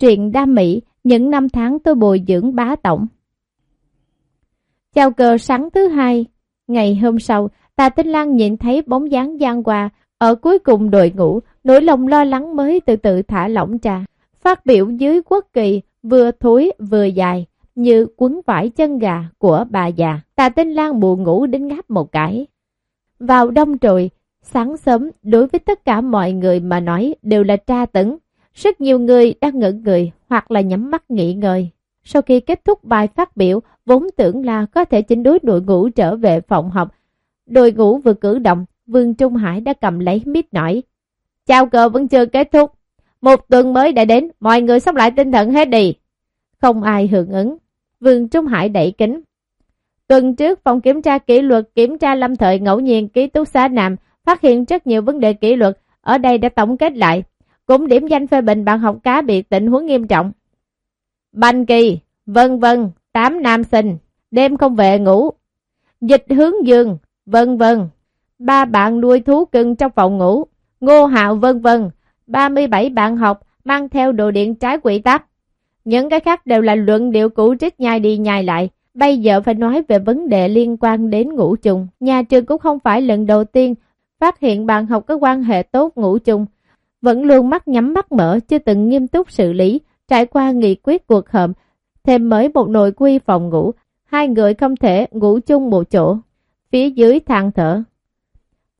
Truyện đam mỹ, những năm tháng tôi bồi dưỡng bá tổng. Chào cờ sáng thứ hai, ngày hôm sau, Tà Tinh Lan nhìn thấy bóng dáng Giang Hoa ở cuối cùng đội ngũ, nỗi lòng lo lắng mới từ từ thả lỏng ra. Phát biểu dưới quốc kỳ vừa thối vừa dài, như quấn vải chân gà của bà già. Tà Tinh Lan buồn ngủ đến ngáp một cái. Vào đông rồi, sáng sớm đối với tất cả mọi người mà nói đều là tra tấn. Rất nhiều người đang ngẩn người hoặc là nhắm mắt nghỉ ngơi. Sau khi kết thúc bài phát biểu, vốn tưởng là có thể chỉnh đối đội ngũ trở về phòng học. Đội ngũ vừa cử động, Vương Trung Hải đã cầm lấy mít nổi. Chào cờ vẫn chưa kết thúc. Một tuần mới đã đến, mọi người sắp lại tinh thần hết đi. Không ai hưởng ứng. Vương Trung Hải đẩy kính. Tuần trước, phòng kiểm tra kỷ luật kiểm tra lâm thời ngẫu nhiên ký túc xá Nam phát hiện rất nhiều vấn đề kỷ luật, ở đây đã tổng kết lại. Cũng điểm danh phê bình bạn học cá bị tình huống nghiêm trọng. Banh kỳ, vân vân, tám nam sinh, đêm không về ngủ. Dịch hướng dương, vân vân. Ba bạn nuôi thú cưng trong phòng ngủ. Ngô Hạo vân vân. 37 bạn học mang theo đồ điện trái quỷ tắc. Những cái khác đều là luận điệu cũ trích nhai đi nhai lại. Bây giờ phải nói về vấn đề liên quan đến ngủ chung. Nhà trường cũng không phải lần đầu tiên phát hiện bạn học có quan hệ tốt ngủ chung. Vẫn luôn mắt nhắm mắt mở, chưa từng nghiêm túc xử lý. Trải qua nghị quyết cuộc họp, thêm mới một nội quy phòng ngủ. Hai người không thể ngủ chung một chỗ. Phía dưới than thở.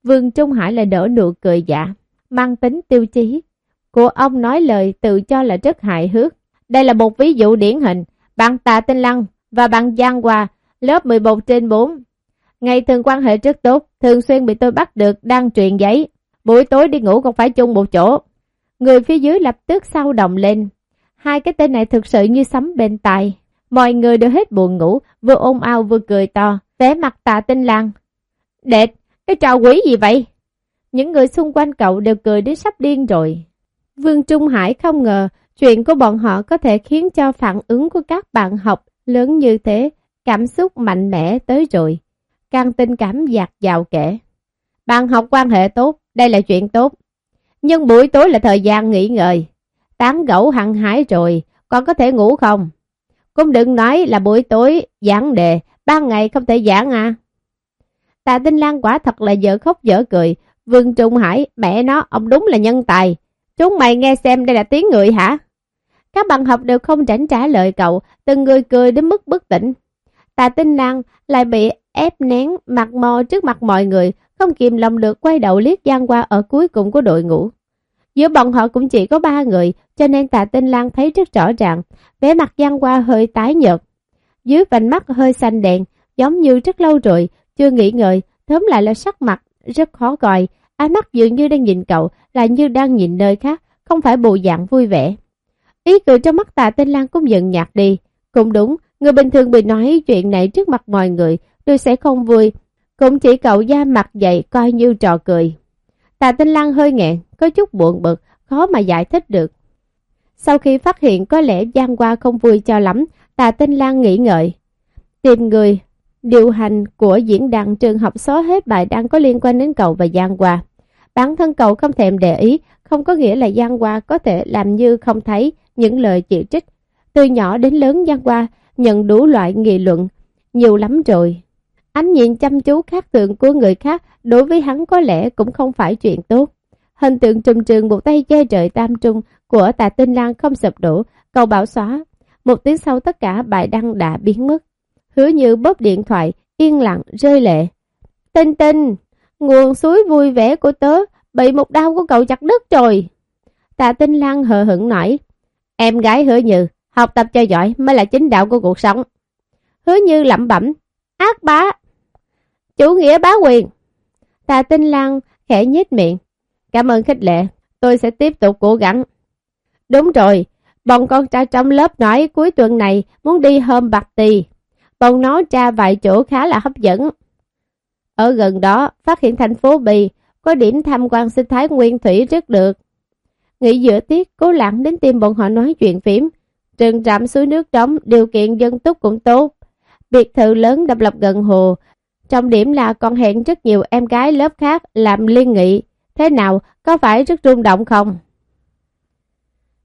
Vương Trung Hải lại đỡ nụ cười dạ, mang tính tiêu chí. của ông nói lời tự cho là rất hại hước. Đây là một ví dụ điển hình. Bạn Tạ Tinh Lăng và bạn Giang Hòa, lớp 11 trên 4. Ngày thường quan hệ rất tốt, thường xuyên bị tôi bắt được đăng truyền giấy. Buổi tối đi ngủ còn phải chung một chỗ. Người phía dưới lập tức sao động lên. Hai cái tên này thực sự như sấm bên tai. Mọi người đều hết buồn ngủ, vừa ôm ao vừa cười to, vẻ mặt tạ tinh lang. Đệt, cái trò quý gì vậy? Những người xung quanh cậu đều cười đến sắp điên rồi. Vương Trung Hải không ngờ chuyện của bọn họ có thể khiến cho phản ứng của các bạn học lớn như thế, cảm xúc mạnh mẽ tới rồi. Càng tình cảm dạt dào kể. Bạn học quan hệ tốt, đây là chuyện tốt. Nhưng buổi tối là thời gian nghỉ ngơi. Tán gẫu hăng hái rồi, còn có thể ngủ không? Cũng đừng nói là buổi tối giảng đề, ban ngày không thể giảng à. Tạ Tinh Lan quả thật là dở khóc dở cười. Vương Trung Hải, mẹ nó, ông đúng là nhân tài. Chúng mày nghe xem đây là tiếng người hả? Các bạn học đều không tránh trả lời cậu, từng người cười đến mức bất tỉnh. Tạ Tinh Lan lại bị ép nén mặt mò trước mặt mọi người, không kìm lòng được quay đầu liếc Giang qua ở cuối cùng của đội ngũ. Giữa bọn họ cũng chỉ có ba người, cho nên Tạ Tinh Lan thấy rất rõ ràng, vẻ mặt Giang qua hơi tái nhợt. Dưới vành mắt hơi xanh đèn, giống như rất lâu rồi, chưa nghỉ ngơi thớm lại là sắc mặt, rất khó coi, ánh mắt dường như đang nhìn cậu, là như đang nhìn nơi khác, không phải bộ dạng vui vẻ. Ý cười trong mắt tạ tinh lan cũng dần nhạt đi. Cũng đúng, người bình thường bị nói chuyện này trước mặt mọi người, tôi sẽ không vui. Cũng chỉ cậu da mặt dậy coi như trò cười. Tạ tinh lan hơi nghẹn, có chút buồn bực, khó mà giải thích được. Sau khi phát hiện có lẽ Giang Hoa không vui cho lắm, Tạ Tinh Lan nghĩ ngợi. Tìm người, điều hành của diễn đàn trường học xóa hết bài đăng có liên quan đến cậu và Giang Hoa. Bản thân cậu không thèm để ý, không có nghĩa là Giang Hoa có thể làm như không thấy những lời chỉ trích. Từ nhỏ đến lớn Giang Hoa nhận đủ loại nghị luận, nhiều lắm rồi. Ánh nhìn chăm chú khác thường của người khác đối với hắn có lẽ cũng không phải chuyện tốt. Hình tượng trùm trường một tay che trời tam trung của tà tinh lang không sụp đổ, cầu bảo xóa. Một tiếng sau tất cả bài đăng đã biến mất. Hứa như bóp điện thoại, yên lặng, rơi lệ. Tinh tinh, nguồn suối vui vẻ của tớ bị một đau của cậu chặt đứt rồi. Tạ tinh lang hờ hững nói. Em gái hứa như, học tập cho giỏi mới là chính đạo của cuộc sống. Hứa như lẩm bẩm, ác bá, chủ nghĩa bá quyền. tà tinh lang khẽ nhếch miệng. Cảm ơn khích lệ, tôi sẽ tiếp tục cố gắng. Đúng rồi, bọn con trai trong lớp nói cuối tuần này muốn đi hôm bạc tì. Bọn nó tra vài chỗ khá là hấp dẫn. Ở gần đó, phát hiện thành phố Bì có điểm tham quan sinh thái nguyên thủy rất được. Nghỉ giữa tiết, cố lặng đến tìm bọn họ nói chuyện phím. Trường trạm suối nước trống, điều kiện dân túc cũng tốt. Biệt thự lớn độc lập gần hồ. Trọng điểm là còn hẹn rất nhiều em gái lớp khác làm liên nghị. Thế nào, có phải rất rung động không?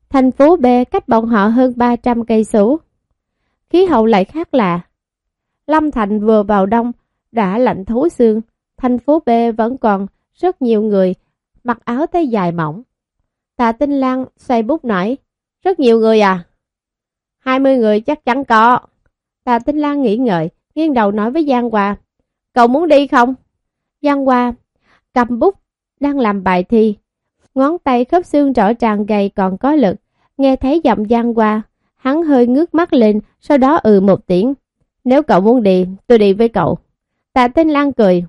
Thành phố B cách bọn họ hơn 300 cây số. Khí hậu lại khác lạ. Lâm Thành vừa vào đông, đã lạnh thấu xương. Thành phố B vẫn còn rất nhiều người mặc áo tay dài mỏng. Tạ Tinh Lan xoay bút nói, rất nhiều người à? 20 người chắc chắn có. Tạ Tinh Lan nghĩ ngợi, nghiêng đầu nói với Giang Hoa, cậu muốn đi không? Giang Hoa cầm bút đang làm bài thi. Ngón tay khớp xương rõ ràng gầy còn có lực. Nghe thấy giọng Giang Hoa, hắn hơi ngước mắt lên, sau đó ừ một tiếng. Nếu cậu muốn đi, tôi đi với cậu. Tạ Tinh Lan cười.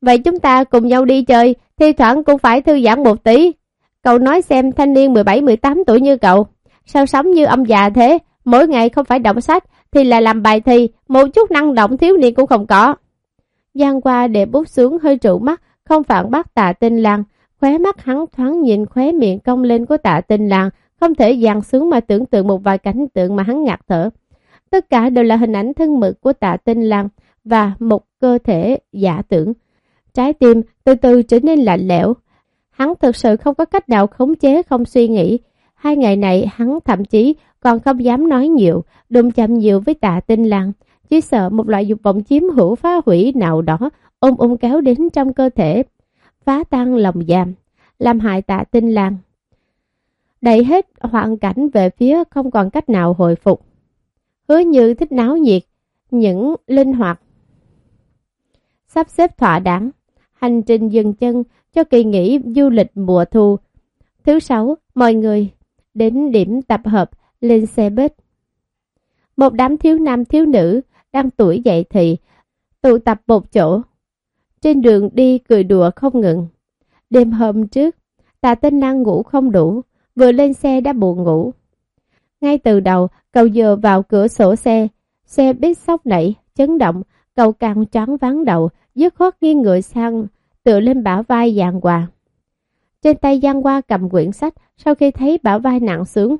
Vậy chúng ta cùng nhau đi chơi, thi thoảng cũng phải thư giãn một tí. Cậu nói xem thanh niên 17-18 tuổi như cậu, sao sống như ông già thế, mỗi ngày không phải đọc sách thì là làm bài thi, một chút năng động thiếu niên cũng không có. Giang qua để bút xuống hơi trụ mắt, không phản bác tạ tinh lang, khóe mắt hắn thoáng nhìn khóe miệng cong lên của tạ tinh lang, không thể dàn xuống mà tưởng tượng một vài cảnh tượng mà hắn ngạc thở. Tất cả đều là hình ảnh thân mực của tạ tinh lang và một cơ thể giả tưởng. Trái tim từ từ trở nên lạnh lẽo. Hắn thực sự không có cách nào khống chế không suy nghĩ. Hai ngày này hắn thậm chí còn không dám nói nhiều, đụng chạm nhiều với tạ tinh lang. Chỉ sợ một loại dục vọng chiếm hữu phá hủy nào đó ôm ôm kéo đến trong cơ thể, phá tan lòng giam, làm hại tạ tinh lang. Đẩy hết hoàn cảnh về phía không còn cách nào hồi phục. Hứa như thích náo nhiệt, những linh hoạt. Sắp xếp thỏa đáng, hành trình dừng chân cho kỳ nghỉ du lịch mùa thu. Thứ sáu, mọi người đến điểm tập hợp lên xe bếp. Một đám thiếu nam thiếu nữ đang tuổi dậy thì tụ tập một chỗ. Trên đường đi cười đùa không ngừng. Đêm hôm trước, tạ tinh năng ngủ không đủ, vừa lên xe đã buồn ngủ. Ngay từ đầu, cậu dừa vào cửa sổ xe, xe biết sóc nảy, chấn động, cậu càng choáng váng đầu, dứt khoát nghiêng người sang, tựa lên bả vai Giang Hoa. Trên tay Giang Hoa cầm quyển sách, sau khi thấy bả vai nặng xuống,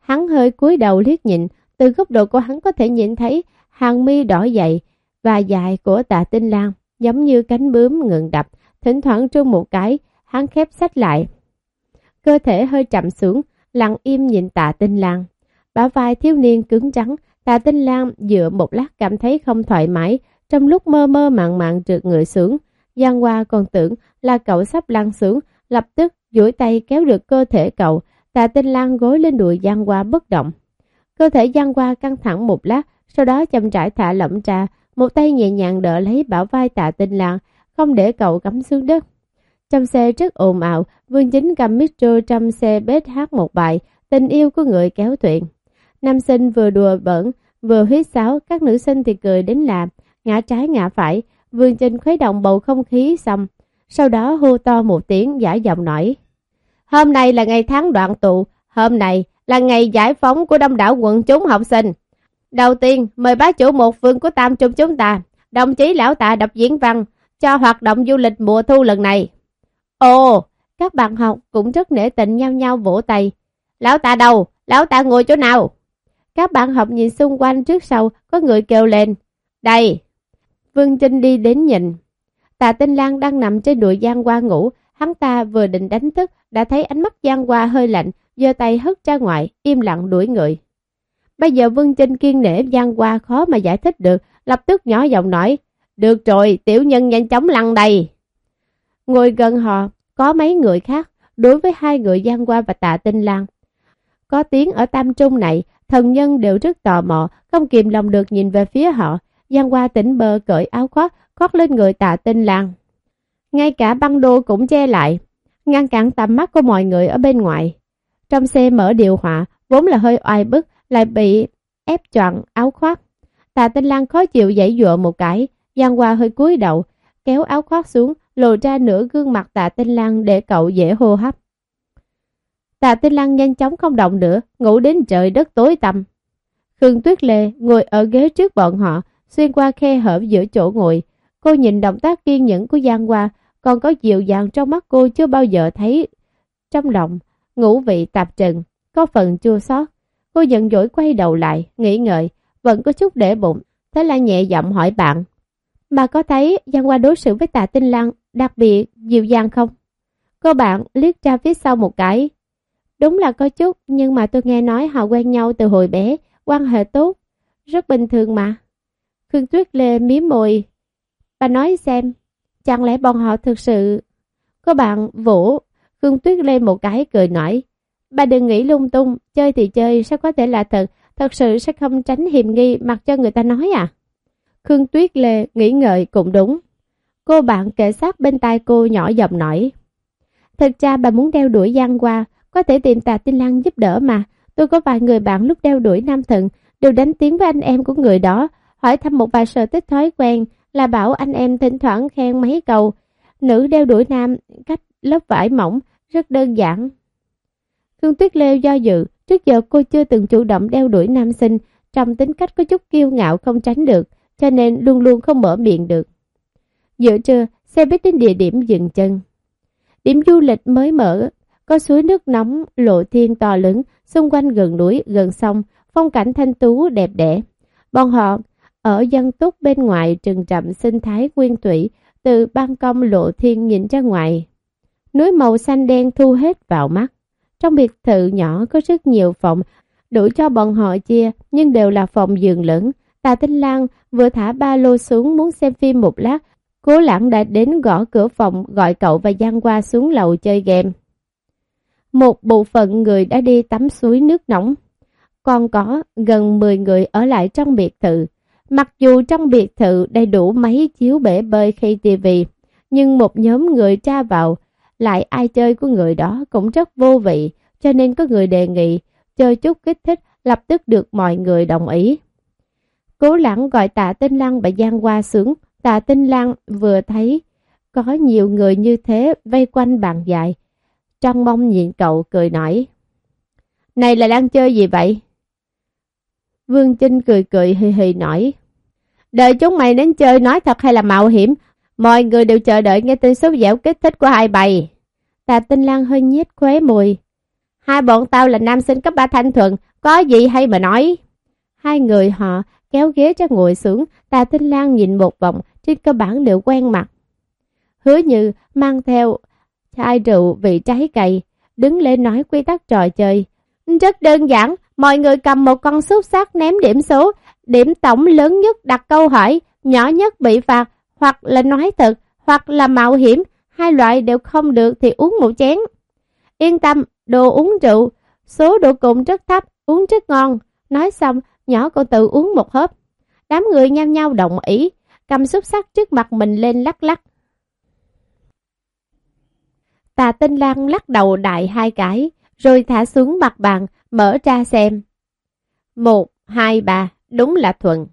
hắn hơi cúi đầu liếc nhìn, từ góc độ của hắn có thể nhìn thấy hàng mi đỏ dậy và dài của tạ tinh lang, giống như cánh bướm ngừng đập, thỉnh thoảng trương một cái, hắn khép sách lại. Cơ thể hơi chậm xuống, lặng im nhìn tạ tinh lang. Bả vai thiếu niên cứng trắng, tạ tinh lang dựa một lát cảm thấy không thoải mái, trong lúc mơ mơ màng màng trượt người xuống. Giang Hoa còn tưởng là cậu sắp lăn xuống, lập tức duỗi tay kéo được cơ thể cậu, tạ tinh lang gối lên đùi Giang Hoa bất động. Cơ thể Giang Hoa căng thẳng một lát, sau đó chậm rãi thả lỏng ra, một tay nhẹ nhàng đỡ lấy bảo vai tạ tinh lang, không để cậu cắm xuống đất. Trong xe rất ồn ào, Vương Chính cầm micro trong xe bếp hát một bài, tình yêu của người kéo thuyền. Nam sinh vừa đùa bẩn, vừa huyết sáo, các nữ sinh thì cười đến làm, ngã trái ngã phải, Vương Chính khuấy động bầu không khí xong, sau đó hô to một tiếng giả giọng nổi Hôm nay là ngày tháng đoạn tụ, hôm nay là ngày giải phóng của đông đảo quận chúng học sinh. Đầu tiên, mời bá chủ một phương của Tam Trung chúng ta, đồng chí lão tạ đọc diễn văn, cho hoạt động du lịch mùa thu lần này. Ồ, các bạn học cũng rất nể tình nhau nhau vỗ tay. Lão tạ đâu? Lão tạ ngồi chỗ nào? Các bạn học nhìn xung quanh trước sau, có người kêu lên. Đây! Vương Trinh đi đến nhìn. Tạ Tinh Lan đang nằm trên đùi Giang Hoa ngủ, hắn ta vừa định đánh thức, đã thấy ánh mắt Giang Hoa hơi lạnh, giơ tay hất ra ngoài, im lặng đuổi người. Bây giờ Vương Trinh kiên nể gian qua khó mà giải thích được, lập tức nhỏ giọng nói, được rồi, tiểu nhân nhanh chóng lăn đây. Ngồi gần họ, có mấy người khác, đối với hai người gian qua và Tạ Tinh Lan. Có tiếng ở Tam Trung này, thần nhân đều rất tò mò, không kìm lòng được nhìn về phía họ. Giang qua tỉnh bơ cởi áo khoác, khoác lên người Tạ Tinh Lan. Ngay cả băng đô cũng che lại, ngăn cản tầm mắt của mọi người ở bên ngoài. Trong xe mở điều hòa, vốn là hơi oai bức, lại bị ép chọn áo khoác. Tạ Tinh Lan khó chịu dãy dụa một cái, Giang Hoa hơi cúi đầu, kéo áo khoác xuống, lộ ra nửa gương mặt Tạ Tinh Lan để cậu dễ hô hấp. Tạ Tinh Lan nhanh chóng không động nữa, ngủ đến trời đất tối tăm. Khương Tuyết Lê ngồi ở ghế trước bọn họ, xuyên qua khe hở giữa chỗ ngồi. Cô nhìn động tác kiên nhẫn của Giang Hoa, còn có dịu dàng trong mắt cô chưa bao giờ thấy. Trong lòng, ngủ vị tạp trần, có phần chua xót. Cô giận dỗi quay đầu lại, nghĩ ngợi, vẫn có chút để bụng. Thế là nhẹ giọng hỏi bạn. Mà có thấy Giang Hoa đối xử với tạ tinh lăng đặc biệt dịu dàng không? Cô bạn liếc ra phía sau một cái. Đúng là có chút, nhưng mà tôi nghe nói họ quen nhau từ hồi bé, quan hệ tốt, rất bình thường mà. Khương Tuyết Lê miếm môi. Bà nói xem, chẳng lẽ bọn họ thực sự... cô bạn Vũ, Khương Tuyết Lê một cái cười nói. Bà đừng nghĩ lung tung, chơi thì chơi, sao có thể là thật, thật sự sẽ không tránh hiểm nghi mặc cho người ta nói à? Khương Tuyết Lê nghĩ ngợi cũng đúng. Cô bạn kể sát bên tai cô nhỏ giọng nói. Thật ra bà muốn đeo đuổi Giang qua, có thể tìm Tạ Tinh Lăng giúp đỡ mà. Tôi có vài người bạn lúc đeo đuổi Nam Thần đều đánh tiếng với anh em của người đó, hỏi thăm một vài sở thích thói quen là bảo anh em thỉnh thoảng khen mấy câu. Nữ đeo đuổi nam cách lớp vải mỏng, rất đơn giản. Khương Tuyết Lêu do dự, trước giờ cô chưa từng chủ động đeo đuổi nam sinh, trong tính cách có chút kiêu ngạo không tránh được, cho nên luôn luôn không mở miệng được. Giữa trưa, xe buýt đến địa điểm dừng chân. Điểm du lịch mới mở, có suối nước nóng, lộ thiên to lớn, xung quanh gần núi, gần sông, phong cảnh thanh tú đẹp đẽ. Bọn họ ở dân túc bên ngoài rừng rậm sinh thái nguyên thủy, từ ban công lộ thiên nhìn ra ngoài. Núi màu xanh đen thu hết vào mắt. Trong biệt thự nhỏ có rất nhiều phòng, đủ cho bọn họ chia, nhưng đều là phòng giường lớn. Tà Tinh Lan vừa thả ba lô xuống muốn xem phim một lát, Cố lãng đã đến gõ cửa phòng gọi cậu và Giang qua xuống lầu chơi game. Một bộ phận người đã đi tắm suối nước nóng. Còn có gần 10 người ở lại trong biệt thự. Mặc dù trong biệt thự đầy đủ máy chiếu bể bơi khi tivi, nhưng một nhóm người tra vào, lại ai chơi của người đó cũng rất vô vị, cho nên có người đề nghị chơi chút kích thích lập tức được mọi người đồng ý. Cố lãng gọi tạ tinh lăng và Giang qua sướng tạ tinh lăng vừa thấy có nhiều người như thế vây quanh bàn dài, trong mong nhìn cậu cười nói. Này là đang chơi gì vậy? Vương Trinh cười cười hì hì nói. Đợi chúng mày đến chơi nói thật hay là mạo hiểm? Mọi người đều chờ đợi nghe tin số dẻo kích thích của hai bầy. Tạ Tinh Lan hơi nhếch khóe mùi. Hai bọn tao là nam sinh cấp ba thanh thuận, có gì hay mà nói. Hai người họ kéo ghế cho ngồi xuống, Tạ Tinh Lan nhìn một vòng, trên cơ bản đều quen mặt. Hứa như mang theo chai rượu vị trái cây, đứng lên nói quy tắc trò chơi. Rất đơn giản, mọi người cầm một con xúc sắc ném điểm số, điểm tổng lớn nhất đặt câu hỏi, nhỏ nhất bị phạt, hoặc là nói thật, hoặc là mạo hiểm, hai loại đều không được thì uống một chén. Yên tâm, đồ uống rượu, số độ cồn rất thấp, uống rất ngon. Nói xong, nhỏ cô tự uống một hớp. Đám người nhau nhau đồng ý, cầm xúc sắc trước mặt mình lên lắc lắc. Tà tinh lang lắc đầu đại hai cái, rồi thả xuống mặt bàn, mở ra xem. Một, hai, ba, đúng là thuận.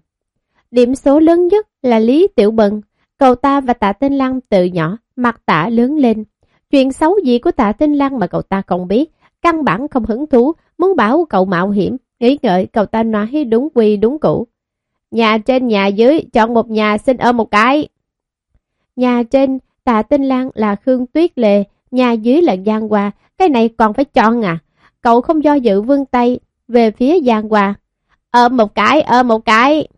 Điểm số lớn nhất là Lý Tiểu bần cậu ta và tạ tinh lang từ nhỏ, mặt tạ lớn lên. Chuyện xấu gì của tạ tinh lang mà cậu ta không biết, căn bản không hứng thú, muốn bảo cậu mạo hiểm, nghĩ ngợi cậu ta nói đúng quy đúng cũ. Nhà trên nhà dưới, chọn một nhà xin ở một cái. Nhà trên, tạ tinh lang là Khương Tuyết Lệ, nhà dưới là Giang Hoa, cái này còn phải chọn à. Cậu không do dự vương tay về phía Giang Hoa. Ở một cái, ở một cái.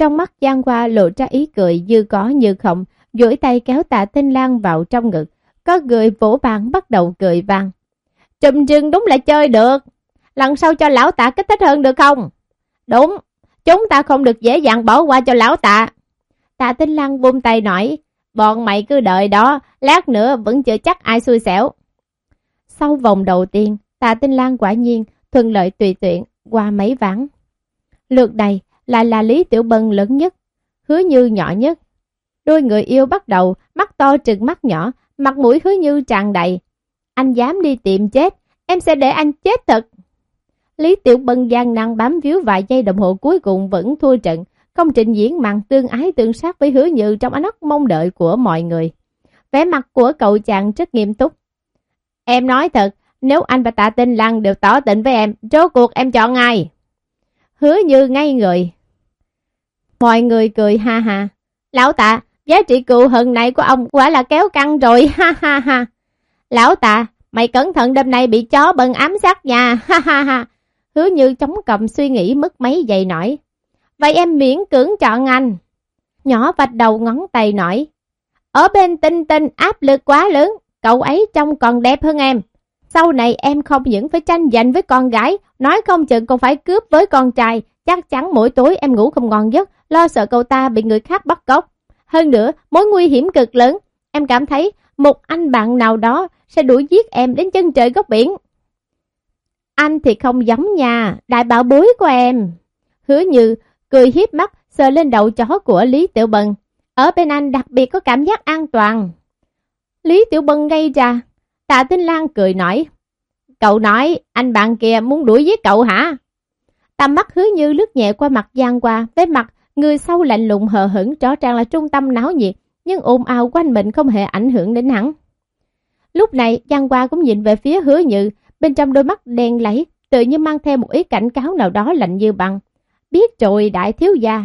Trong mắt Giang Hoa lộ ra ý cười như có như không, duỗi tay kéo tạ tinh Lan vào trong ngực. Có người vỗ bàn bắt đầu cười vang. Trùm rừng đúng là chơi được. Lần sau cho lão tạ kích thích hơn được không? Đúng, chúng ta không được dễ dàng bỏ qua cho lão tạ. Tạ tinh Lan buông tay nói, bọn mày cứ đợi đó, lát nữa vẫn chưa chắc ai xui xẻo. Sau vòng đầu tiên, tạ tinh Lan quả nhiên thuận lợi tùy tiện qua mấy ván. Lượt này lại là Lý Tiểu Bân lớn nhất, hứa như nhỏ nhất. Đôi người yêu bắt đầu, mắt to trừng mắt nhỏ, mặt mũi hứa như tràn đầy. Anh dám đi tìm chết, em sẽ để anh chết thật. Lý Tiểu Bân gian năng bám víu vài giây đồng hồ cuối cùng vẫn thua trận, không trình diễn màn tương ái tương sát với hứa như trong ánh mắt mong đợi của mọi người. Vẻ mặt của cậu chàng rất nghiêm túc. Em nói thật, nếu anh và tạ tinh lăng đều tỏ tình với em, rốt cuộc em chọn ai? Hứa như ngay người. Mọi người cười ha ha. Lão tạ, giá trị cụ hận này của ông quả là kéo căng rồi, ha ha ha. Lão tạ, mày cẩn thận đêm nay bị chó bần ám sát nhà, ha ha ha. Hứa như chống cầm suy nghĩ mất mấy giây nổi. Vậy em miễn cưỡng chọn anh. Nhỏ vạch đầu ngón tay nổi. Ở bên tinh tinh áp lực quá lớn, cậu ấy trông còn đẹp hơn em. Sau này em không những phải tranh giành với con gái, nói không chừng còn phải cướp với con trai. Chắc chắn mỗi tối em ngủ không ngon giấc, lo sợ cậu ta bị người khác bắt cóc. Hơn nữa, mối nguy hiểm cực lớn. Em cảm thấy một anh bạn nào đó sẽ đuổi giết em đến chân trời góc biển. Anh thì không giống nhà đại bảo bối của em. Hứa như cười hiếp mắt sờ lên đầu chó của Lý Tiểu Bần. Ở bên anh đặc biệt có cảm giác an toàn. Lý Tiểu Bân ngay ra. Tạ Tinh Lan cười nói. Cậu nói anh bạn kia muốn đuổi giết cậu hả? Tầm mắt hứa như lướt nhẹ qua mặt Giang qua, với mặt người sau lạnh lùng hờ hững rõ ràng là trung tâm náo nhiệt, nhưng ồn ào quanh mình không hề ảnh hưởng đến hắn. Lúc này Giang qua cũng nhìn về phía hứa nhự bên trong đôi mắt đen lấy, tự như mang theo một ý cảnh cáo nào đó lạnh như băng. Biết rồi đại thiếu gia,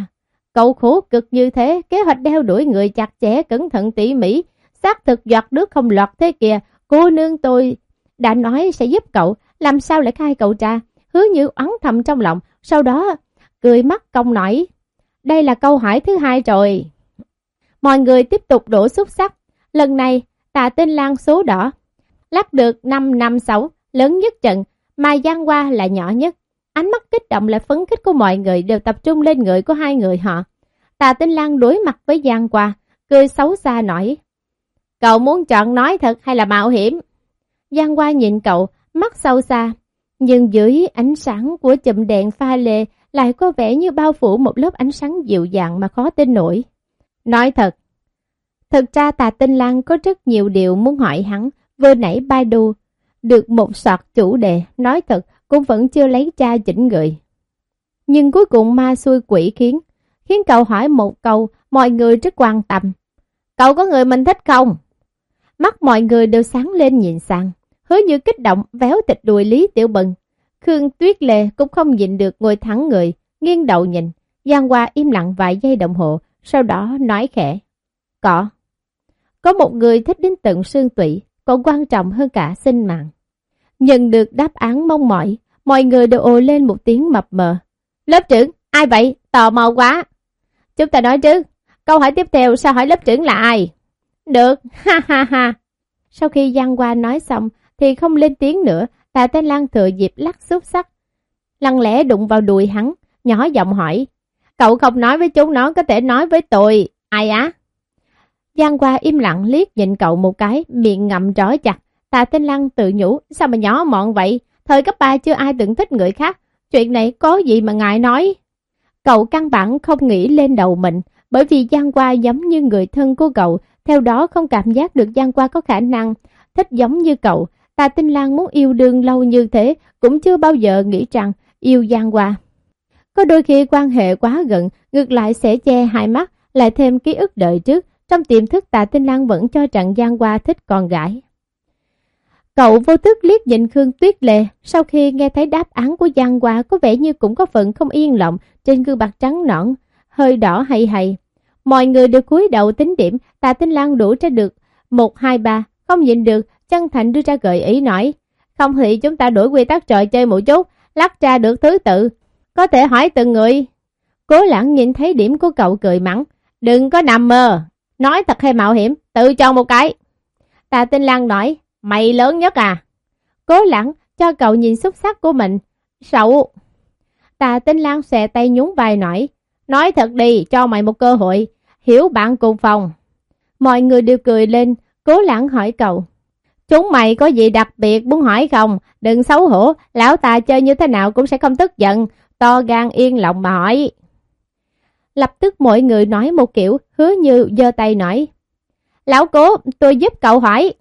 cậu khổ cực như thế, kế hoạch đeo đuổi người chặt chẽ cẩn thận tỉ mỉ, xác thực giọt nước không lọt thế kìa, cô nương tôi đã nói sẽ giúp cậu, làm sao lại khai cậu ra, hứa như oán thầm trong lòng, sau đó cười mắt công nổi. Đây là câu hỏi thứ hai rồi. Mọi người tiếp tục đổ xúc sắc, lần này tạ tinh lan số đỏ, lắc được 5 năm 6, lớn nhất trận, mà Giang qua là nhỏ nhất. Ánh mắt kích động lại phấn khích của mọi người đều tập trung lên người của hai người họ. Tạ Tinh Lan đối mặt với Giang qua, cười xấu xa nói. Cậu muốn chọn nói thật hay là mạo hiểm? Giang qua nhìn cậu, mắt sâu xa. Nhưng dưới ánh sáng của chùm đèn pha lê lại có vẻ như bao phủ một lớp ánh sáng dịu dàng mà khó tin nổi. Nói thật, thật ra Tà Tinh Lan có rất nhiều điều muốn hỏi hắn, vừa nãy Baidu được một sọt chủ đề, nói thật cũng vẫn chưa lấy cha chỉnh người. Nhưng cuối cùng ma xui quỷ khiến, khiến cậu hỏi một câu mọi người rất quan tâm. Cậu có người mình thích không? Mắt mọi người đều sáng lên nhìn sang, hứa như kích động véo thịt đùi Lý Tiểu Bần. Khương Tuyết Lê cũng không nhịn được ngồi thẳng người, nghiêng đầu nhìn, Giang Hoa im lặng vài giây đồng hồ, sau đó nói khẽ. Có. Có một người thích đến tận xương tủy, còn quan trọng hơn cả sinh mạng. Nhận được đáp án mong mỏi, mọi người đều ồ lên một tiếng mập mờ. Lớp trưởng, ai vậy? Tò mò quá. Chúng ta nói chứ, câu hỏi tiếp theo sao hỏi lớp trưởng là ai? Được, ha ha ha. Sau khi Giang Hoa nói xong thì không lên tiếng nữa, Tạ Tên Lan thừa dịp lắc xúc sắc. Lăng lẽ đụng vào đùi hắn, nhỏ giọng hỏi. Cậu không nói với chúng nó có thể nói với tôi, ai á? Giang qua im lặng liếc nhìn cậu một cái, miệng ngậm trói chặt. Tạ tên Lăng tự nhủ, sao mà nhỏ mọn vậy? Thời cấp 3 chưa ai từng thích người khác. Chuyện này có gì mà ngại nói? Cậu căn bản không nghĩ lên đầu mình, bởi vì Giang qua giống như người thân của cậu, theo đó không cảm giác được Giang qua có khả năng thích giống như cậu. Tạ Tinh Lan muốn yêu đương lâu như thế, cũng chưa bao giờ nghĩ rằng yêu Giang Hoa. Có đôi khi quan hệ quá gần, ngược lại sẽ che hai mắt, lại thêm ký ức đời trước. Trong tiềm thức Tạ Tinh Lan vẫn cho rằng Giang Hoa thích con gái. Cậu vô thức liếc nhìn Khương Tuyết Lệ, sau khi nghe thấy đáp án của Giang Hoa có vẻ như cũng có phần không yên lòng trên gương mặt trắng nõn, hơi đỏ hay hay. Mọi người đều cúi đầu tính điểm, Tạ Tinh Lan đủ ra được 1, 2, 3, không nhịn được, chân thành đưa ra gợi ý nói. Không thì chúng ta đổi quy tắc trò chơi một chút, lắc ra được thứ tự. Có thể hỏi từng người. Cố lãng nhìn thấy điểm của cậu cười mắng. Đừng có nằm mơ. Nói thật hay mạo hiểm, tự chọn một cái. tà Tinh Lan nói, mày lớn nhất à? Cố lãng cho cậu nhìn xuất sắc của mình. Sậu. tà Tinh Lan xòe tay nhún vai nói, nói thật đi, cho mày một cơ hội. Hiểu bạn cùng phòng. Mọi người đều cười lên, cố lãng hỏi cậu. Chúng mày có gì đặc biệt muốn hỏi không? Đừng xấu hổ, lão ta chơi như thế nào cũng sẽ không tức giận. To gan yên lòng mà hỏi. Lập tức mọi người nói một kiểu, hứa như giơ tay nói. Lão cố, tôi giúp cậu hỏi.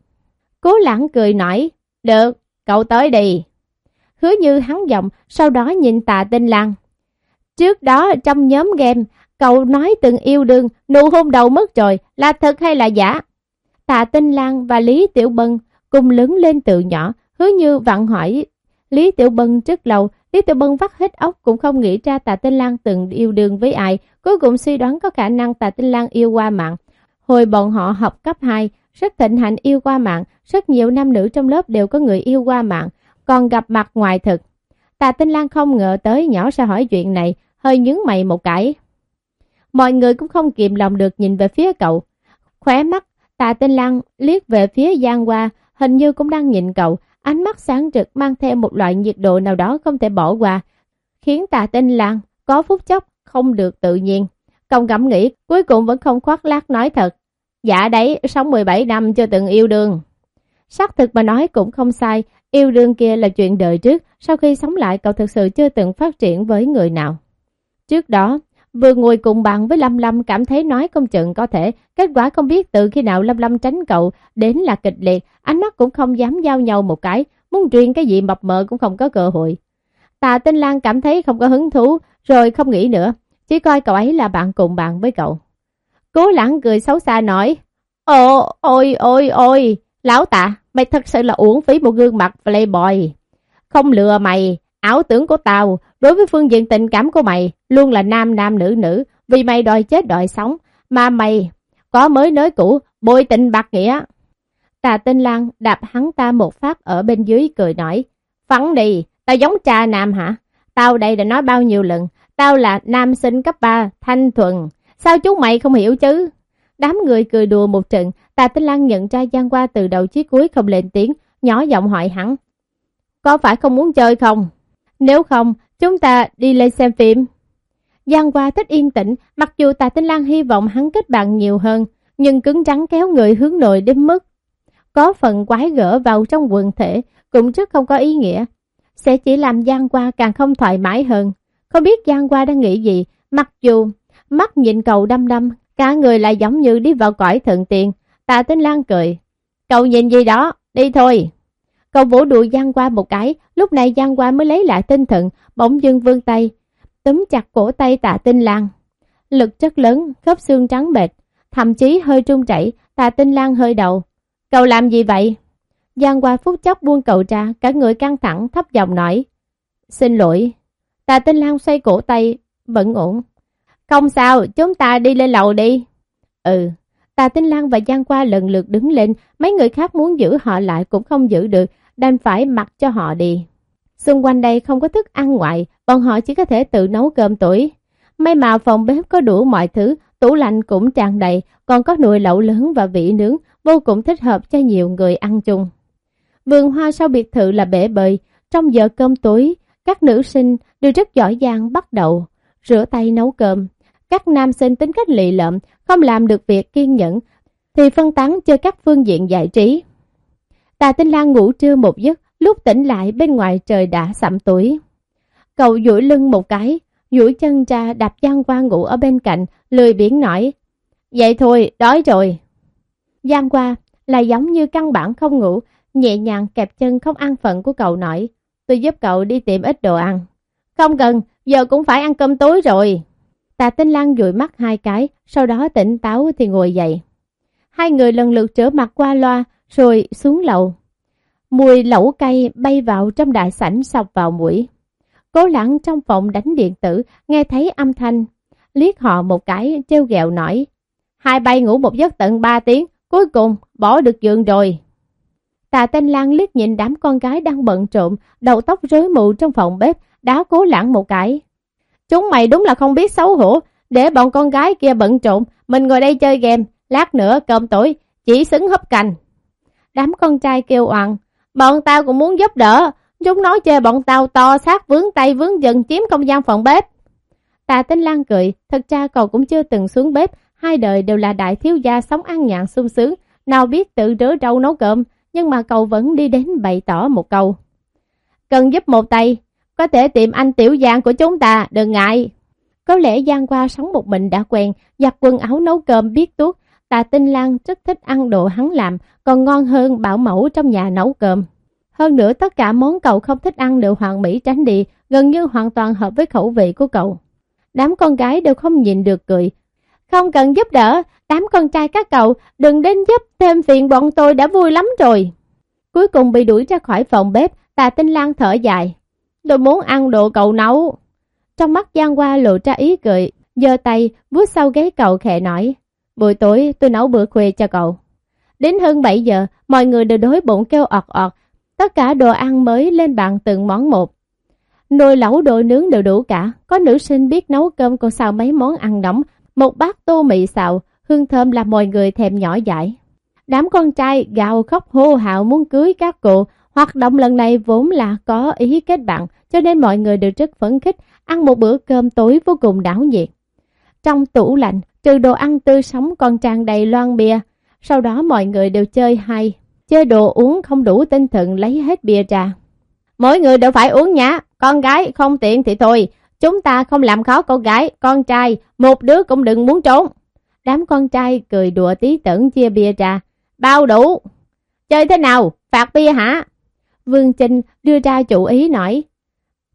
Cố lãng cười nói. Được, cậu tới đi. Hứa như hắn giọng, sau đó nhìn tạ tinh lăng. Trước đó trong nhóm game, cậu nói từng yêu đương, nụ hôn đầu mất rồi, là thật hay là giả? Tạ Tinh Lan và Lý Tiểu Bân cùng lớn lên từ nhỏ, hứa như vặn hỏi Lý Tiểu Bân trước lâu, Lý Tiểu Bân vắt hết óc cũng không nghĩ ra Tạ Tinh Lan từng yêu đương với ai, cuối cùng suy đoán có khả năng Tạ Tinh Lan yêu qua mạng. Hồi bọn họ học cấp 2, rất thịnh hành yêu qua mạng, rất nhiều nam nữ trong lớp đều có người yêu qua mạng, còn gặp mặt ngoài thực. Tạ Tinh Lan không ngờ tới nhỏ sẽ hỏi chuyện này, hơi nhướng mày một cái. Mọi người cũng không kìm lòng được nhìn về phía cậu. Khóe mắt, Tạ Tinh Lan liếc về phía Giang Hoa, hình như cũng đang nhìn cậu, ánh mắt sáng rực mang theo một loại nhiệt độ nào đó không thể bỏ qua, khiến tạ tinh lang có phút chốc không được tự nhiên. Công cảm nghĩ cuối cùng vẫn không khoác lác nói thật. Dạ đấy, sống 17 năm chưa từng yêu đương. Xác thực mà nói cũng không sai, yêu đương kia là chuyện đời trước, sau khi sống lại cậu thực sự chưa từng phát triển với người nào. Trước đó, vừa ngồi cùng bạn với Lâm Lâm cảm thấy nói không chừng có thể, kết quả không biết từ khi nào Lâm Lâm tránh cậu, đến là kịch liệt, ánh mắt cũng không dám giao nhau một cái, muốn truyền cái gì mập mờ cũng không có cơ hội. Tà Tinh Lan cảm thấy không có hứng thú, rồi không nghĩ nữa, chỉ coi cậu ấy là bạn cùng bạn với cậu. Cố lãng cười xấu xa nói, Ồ, ôi, ôi, ôi, lão tạ, mày thật sự là uổng phí một gương mặt playboy. Không lừa mày, ảo tưởng của tao, đối với phương diện tình cảm của mày, luôn là nam nam nữ nữ, vì mày đòi chết đòi sống, mà mày có mới nới cũ, bôi tình bạc nghĩa. Tà tinh lang đạp hắn ta một phát ở bên dưới cười nói, phẳng đi, tao giống cha nam hả? Tao đây đã nói bao nhiêu lần, tao là nam sinh cấp 3, thanh thuần, sao chú mày không hiểu chứ? Đám người cười đùa một trận, Tà Tinh Lan nhận ra Giang qua từ đầu chí cuối không lên tiếng, nhỏ giọng hỏi hắn. Có phải không muốn chơi không? Nếu không, chúng ta đi lên xem phim. Giang Hoa thích yên tĩnh, mặc dù Tạ Tinh Lan hy vọng hắn kết bạn nhiều hơn, nhưng cứng rắn kéo người hướng nội đến mức. Có phần quái gỡ vào trong quần thể, cũng rất không có ý nghĩa. Sẽ chỉ làm Giang Hoa càng không thoải mái hơn. Không biết Giang Hoa đang nghĩ gì, mặc dù mắt nhìn cầu đăm đăm, cả người lại giống như đi vào cõi thượng tiền. Tạ Tinh Lan cười. Cậu nhìn gì đó, đi thôi. Cậu vỗ đùi Giang qua một cái, lúc này Giang qua mới lấy lại tinh thần, bỗng dưng vươn tay, túm chặt cổ tay tạ Tinh Lan. Lực chất lớn, khớp xương trắng bệt, thậm chí hơi trung chảy, tạ Tinh Lan hơi đầu. Cậu làm gì vậy? Giang qua phút chốc buông cậu ra, cả người căng thẳng thấp giọng nói. Xin lỗi. Tạ Tinh Lan xoay cổ tay, vẫn ổn. Không sao, chúng ta đi lên lầu đi. Ừ, Tà Tinh Lan và Giang Qua lần lượt đứng lên, mấy người khác muốn giữ họ lại cũng không giữ được, đành phải mặc cho họ đi. Xung quanh đây không có thức ăn ngoại, bọn họ chỉ có thể tự nấu cơm tuổi. May mà phòng bếp có đủ mọi thứ, tủ lạnh cũng tràn đầy, còn có nồi lẩu lớn và vị nướng, vô cùng thích hợp cho nhiều người ăn chung. Vườn hoa sau biệt thự là bể bơi, trong giờ cơm tối, các nữ sinh đều rất giỏi giang bắt đầu rửa tay nấu cơm. Các nam sinh tính cách lì lợm, không làm được việc kiên nhẫn, thì phân tán chơi các phương diện giải trí. Tà Tinh Lan ngủ trưa một giấc, lúc tỉnh lại bên ngoài trời đã sẩm tuổi. Cậu duỗi lưng một cái, duỗi chân ra đạp Giang Qua ngủ ở bên cạnh, lười biển nói. Vậy thôi, đói rồi. Giang Qua là giống như căn bản không ngủ, nhẹ nhàng kẹp chân không ăn phận của cậu nói. Tôi giúp cậu đi tìm ít đồ ăn. Không cần, giờ cũng phải ăn cơm tối rồi. Tà Tinh Lan dụi mắt hai cái, sau đó tỉnh táo thì ngồi dậy. Hai người lần lượt trở mặt qua loa, rồi xuống lầu. Mùi lẩu cay bay vào trong đại sảnh sọc vào mũi. Cố lãng trong phòng đánh điện tử, nghe thấy âm thanh. Liếc họ một cái, treo ghẹo nói. Hai bay ngủ một giấc tận ba tiếng, cuối cùng bỏ được giường rồi. tà tên Lan liếc nhìn đám con gái đang bận trộm, đầu tóc rối mù trong phòng bếp, đá cố lãng một cái. Chúng mày đúng là không biết xấu hổ, để bọn con gái kia bận trộn, mình ngồi đây chơi game, lát nữa cơm tối, chỉ xứng hấp cành. Đám con trai kêu oằn, bọn tao cũng muốn giúp đỡ, chúng nói chơi bọn tao to sát vướng tay vướng dần chiếm không gian phòng bếp. Tạ Tinh Lan cười, thật ra cậu cũng chưa từng xuống bếp, hai đời đều là đại thiếu gia sống ăn nhàn sung sướng, nào biết tự rửa rau nấu cơm, nhưng mà cậu vẫn đi đến bày tỏ một câu. Cần giúp một tay, có thể tìm anh tiểu giang của chúng ta, đừng ngại. Có lẽ Giang qua sống một mình đã quen, giặt quần áo nấu cơm biết tuốt. Tà Tinh Lan rất thích ăn đồ hắn làm, còn ngon hơn bảo mẫu trong nhà nấu cơm. Hơn nữa tất cả món cậu không thích ăn đều hoàn mỹ tránh đi, gần như hoàn toàn hợp với khẩu vị của cậu. Đám con gái đều không nhìn được cười. Không cần giúp đỡ, đám con trai các cậu đừng đến giúp thêm phiền bọn tôi đã vui lắm rồi. Cuối cùng bị đuổi ra khỏi phòng bếp, tà tinh lan thở dài. Tôi muốn ăn đồ cậu nấu. Trong mắt Giang Hoa lộ ra ý cười, giơ tay, vuốt sau ghế cậu khẽ nói. Buổi tối tôi nấu bữa khuya cho cậu. Đến hơn 7 giờ, mọi người đều đối bụng kêu ọt ọt. Tất cả đồ ăn mới lên bàn từng món một. Nồi lẩu đồ nướng đều đủ cả. Có nữ sinh biết nấu cơm còn xào mấy món ăn nóng. Một bát tô mì xào, hương thơm làm mọi người thèm nhỏ dãi. Đám con trai gào khóc hô hào muốn cưới các cụ, Hoạt động lần này vốn là có ý kết bạn, cho nên mọi người đều rất phấn khích, ăn một bữa cơm tối vô cùng đảo nhiệt. Trong tủ lạnh, trừ đồ ăn tươi sống còn tràn đầy loan bia, sau đó mọi người đều chơi hay, chơi đồ uống không đủ tinh thần lấy hết bia ra. Mỗi người đều phải uống nhá, con gái không tiện thì thôi, chúng ta không làm khó con gái, con trai, một đứa cũng đừng muốn trốn. Đám con trai cười đùa tí tưởng chia bia ra, bao đủ. Chơi thế nào, phạt bia hả? Vương Trinh đưa ra chủ ý nói,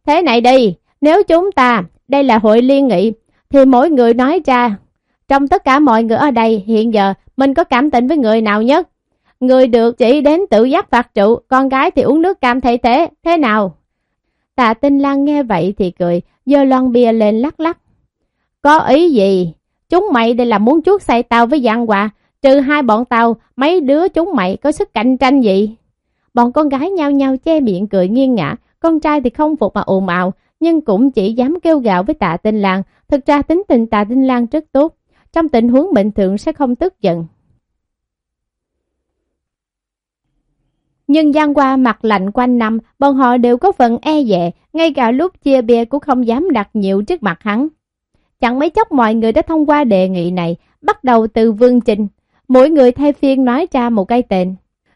thế này đi, nếu chúng ta, đây là hội liên nghị, thì mỗi người nói ra, trong tất cả mọi người ở đây hiện giờ mình có cảm tình với người nào nhất? Người được chỉ đến tự giác phạt trụ, con gái thì uống nước cam thay thế, thế nào? Tạ Tinh Lan nghe vậy thì cười, giơ lon bia lên lắc lắc. Có ý gì? Chúng mày đây là muốn chuốt say tao với Giang Hòa, trừ hai bọn tao, mấy đứa chúng mày có sức cạnh tranh gì? Bọn con gái nhau nhau che miệng cười nghiêng ngả con trai thì không phục mà ồn ào, nhưng cũng chỉ dám kêu gạo với tạ tinh lan Thực ra tính tình tạ tinh lan rất tốt, trong tình huống bình thường sẽ không tức giận. Nhưng gian qua mặt lạnh quanh năm, bọn họ đều có phần e dè, ngay cả lúc chia bia cũng không dám đặt nhiều trước mặt hắn. Chẳng mấy chốc mọi người đã thông qua đề nghị này, bắt đầu từ Vương Trình. Mỗi người thay phiên nói ra một cái tên.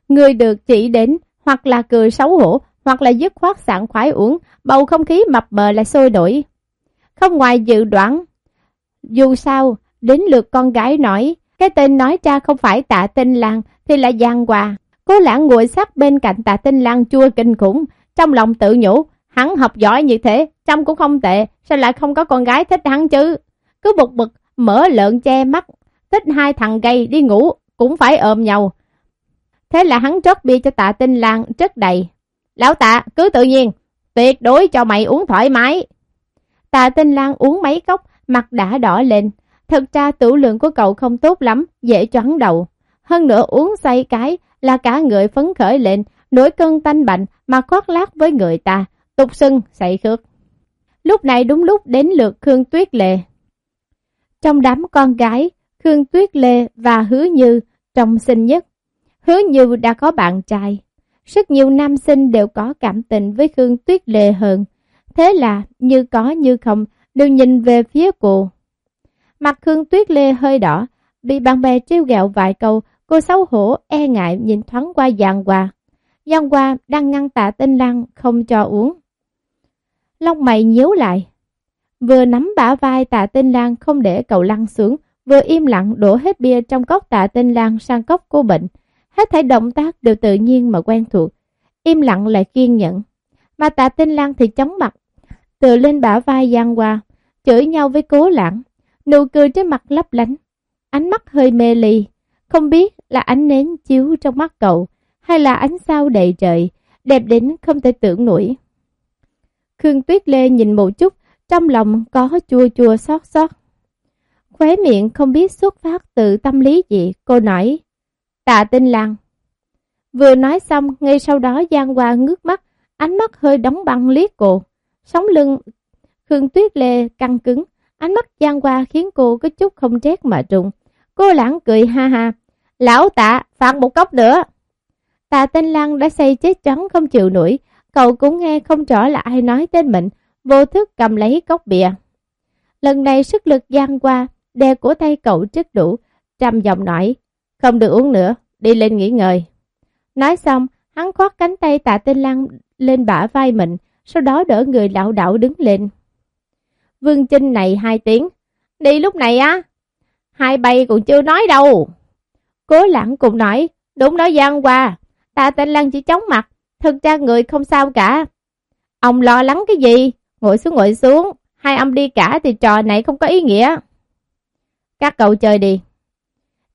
Người được chỉ đến, hoặc là cười xấu hổ, hoặc là dứt khoát sảng khoái uống, bầu không khí mập mờ lại sôi nổi. Không ngoài dự đoán, dù sao, đến lượt con gái nói, cái tên nói cha không phải tạ tinh lang thì là Giang Hòa. Cố lãng ngồi sát bên cạnh tạ tinh lang chua kinh khủng, trong lòng tự nhủ, hắn học giỏi như thế, trong cũng không tệ, sao lại không có con gái thích hắn chứ? Cứ bực bực, mở lợn che mắt, thích hai thằng gay đi ngủ, cũng phải ôm nhau. Thế là hắn trót bia cho tạ tinh lang rất đầy. Lão tạ, cứ tự nhiên, tuyệt đối cho mày uống thoải mái. Tạ tinh lang uống mấy cốc, mặt đã đỏ lên. Thật ra tử lượng của cậu không tốt lắm, dễ choáng đầu. Hơn nữa uống say cái là cả người phấn khởi lên, nổi cơn tanh bệnh mà khoác lác với người ta, tục sưng, say khước. Lúc này đúng lúc đến lượt Khương Tuyết Lệ. Trong đám con gái, Khương Tuyết Lê và Hứa Như trong xinh nhất. Hứa Như đã có bạn trai. Rất nhiều nam sinh đều có cảm tình với Khương Tuyết Lê hơn. Thế là như có như không đều nhìn về phía cô. Mặt Khương Tuyết Lê hơi đỏ, bị bạn bè trêu ghẹo vài câu, cô xấu hổ e ngại nhìn thoáng qua Giang Hoa. Giang Hoa đang ngăn tạ tinh lăng không cho uống. Lông mày nhíu lại. Vừa nắm bả vai tạ tinh lang không để cậu lăn xuống, vừa im lặng đổ hết bia trong cốc tạ tinh lang sang cốc cô bệnh. Hết thảy động tác đều tự nhiên mà quen thuộc. Im lặng lại kiên nhẫn. Mà tạ tinh lang thì chóng mặt. Từ lên bả vai Giang Hoa, chửi nhau với cố lãng. Nụ cười trên mặt lấp lánh. Ánh mắt hơi mê ly. Không biết là ánh nến chiếu trong mắt cậu hay là ánh sao đầy trời, đẹp đến không thể tưởng nổi. Khương Tuyết Lê nhìn một chút, trong lòng có chua chua xót xót. Khóe miệng không biết xuất phát từ tâm lý gì, cô nói, tạ tinh lăng. Vừa nói xong, ngay sau đó Giang Hoa ngước mắt, ánh mắt hơi đóng băng liếc cô. Sống lưng Khương Tuyết Lê căng cứng, ánh mắt Gian Qua khiến cô có chút không rét mà trùng. Cô lãng cười ha ha, lão tạ, phạt một cốc nữa. Tạ Tinh Lăng đã say chết trắng không chịu nổi, cậu cũng nghe không rõ là ai nói tên mình, vô thức cầm lấy cốc bia. Lần này sức lực Gian Qua đè của tay cậu rất đủ, trầm giọng nói, không được uống nữa, đi lên nghỉ ngơi. Nói xong, hắn khoát cánh tay tạ tinh lăng lên bả vai mình, sau đó đỡ người lão đảo đứng lên. Vương Trinh này hai tiếng, đi lúc này á, hai bay còn chưa nói đâu. Cố lãng cũng nói, đúng nói gian qua ta tinh lăng chỉ chóng mặt, thực ra người không sao cả. Ông lo lắng cái gì? Ngồi xuống ngồi xuống, hai ông đi cả thì trò này không có ý nghĩa. Các cậu chơi đi.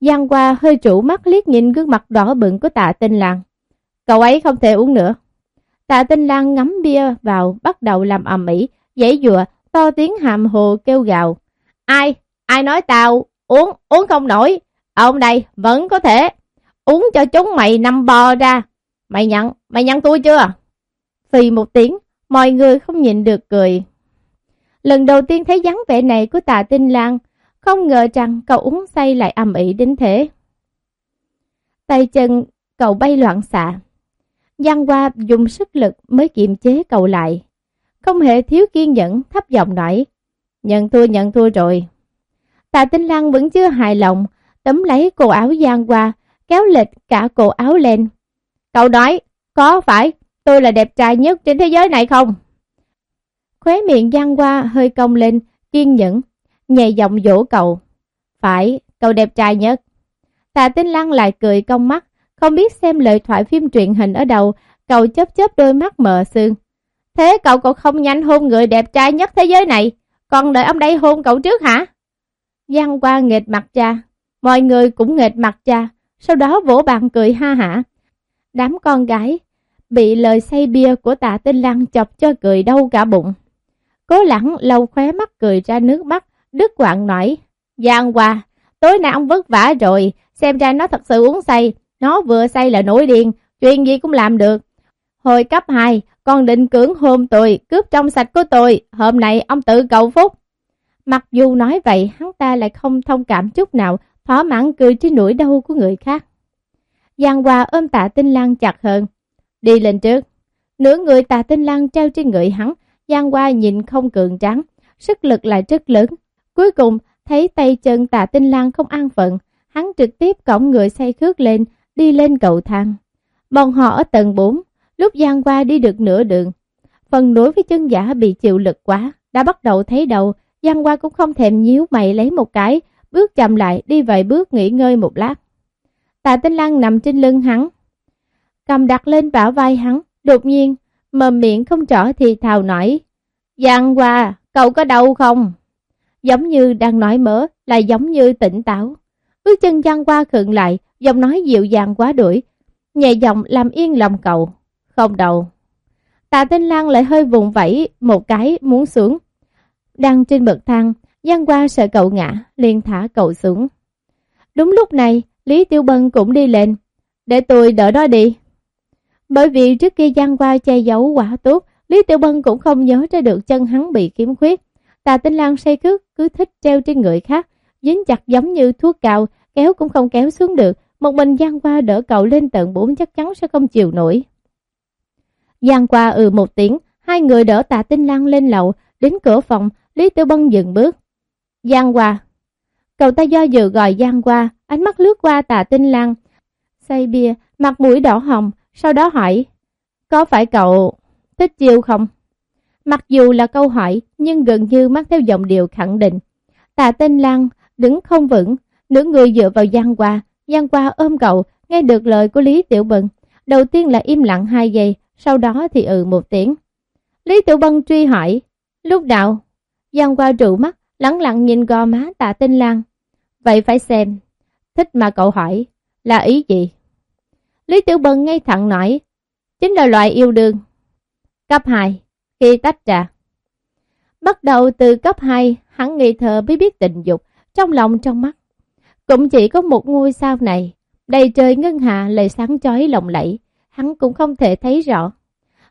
Giang qua hơi trụ mắt liếc nhìn gương mặt đỏ bừng của tạ tinh lang. Cậu ấy không thể uống nữa. Tạ tinh lang ngắm bia vào, bắt đầu làm ầm ĩ, dãy dùa to tiếng hàm hồ kêu gào. Ai? Ai nói tao? Uống, uống không nổi. Ông đây, vẫn có thể. Uống cho chúng mày nằm bò ra. Mày nhận, mày nhận tôi chưa? Phì một tiếng, mọi người không nhịn được cười. Lần đầu tiên thấy dáng vẻ này của tạ tinh lang, không ngờ rằng cậu uống say lại ầm ĩ đến thế. Tay chân cậu bay loạn xạ. Giang Hoa dùng sức lực mới kiềm chế cậu lại. Không hề thiếu kiên nhẫn thấp giọng nói. Nhận thua nhận thua rồi. Tạ Tinh Lăng vẫn chưa hài lòng, tấm lấy cổ áo Giang qua kéo lệch cả cổ áo lên. Cậu nói, có phải tôi là đẹp trai nhất trên thế giới này không? Khóe miệng Giang qua hơi cong lên, kiên nhẫn, nhẹ giọng dỗ cậu. Phải, cậu đẹp trai nhất. Tạ Tinh Lăng lại cười cong mắt, không biết xem lời thoại phim truyện hình ở đâu, cậu chớp chớp đôi mắt mờ sương. Thế cậu còn không nhanh hôn người đẹp trai nhất thế giới này, còn đợi ông đây hôn cậu trước hả? Giang qua nghệt mặt cha, mọi người cũng nghệt mặt cha, sau đó vỗ bàn cười ha hả. Đám con gái bị lời say bia của tạ tinh lăng chọc cho cười đau cả bụng. Cố lẳng lâu khóe mắt cười ra nước mắt, đứt quạng nổi. Giang qua, tối nay ông vất vả rồi, xem ra nó thật sự uống say, nó vừa say là nổi điên, chuyện gì cũng làm được. Hồi cấp 2, con định cưỡng hôn tôi, cướp trong sạch của tôi, hôm nay ông tự cầu phúc. Mặc dù nói vậy, hắn ta lại không thông cảm chút nào, thỏa mãn cười trên nỗi đau của người khác. Giang Hoa ôm tạ tinh lang chặt hơn. Đi lên trước. Nửa người tạ tinh lang treo trên người hắn, Giang Hoa nhìn không cường trắng, sức lực lại rất lớn. Cuối cùng, thấy tay chân tạ tinh lang không an phận, hắn trực tiếp cõng người say khước lên, đi lên cầu thang. Bọn họ ở tầng 4, lúc Giang qua đi được nửa đường. Phần đối với chân giả bị chịu lực quá, đã bắt đầu thấy đầu, Giang qua cũng không thèm nhíu mày lấy một cái, bước chậm lại đi vài bước nghỉ ngơi một lát. Tạ Tinh Lan nằm trên lưng hắn, cầm đặt lên bả vai hắn, đột nhiên, mầm miệng không rõ thì thào nói, Giang qua cậu có đau không? Giống như đang nói mớ, lại giống như tỉnh táo. Bước chân Giang qua khựng lại, giọng nói dịu dàng quá đuổi, nhẹ giọng làm yên lòng cậu. Không đầu. Tạ Tinh Lan lại hơi vùng vẫy một cái muốn xuống. Đang trên bậc thang, Giang qua sợ cậu ngã, liền thả cậu xuống. Đúng lúc này, Lý Tiêu Bân cũng đi lên. Để tôi đỡ đó đi. Bởi vì trước kia Giang qua che giấu quả tốt, Lý Tiểu Bân cũng không nhớ ra được chân hắn bị kiếm khuyết. Tà Tinh Lan say cước cứ thích treo trên người khác, dính chặt giống như thuốc cào, kéo cũng không kéo xuống được. Một mình Giang qua đỡ cậu lên tận bốn chắc chắn sẽ không chịu nổi. Giang qua ừ một tiếng, hai người đỡ Tạ Tinh Lan lên lầu, đến cửa phòng, Lý Tiểu Bân dừng bước. Giang qua, Cậu ta do dự gọi Giang qua, ánh mắt lướt qua Tạ Tinh Lan. Say bia, mặt mũi đỏ hồng, sau đó hỏi, có phải cậu thích chiêu không? Mặc dù là câu hỏi, nhưng gần như mang theo giọng điệu khẳng định. Tạ Tinh Lan đứng không vững, nửa người dựa vào Giang qua, Giang qua ôm cậu, nghe được lời của Lý Tiểu Bân. Đầu tiên là im lặng hai giây, sau đó thì ừ một tiếng. Lý Tiểu Bân truy hỏi, lúc nào? Giang qua trụ mắt, lắng lặng nhìn gò má Tạ Tinh Lan. Vậy phải xem, thích mà cậu hỏi, là ý gì? Lý Tiểu Bân ngay thẳng nói, chính là loại yêu đương. Cấp 2, khi tách trà Bắt đầu từ cấp 2, hắn nghi thờ mới biết tình dục, trong lòng trong mắt. Cũng chỉ có một ngôi sao này, đầy trời ngân hạ lại sáng chói lộng lẫy, hắn cũng không thể thấy rõ.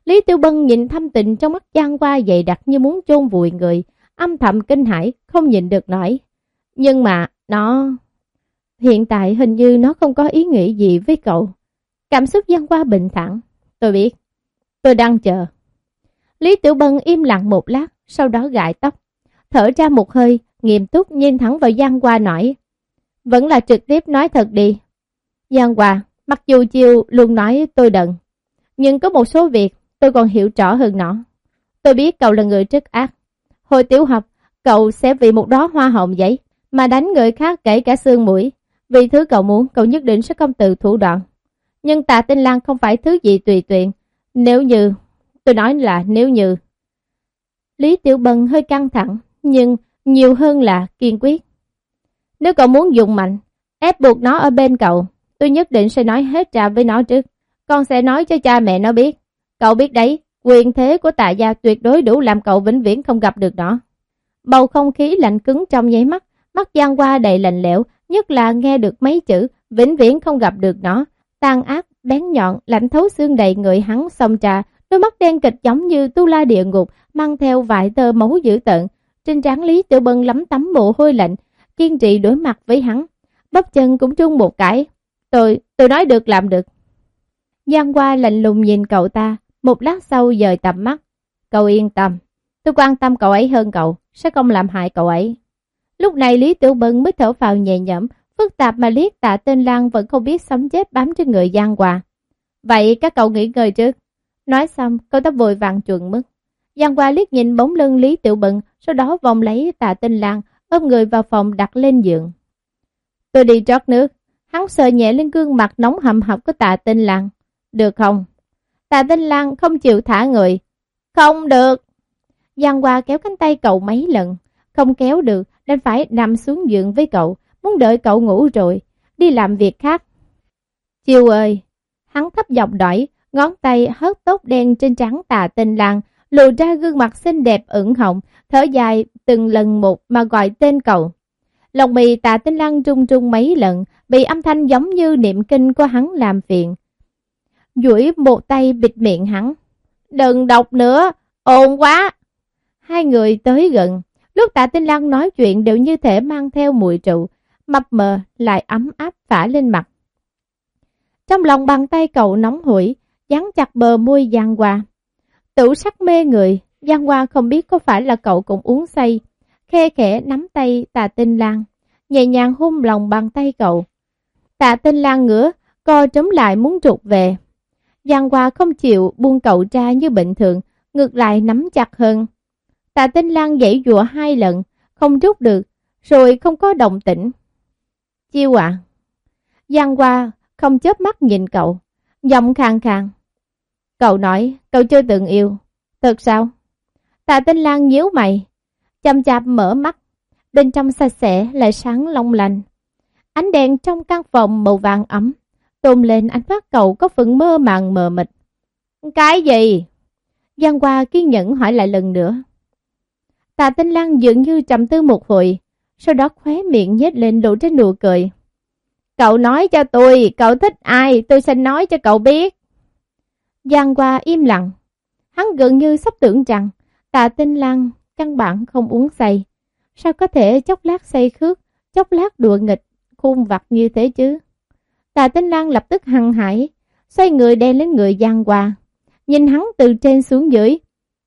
Lý Tiêu Bân nhìn thâm tình trong mắt Giang qua dày đặc như muốn chôn vùi người, âm thầm kinh hãi, không nhìn được nổi Nhưng mà, nó... Hiện tại hình như nó không có ý nghĩa gì với cậu. Cảm xúc Giang qua bình thản. Tôi biết. Tôi đang chờ. Lý Tiểu Bân im lặng một lát, sau đó gãi tóc. Thở ra một hơi, nghiêm túc nhìn thẳng vào Giang qua nói. Vẫn là trực tiếp nói thật đi. Giang Hoa, mặc dù chiều luôn nói tôi đần, nhưng có một số việc tôi còn hiểu rõ hơn nó. Tôi biết cậu là người rất ác. Hồi tiểu học, cậu sẽ vì một đó hoa hồng giấy mà đánh người khác kể cả xương mũi. Vì thứ cậu muốn, cậu nhất định sẽ không từ thủ đoạn. Nhưng tạ tinh lang không phải thứ gì tùy tiện. Nếu như, tôi nói là nếu như. Lý Tiểu Bân hơi căng thẳng, nhưng nhiều hơn là kiên quyết. Nếu cậu muốn dùng mạnh, ép buộc nó ở bên cậu, tôi nhất định sẽ nói hết ra với nó trước. Con sẽ nói cho cha mẹ nó biết. Cậu biết đấy, quyền thế của tạ gia tuyệt đối đủ làm cậu vĩnh viễn không gặp được nó. Bầu không khí lạnh cứng trong nháy mắt, mắt Giang qua đầy lạnh lẽo, nhất là nghe được mấy chữ vĩnh viễn không gặp được nó. Tàn ác, bén nhọn, lạnh thấu xương đầy người hắn xông trà, đôi mắt đen kịch giống như tu la địa ngục, mang theo vài tơ máu dữ tợn. Trên trán Lý Tiểu Bân lắm tắm mồ hôi lạnh, kiên trì đối mặt với hắn. Bắp chân cũng trung một cái. Tôi, tôi nói được làm được. Giang qua lạnh lùng nhìn cậu ta, một lát sau dời tầm mắt. Cậu yên tâm, tôi quan tâm cậu ấy hơn cậu, sẽ không làm hại cậu ấy. Lúc này Lý Tiểu Bân mới thở vào nhẹ nhõm, phức tạp mà liếc tạ tên Lan vẫn không biết sống chết bám trên người Giang Hoa. Vậy các cậu nghỉ ngơi trước. Nói xong, cậu ta vội vàng chuẩn mức. Giang Hoa liếc nhìn bóng lưng Lý Tiểu Bân, sau đó vòng lấy tạ tên Lan, ôm người vào phòng đặt lên giường. Tôi đi trót nước. Hắn sờ nhẹ lên gương mặt nóng hầm hập của tạ Tinh Lan. Được không? Tạ Tinh Lan không chịu thả người. Không được. Giang Hoa kéo cánh tay cậu mấy lần. Không kéo được, nên phải nằm xuống giường với cậu. Muốn đợi cậu ngủ rồi. Đi làm việc khác. Chiều ơi. Hắn thấp giọng đỏi. Ngón tay hớt tóc đen trên trắng Tà Tinh Lan. Lộ ra gương mặt xinh đẹp ửng hồng. Thở dài từng lần một mà gọi tên cậu. Lòng mì Tà Tinh Lan trung trung mấy lần. Bị âm thanh giống như niệm kinh của hắn làm phiền duỗi một tay bịt miệng hắn. Đừng đọc nữa, ồn quá. Hai người tới gần, lúc tạ tinh lăng nói chuyện đều như thể mang theo mùi rượu, mập mờ lại ấm áp phả lên mặt. Trong lòng bàn tay cậu nóng hổi, dán chặt bờ môi Giang Hoa. Tử sắc mê người, Giang Hoa không biết có phải là cậu cũng uống say, khe khẽ nắm tay tà tinh lang, nhẹ nhàng hôn lòng bàn tay cậu. Tạ tinh Lan ngửa, co trống lại muốn trục về. Giang Hoa không chịu buông cậu ra như bình thường, ngược lại nắm chặt hơn. Tạ Tinh Lan dãy dụa hai lần, không rút được, rồi không có động tĩnh. Chiêu ạ! À? Giang Hoa không chớp mắt nhìn cậu, giọng khàn khàn. Cậu nói, cậu chưa từng yêu. Thật sao? Tạ Tinh Lan nhíu mày, chăm chạp mở mắt, bên trong sạch sẽ lại sáng long lành. Ánh đèn trong căn phòng màu vàng ấm, tôn lên ánh mắt cậu có phần mơ màng mờ mịt. Cái gì? Giang Hoa kiên nhẫn hỏi lại lần nữa. Tạ Tinh Lan dường như trầm tư một hồi, sau đó khóe miệng nhếch lên lộ trên nụ cười. Cậu nói cho tôi, cậu thích ai, tôi sẽ nói cho cậu biết. Giang Hoa im lặng. Hắn gần như sắp tưởng rằng Tạ Tinh Lan căn bản không uống say. Sao có thể chốc lát say khước, chốc lát đùa nghịch, khung vặt như thế chứ? Tà Tinh Lan lập tức hăng hải, xoay người đe lên người Giang Hoa, nhìn hắn từ trên xuống dưới,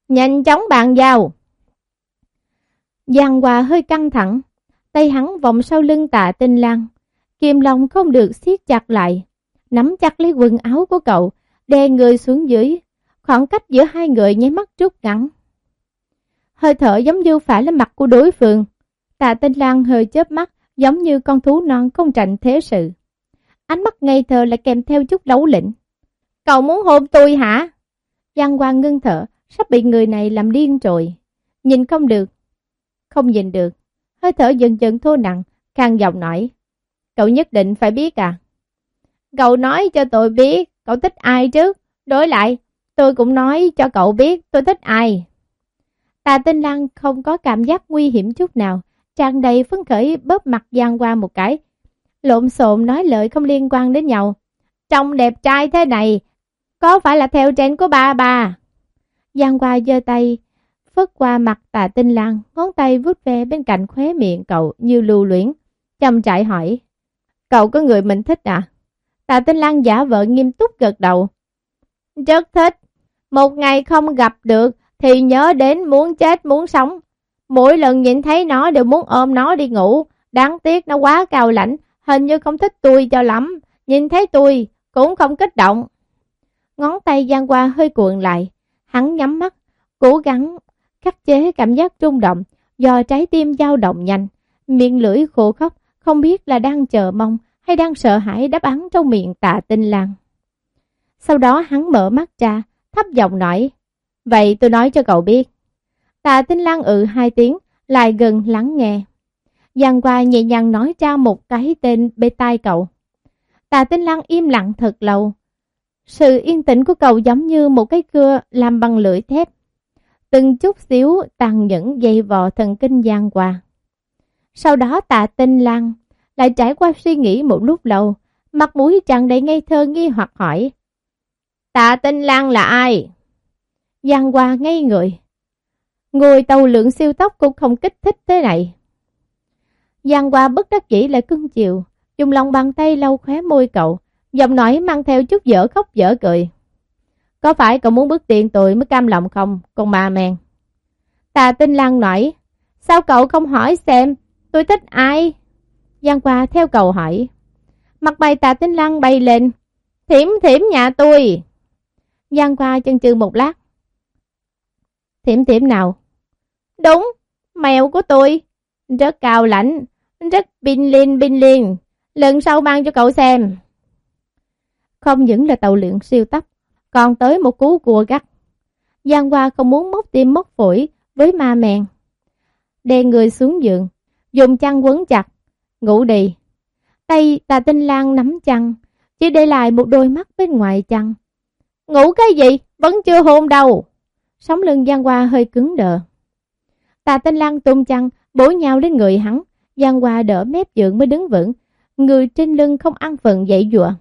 nhanh chóng bàn giao. Giang Hoa hơi căng thẳng, tay hắn vòng sau lưng Tạ Tinh Lan, kiềm lòng không được siết chặt lại, nắm chặt lấy quần áo của cậu, đè người xuống dưới, khoảng cách giữa hai người nháy mắt rút ngắn. Hơi thở giống như phải lên mặt của đối phương, Tạ Tinh Lan hơi chớp mắt, giống như con thú non không trạnh thế sự ánh mắt ngây thơ lại kèm theo chút lấu lĩnh. Cậu muốn hôn tôi hả? Giang Quang ngưng thở, sắp bị người này làm điên rồi. Nhìn không được. Không nhìn được. Hơi thở dần dần thô nặng, khang giọng nói. Cậu nhất định phải biết à? Cậu nói cho tôi biết, cậu thích ai chứ? Đối lại, tôi cũng nói cho cậu biết tôi thích ai. Tà tinh lăng không có cảm giác nguy hiểm chút nào, tràn đầy phấn khởi bóp mặt Giang qua một cái, lộn xộn nói lời không liên quan đến nhau. Trông đẹp trai thế này, có phải là theo trend của ba bà? Giang qua giơ tay, phất qua mặt tà tinh lang, ngón tay vút ve bên cạnh khóe miệng cậu như lưu luyến. Chăm trại hỏi, cậu có người mình thích à? Tà tinh lang giả vợ nghiêm túc gật đầu. Rất thích, một ngày không gặp được thì nhớ đến muốn chết muốn sống. Mỗi lần nhìn thấy nó đều muốn ôm nó đi ngủ, đáng tiếc nó quá cao lãnh, hình như không thích tôi cho lắm, nhìn thấy tôi cũng không kích động. Ngón tay Giang qua hơi cuộn lại, hắn nhắm mắt, cố gắng khắc chế cảm giác rung động do trái tim dao động nhanh, miệng lưỡi khổ khóc, không biết là đang chờ mong hay đang sợ hãi đáp án trong miệng tạ tinh lang. Sau đó hắn mở mắt ra, thấp giọng nói, vậy tôi nói cho cậu biết. Tạ tinh Lan ừ hai tiếng, lại gần lắng nghe. Giang qua nhẹ nhàng nói ra một cái tên bên tai cậu. Tạ tinh Lan im lặng thật lâu. Sự yên tĩnh của cậu giống như một cái cưa làm bằng lưỡi thép. Từng chút xíu tàn nhẫn dây vò thần kinh Giang qua. Sau đó tạ tinh lăng lại trải qua suy nghĩ một lúc lâu, mặt mũi tràn đầy ngây thơ nghi hoặc hỏi. Tạ tinh lăng là ai? Giang qua ngây người. Ngồi tàu lượng siêu tốc cũng không kích thích thế này. Giang qua bất đắc dĩ lại cưng chiều, dùng lòng bàn tay lau khóe môi cậu, Giọng nói mang theo chút dở khóc dở cười. Có phải cậu muốn bước tiền tôi mới cam lòng không, con ma men? Tà tinh lăng nói, sao cậu không hỏi xem, tôi thích ai? Giang qua theo cậu hỏi. Mặt mày tà tinh lăng bay lên, thiểm thiểm nhà tôi. Giang qua chân chừ một lát. Thiểm thiểm nào? Đúng, mèo của tôi. Rất cao lãnh, rất pin liên pin liên. Lần sau mang cho cậu xem. Không những là tàu luyện siêu tốc, còn tới một cú cua gắt. Giang Hoa không muốn móc tim móc phổi với ma mèn. Đè người xuống giường, dùng chăn quấn chặt, ngủ đi. Tay tà tinh lang nắm chăn, chỉ để lại một đôi mắt bên ngoài chăn. Ngủ cái gì? Vẫn chưa hôn đâu. Sống lưng Giang Hoa hơi cứng đờ. Tà tinh Lăng tung chăn, bổ nhau lên người hắn. Giang Hoa đỡ mép giường mới đứng vững. Người trên lưng không ăn phần dậy dụa.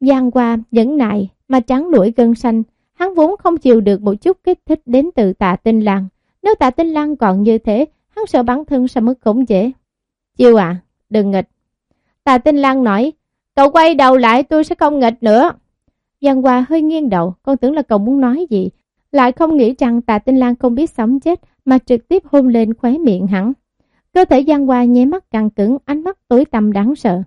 Giang Hoa nhẫn nại mà trắng đuổi gân xanh. Hắn vốn không chịu được một chút kích thích đến từ tạ tinh Lăng, Nếu tạ tinh Lăng còn như thế, hắn sợ bản thân sẽ mất khống chế. Chiêu à, đừng nghịch. Tạ tinh Lăng nói, cậu quay đầu lại tôi sẽ không nghịch nữa. Giang Hoa hơi nghiêng đầu, con tưởng là cậu muốn nói gì. Lại không nghĩ rằng tạ tinh Lan không biết sống chết mà trực tiếp hôn lên khóe miệng hắn. Cơ thể Giang Hoa nháy mắt căng cứng, ánh mắt tối tăm đáng sợ.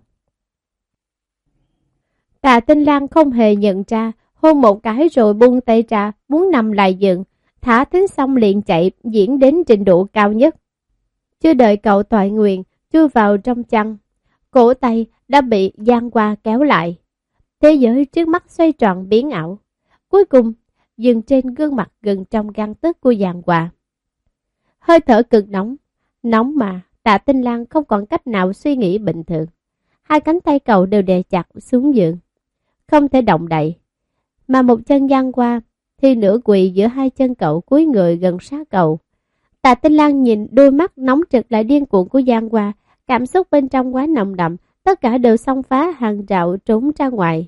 Tạ Tinh Lan không hề nhận ra, hôn một cái rồi buông tay ra, muốn nằm lại giường, thả thính xong liền chạy, diễn đến trình độ cao nhất. Chưa đợi cậu toại nguyện, chui vào trong chăn, cổ tay đã bị Giang Hoa kéo lại. Thế giới trước mắt xoay tròn biến ảo. Cuối cùng, dừng trên gương mặt gần trong gan tức của Giang Hoa. Hơi thở cực nóng, nóng mà tạ tinh lang không còn cách nào suy nghĩ bình thường. Hai cánh tay cậu đều đè chặt xuống giường, không thể động đậy. Mà một chân gian qua, thì nửa quỳ giữa hai chân cậu cúi người gần sát cậu. Tạ Tinh Lan nhìn đôi mắt nóng trực lại điên cuộn của Giang Hoa, cảm xúc bên trong quá nồng đậm, tất cả đều xông phá hàng rào trốn ra ngoài.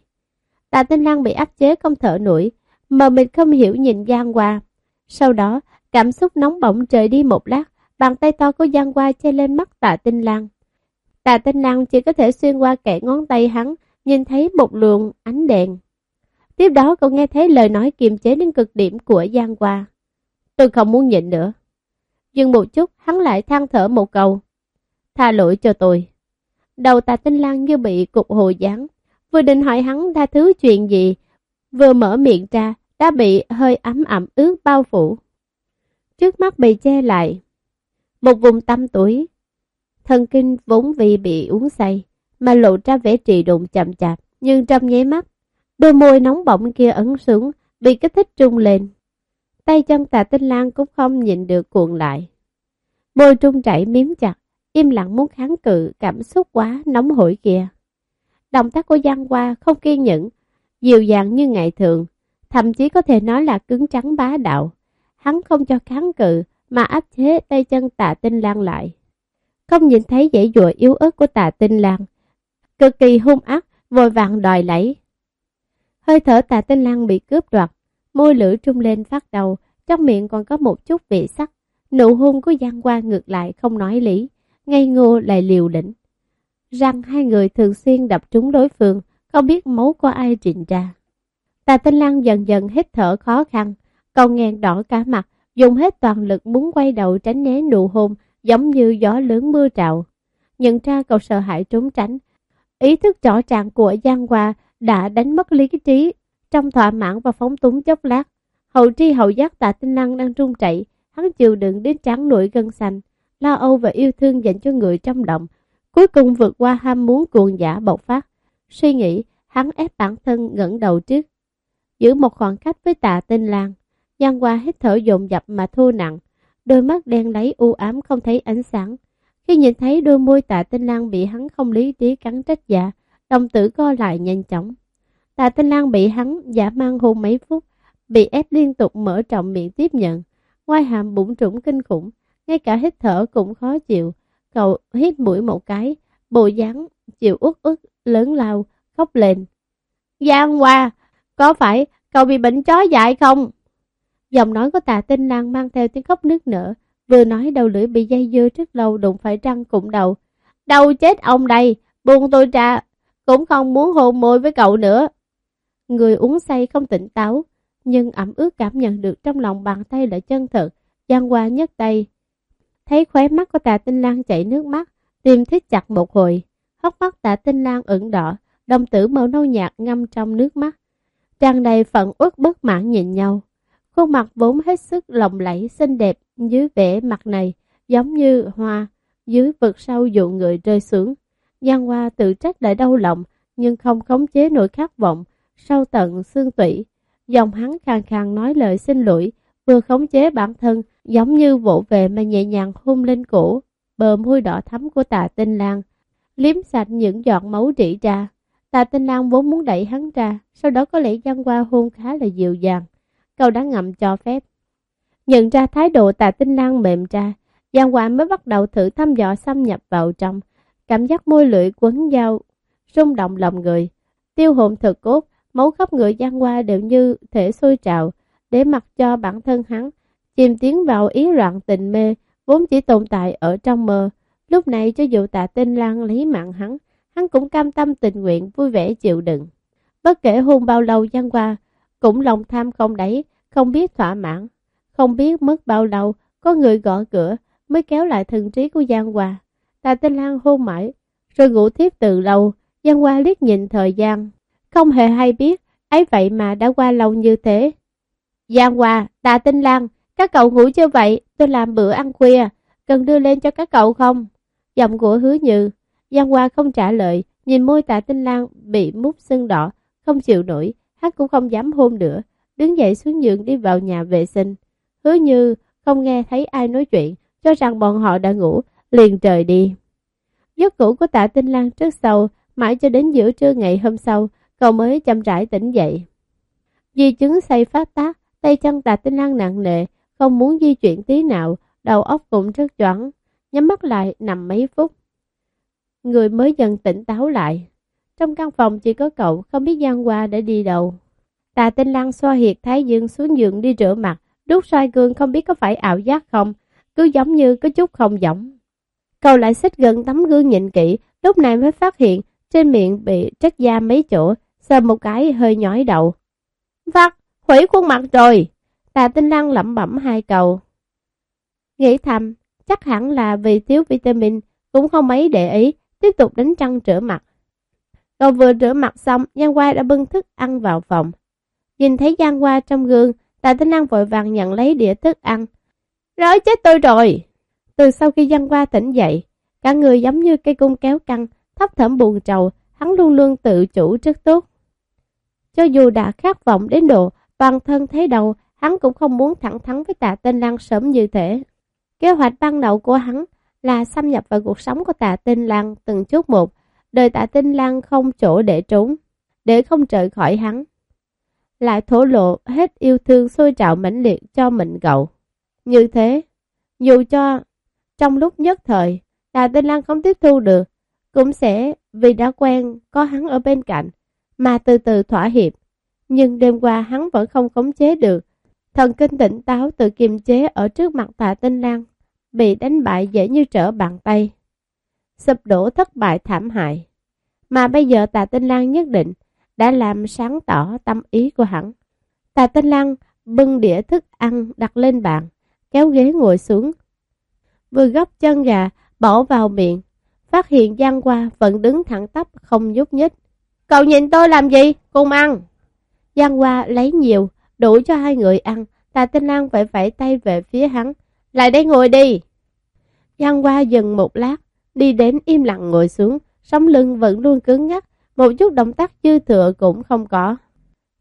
Tạ Tinh Lan bị áp chế không thở nổi, mà mình không hiểu nhìn Giang Hoa. Sau đó, cảm xúc nóng bỏng trời đi một lát, bàn tay to của Giang Hoa che lên mắt Tạ Tinh Lang Tạ Tinh Lang chỉ có thể xuyên qua kẻ ngón tay hắn, nhìn thấy một luồng ánh đèn. Tiếp đó cậu nghe thấy lời nói kiềm chế đến cực điểm của Giang Hoa. Tôi không muốn nhịn nữa. Dừng một chút, hắn lại than thở một câu. Tha lỗi cho tôi. Đầu Tạ Tinh Lang như bị cục hồi gián. Vừa định hỏi hắn tha thứ chuyện gì, vừa mở miệng ra, đã bị hơi ấm ẩm ướt bao phủ. Trước mắt bị che lại. Một vùng tâm tối Thần kinh vốn vì bị uống say, mà lộ ra vẻ trì đụng chậm chạp, nhưng trong nháy mắt, đôi môi nóng bỏng kia ấn xuống, bị kích thích trung lên. Tay chân tà tinh lang cũng không nhịn được cuộn lại. Môi trung chảy miếm chặt, im lặng muốn kháng cự cảm xúc quá nóng hổi kia. Động tác của Giang Hoa không kiên nhẫn, dịu dàng như ngày thường, thậm chí có thể nói là cứng trắng bá đạo. Hắn không cho kháng cự mà áp chế tay chân tạ tinh lang lại. Không nhìn thấy dãy dụa yếu ớt của tạ tinh lang, cực kỳ hung ác, vội vàng đòi lấy. Hơi thở tạ tinh lang bị cướp đoạt, môi lưỡi trung lên phát đầu, trong miệng còn có một chút vị sắc. Nụ hôn của Giang Hoa ngược lại không nói lý, ngây ngô lại liều lĩnh. Rằng hai người thường xuyên đập trúng đối phương, không biết máu của ai trịnh ra. Tạ Tinh Lan dần dần hít thở khó khăn, cầu ngàn đỏ cả mặt, dùng hết toàn lực muốn quay đầu tránh né nụ hôn, giống như gió lớn mưa trào. Nhận ra cậu sợ hãi trốn tránh, Ý thức rõ ràng của Giang Hoa đã đánh mất lý trí trong thỏa mãn và phóng túng chốc lát. Hậu tri hậu giác tạ tinh năng đang run chạy, hắn chịu đựng đến trắng nổi gân xanh, lo âu và yêu thương dành cho người trong động. Cuối cùng vượt qua ham muốn cuồng giả bộc phát. Suy nghĩ, hắn ép bản thân ngẩng đầu trước. Giữ một khoảng cách với tạ tinh lang, Giang Hoa hít thở dồn dập mà thu nặng, đôi mắt đen lấy u ám không thấy ánh sáng. Khi nhìn thấy đôi môi tạ tinh lang bị hắn không lý trí cắn trách dạ, đồng tử co lại nhanh chóng. Tạ tinh lang bị hắn giả mang hôn mấy phút, bị ép liên tục mở trọng miệng tiếp nhận. Ngoài hàm bụng trũng kinh khủng, ngay cả hít thở cũng khó chịu. Cậu hít mũi một cái, bộ dáng chịu út ức, lớn lao, khóc lên. Giang Hoa, có phải cậu bị bệnh chó dại không? Giọng nói của tạ tinh lang mang theo tiếng khóc nước nở, Vừa nói đầu lưỡi bị dây dưa rất lâu đụng phải răng cụm đầu. đau chết ông đây, buông tôi ra, cũng không muốn hôn môi với cậu nữa. Người uống say không tỉnh táo, nhưng ẩm ướt cảm nhận được trong lòng bàn tay là chân thật, Giang qua nhấc tay, thấy khóe mắt của tạ tinh lang chảy nước mắt, tim thích chặt một hồi. Hốc mắt tạ tinh lang ửng đỏ, đồng tử màu nâu nhạt ngâm trong nước mắt. Tràn đầy phận uất bất mãn nhìn nhau. Khuôn mặt vốn hết sức lộng lẫy xinh đẹp dưới vẻ mặt này, giống như hoa, dưới vực sâu dụ người rơi xuống. Giang Hoa tự trách lại đau lòng, nhưng không khống chế nỗi khát vọng, sâu tận xương tủy. Dòng hắn khàn khàn nói lời xin lỗi, vừa khống chế bản thân, giống như vỗ về mà nhẹ nhàng hôn lên cổ, bờ môi đỏ thắm của tạ tinh lang, liếm sạch những giọt máu rỉ ra. Tạ tinh lang vốn muốn đẩy hắn ra, sau đó có lẽ Giang Hoa hôn khá là dịu dàng. Cậu đã ngậm cho phép. Nhận ra thái độ tạ tinh lang mềm ra, Giang Hoa mới bắt đầu thử thăm dò xâm nhập vào trong, cảm giác môi lưỡi quấn dao, rung động lòng người. Tiêu hồn thực cốt, máu khắp người Giang Hoa đều như thể sôi trào, để mặc cho bản thân hắn, chìm tiến vào ý loạn tình mê, vốn chỉ tồn tại ở trong mơ. Lúc này cho dù tạ tinh lang lấy mạng hắn, hắn cũng cam tâm tình nguyện vui vẻ chịu đựng. Bất kể hôn bao lâu Giang Hoa, cũng lòng tham không đáy, không biết thỏa mãn, không biết mất bao lâu, có người gõ cửa mới kéo lại thần trí của Giang Hoa. Tạ Tinh Lan hôn mãi, rồi ngủ tiếp từ lâu, Giang Hoa liếc nhìn thời gian, không hề hay biết, ấy vậy mà đã qua lâu như thế. Giang Hoa, Tạ Tinh Lan, các cậu ngủ chưa vậy? Tôi làm bữa ăn khuya, cần đưa lên cho các cậu không? Giọng của hứa như, Giang Hoa không trả lời, nhìn môi Tạ Tinh Lan bị mút sưng đỏ, không chịu nổi, hắn cũng không dám hôn nữa, đứng dậy xuống giường đi vào nhà vệ sinh. Hứa như không nghe thấy ai nói chuyện, cho rằng bọn họ đã ngủ, liền trời đi. Giấc ngủ của tạ tinh lang trước sau mãi cho đến giữa trưa ngày hôm sau, cậu mới chậm rãi tỉnh dậy. Di chứng say phát tác, tay chân tạ tinh lang nặng nề, không muốn di chuyển tí nào, đầu óc cũng rất choáng, nhắm mắt lại nằm mấy phút. Người mới dần tỉnh táo lại. Trong căn phòng chỉ có cậu, không biết Giang Hoa đã đi đâu. Tạ Tinh Lăng xoa hiệt Thái Dương xuống giường đi rửa mặt, đút soi gương không biết có phải ảo giác không, cứ giống như có chút không giống. Cậu lại xích gần tấm gương nhìn kỹ, lúc này mới phát hiện trên miệng bị trách da mấy chỗ, sờ một cái hơi nhói đầu. Vắt, hủy khuôn mặt rồi. Tà tinh lăng lẩm bẩm hai cầu. Nghĩ thầm, chắc hẳn là vì thiếu vitamin, cũng không mấy để ý, tiếp tục đánh răng rửa mặt. Cậu vừa rửa mặt xong, Giang Hoa đã bưng thức ăn vào phòng. Nhìn thấy Giang Hoa trong gương, Tạ Tinh An vội vàng nhận lấy đĩa thức ăn. Rối chết tôi rồi! Từ sau khi Giang Hoa tỉnh dậy, cả người giống như cây cung kéo căng, thấp thẩm buồn trầu, hắn luôn luôn tự chủ rất tốt. Cho dù đã khát vọng đến độ toàn thân thấy đầu, hắn cũng không muốn thẳng thắn với tạ tinh Lan sớm như thế. Kế hoạch ban đầu của hắn là xâm nhập vào cuộc sống của tạ tinh Lan từng chút một, đời tạ tinh Lan không chỗ để trốn, để không rời khỏi hắn. Lại thổ lộ hết yêu thương sôi trào mãnh liệt cho mình cậu. Như thế, dù cho trong lúc nhất thời, Đà Tinh Lan không tiếp thu được, cũng sẽ vì đã quen có hắn ở bên cạnh, mà từ từ thỏa hiệp. Nhưng đêm qua hắn vẫn không khống chế được. Thần kinh tỉnh táo tự kiềm chế ở trước mặt Tạ Tinh Lan, bị đánh bại dễ như trở bàn tay. Sụp đổ thất bại thảm hại. Mà bây giờ Tạ Tinh Lan nhất định đã làm sáng tỏ tâm ý của hắn. Tạ Tinh Lan bưng đĩa thức ăn đặt lên bàn, kéo ghế ngồi xuống. Vừa gấp chân gà, bỏ vào miệng, phát hiện Giang Hoa vẫn đứng thẳng tắp không nhúc nhích. Cậu nhìn tôi làm gì? Cùng ăn. Giang Hoa lấy nhiều, đủ cho hai người ăn, Tạ Tinh Lan phải vẫy tay về phía hắn. Lại đây ngồi đi. Giang Hoa dừng một lát, đi đến im lặng ngồi xuống, sống lưng vẫn luôn cứng ngắc, một chút động tác dư thừa cũng không có.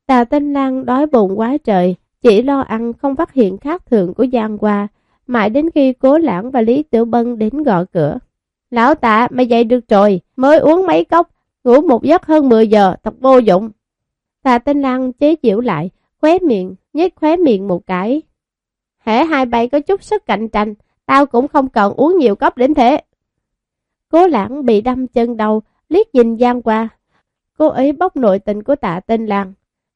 Tà Tinh Lan đói bụng quá trời, chỉ lo ăn không phát hiện khác thường của Giang Hoa, mãi đến khi Cố Lãng và Lý Tiểu Bân đến gõ cửa. Lão tạ, mày dậy được rồi, mới uống mấy cốc, ngủ một giấc hơn 10 giờ, thật vô dụng. Tà Tinh Lan chế giễu lại, khóe miệng, nhếch khóe miệng một cái. Hễ hai bay có chút sức cạnh tranh, tao cũng không cần uống nhiều cốc đến thế. Cố lãng bị đâm chân đầu, liếc nhìn Giang Hoa. Cô ấy bóc nội tình của tạ Tinh Lan.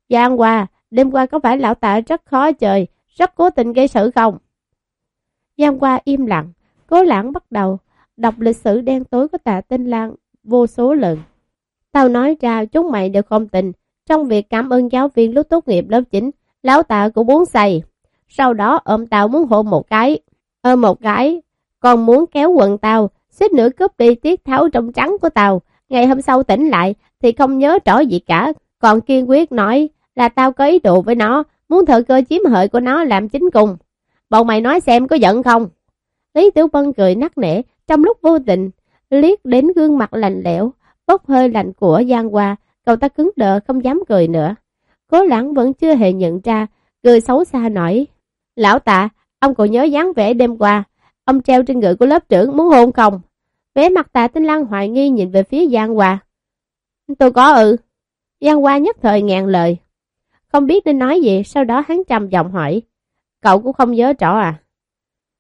Giang Hoa, đêm qua có phải lão tạ rất khó chơi, rất cố tình gây sự không? Giang qua im lặng, cố lãng bắt đầu đọc lịch sử đen tối của tạ tinh lang vô số lần. Tao nói ra chúng mày đều không tin. Trong việc cảm ơn giáo viên lúc tốt nghiệp lớp 9, lão tạ cũng muốn say. Sau đó ôm tao muốn hôn một cái. Ôm một cái, còn muốn kéo quần tao, suýt nữa cướp đi tiết tháo trong trắng của tàu Ngày hôm sau tỉnh lại thì không nhớ rõ gì cả. Còn kiên quyết nói là tao có ý đồ với nó, muốn thợ cơ chiếm hợi của nó làm chính cùng. Bọn mày nói xem có giận không? Lý Tiểu Vân cười nắc nẻ, trong lúc vô tình, liếc đến gương mặt lạnh lẽo, bốc hơi lạnh của Giang Hoa, cậu ta cứng đờ không dám cười nữa. Cố lãng vẫn chưa hề nhận ra, cười xấu xa nổi Lão tạ, ông còn nhớ dáng vẻ đêm qua, ông treo trên ngựa của lớp trưởng muốn hôn không? Vẻ mặt tạ tinh lăng hoài nghi nhìn về phía Giang Hoa. Tôi có ừ. Giang Hoa nhất thời ngàn lời. Không biết nên nói gì, sau đó hắn trầm giọng hỏi. Cậu cũng không nhớ rõ à?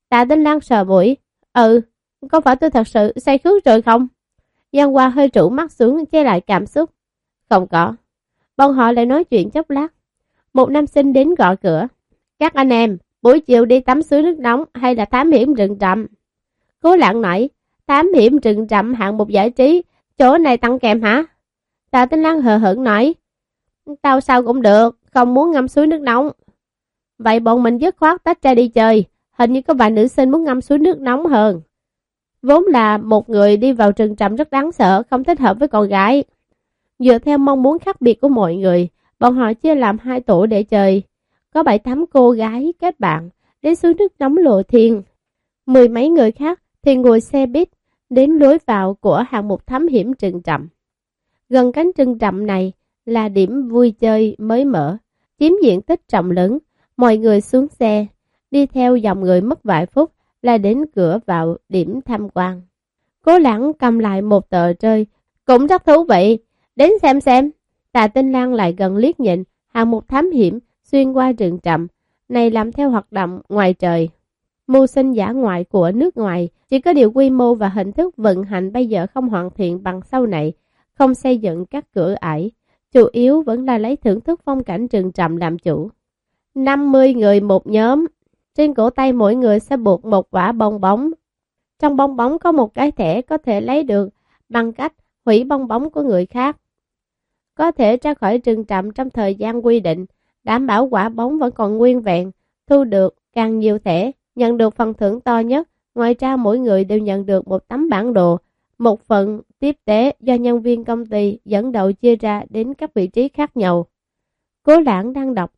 Tạ Tinh lăng sờ mũi. Ừ, có phải tôi thật sự say khước rồi không? Giang Hoa hơi trụ mắt xuống che lại cảm xúc. Không có. Bọn họ lại nói chuyện chốc lát. Một nam sinh đến gọi cửa. Các anh em, buổi chiều đi tắm suối nước nóng hay là thám hiểm rừng rậm? Cố lặng nổi, tám hiểm rừng rậm hạng mục giải trí, chỗ này tăng kèm hả? Tạ Tinh Lan hờ hững nói. Tao sao cũng được, không muốn ngâm suối nước nóng. Vậy bọn mình dứt khoát tách ra đi chơi, hình như có vài nữ sinh muốn ngâm suối nước nóng hơn. Vốn là một người đi vào rừng rậm rất đáng sợ, không thích hợp với con gái. Dựa theo mong muốn khác biệt của mọi người, bọn họ chia làm hai tổ để chơi. Có bảy tám cô gái kết bạn, đến suối nước nóng lộ thiên. Mười mấy người khác thì ngồi xe buýt đến lối vào của hạng mục thám hiểm rừng trầm. Gần cánh rừng trầm này là điểm vui chơi mới mở, chiếm diện tích rộng lớn. Mọi người xuống xe, đi theo dòng người mất vài phút là đến cửa vào điểm tham quan. Cố lãng cầm lại một tờ rơi, cũng rất thú vị, đến xem xem. Tạ Tinh Lan lại gần liếc nhìn, hàng một thám hiểm xuyên qua rừng trầm, này làm theo hoạt động ngoài trời. Mưu sinh giả ngoại của nước ngoài, chỉ có điều quy mô và hình thức vận hành bây giờ không hoàn thiện bằng sau này, không xây dựng các cửa ải, chủ yếu vẫn là lấy thưởng thức phong cảnh rừng trầm làm chủ. 50 người một nhóm, trên cổ tay mỗi người sẽ buộc một quả bong bóng. Trong bong bóng có một cái thẻ có thể lấy được bằng cách hủy bong bóng của người khác. Có thể ra khỏi rừng trầm trong thời gian quy định, đảm bảo quả bóng vẫn còn nguyên vẹn, thu được càng nhiều thẻ, nhận được phần thưởng to nhất. Ngoài ra mỗi người đều nhận được một tấm bản đồ, một phần tiếp tế do nhân viên công ty dẫn đầu chia ra đến các vị trí khác nhau. Cố lãng đang đọc.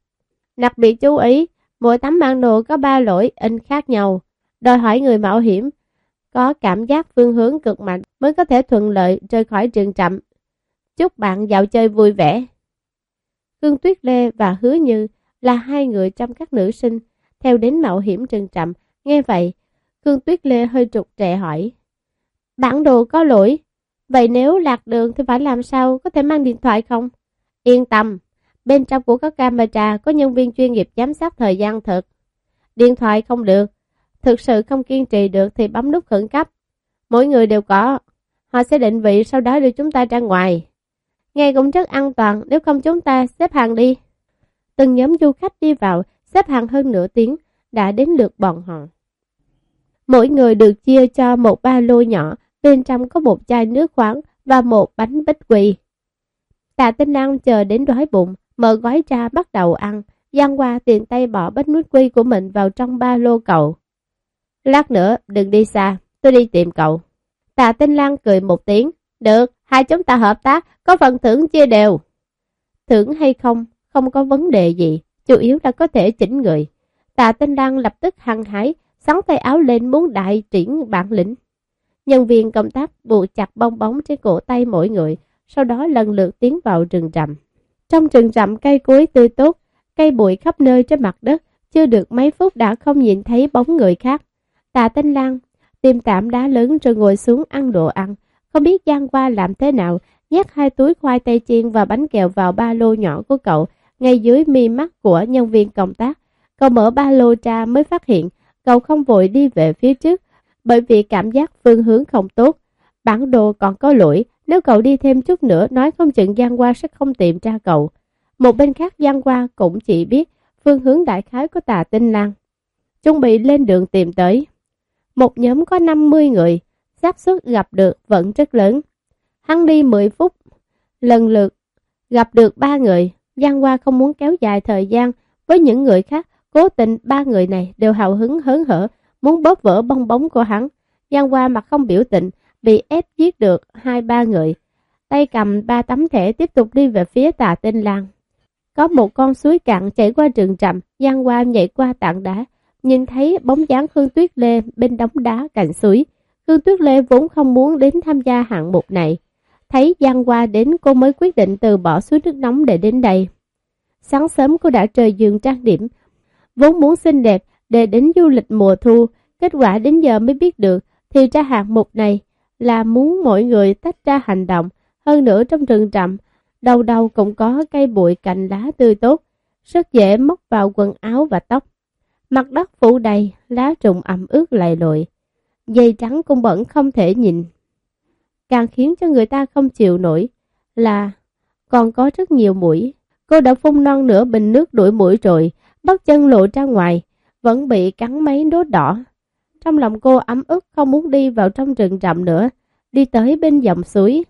Đặc biệt chú ý, Mỗi tấm bản đồ có ba lỗi in khác nhau, đòi hỏi người mạo hiểm có cảm giác phương hướng cực mạnh mới có thể thuận lợi rời khỏi trường trạm. Chúc bạn dạo chơi vui vẻ. Cương Tuyết Lê và Hứa Như là hai người trong các nữ sinh theo đến mạo hiểm rừng trầm Nghe vậy, Khương Tuyết Lê hơi trục trệ hỏi. Bản đồ có lỗi, vậy nếu lạc đường thì phải làm sao, có thể mang điện thoại không? Yên tâm, Bên trong của các camera có nhân viên chuyên nghiệp giám sát thời gian thực. Điện thoại không được, thực sự không kiên trì được thì bấm nút khẩn cấp. Mỗi người đều có, họ sẽ định vị sau đó đưa chúng ta ra ngoài. Nghe cũng rất an toàn nếu không chúng ta xếp hàng đi. Từng nhóm du khách đi vào, xếp hàng hơn nửa tiếng, đã đến lượt bọn họ. Mỗi người được chia cho một ba lô nhỏ, bên trong có một chai nước khoáng và một bánh bích quỳ. Tạ Tinh Lan chờ đến đói bụng, mở gói ra bắt đầu ăn, Giang Hoa tiền tay bỏ bánh bích quy của mình vào trong ba lô cậu. Lát nữa, đừng đi xa, tôi đi tìm cậu. Tạ Tinh Lan cười một tiếng, được, hai chúng ta hợp tác, có phần thưởng chia đều. Thưởng hay không, không có vấn đề gì, chủ yếu là có thể chỉnh người. Tạ Tinh Lan lập tức hăng hái, sắn tay áo lên muốn đại triển bản lĩnh. Nhân viên công tác buộc chặt bong bóng trên cổ tay mỗi người, sau đó lần lượt tiến vào rừng rậm. Trong rừng rậm cây cối tươi tốt, cây bụi khắp nơi trên mặt đất, chưa được mấy phút đã không nhìn thấy bóng người khác. Tạ Tinh Lan tìm tạm đá lớn rồi ngồi xuống ăn đồ ăn, không biết Giang qua làm thế nào, nhét hai túi khoai tây chiên và bánh kẹo vào ba lô nhỏ của cậu, ngay dưới mi mắt của nhân viên công tác. Cậu mở ba lô ra mới phát hiện, cậu không vội đi về phía trước, bởi vì cảm giác phương hướng không tốt. Bản đồ còn có lỗi, nếu cậu đi thêm chút nữa, nói không chừng Giang Hoa sẽ không tìm ra cậu. Một bên khác Giang Hoa cũng chỉ biết phương hướng đại khái của tà tinh lang. Chuẩn bị lên đường tìm tới. Một nhóm có 50 người, xác suất gặp được vẫn rất lớn. Hắn đi 10 phút, lần lượt gặp được ba người. Giang Hoa không muốn kéo dài thời gian với những người khác, cố tình ba người này đều hào hứng hớn hở, muốn bóp vỡ bong bóng của hắn. Giang Hoa mặt không biểu tình, bị ép giết được hai ba người. Tay cầm ba tấm thẻ tiếp tục đi về phía tà tinh lang. Có một con suối cạn chảy qua rừng trầm, Giang Hoa nhảy qua tảng đá, nhìn thấy bóng dáng Khương Tuyết Lê bên đống đá cạnh suối. Khương Tuyết Lê vốn không muốn đến tham gia hạng mục này. Thấy Giang Hoa đến cô mới quyết định từ bỏ suối nước nóng để đến đây. Sáng sớm cô đã trời giường trang điểm, vốn muốn xinh đẹp để đến du lịch mùa thu, kết quả đến giờ mới biết được thì ra hạng mục này là muốn mọi người tách ra hành động, hơn nữa trong rừng rậm, đầu đầu cũng có cây bụi cành lá tươi tốt, rất dễ móc vào quần áo và tóc. Mặt đất phủ đầy, lá trùng ẩm ướt lầy lội, dây trắng cũng bẩn không thể nhìn. Càng khiến cho người ta không chịu nổi là còn có rất nhiều mũi. Cô đã phun non nửa bình nước đuổi mũi rồi, bắt chân lộ ra ngoài, vẫn bị cắn mấy đốt đỏ. Trong lòng cô ấm ức không muốn đi vào trong rừng rậm nữa, đi tới bên dòng suối.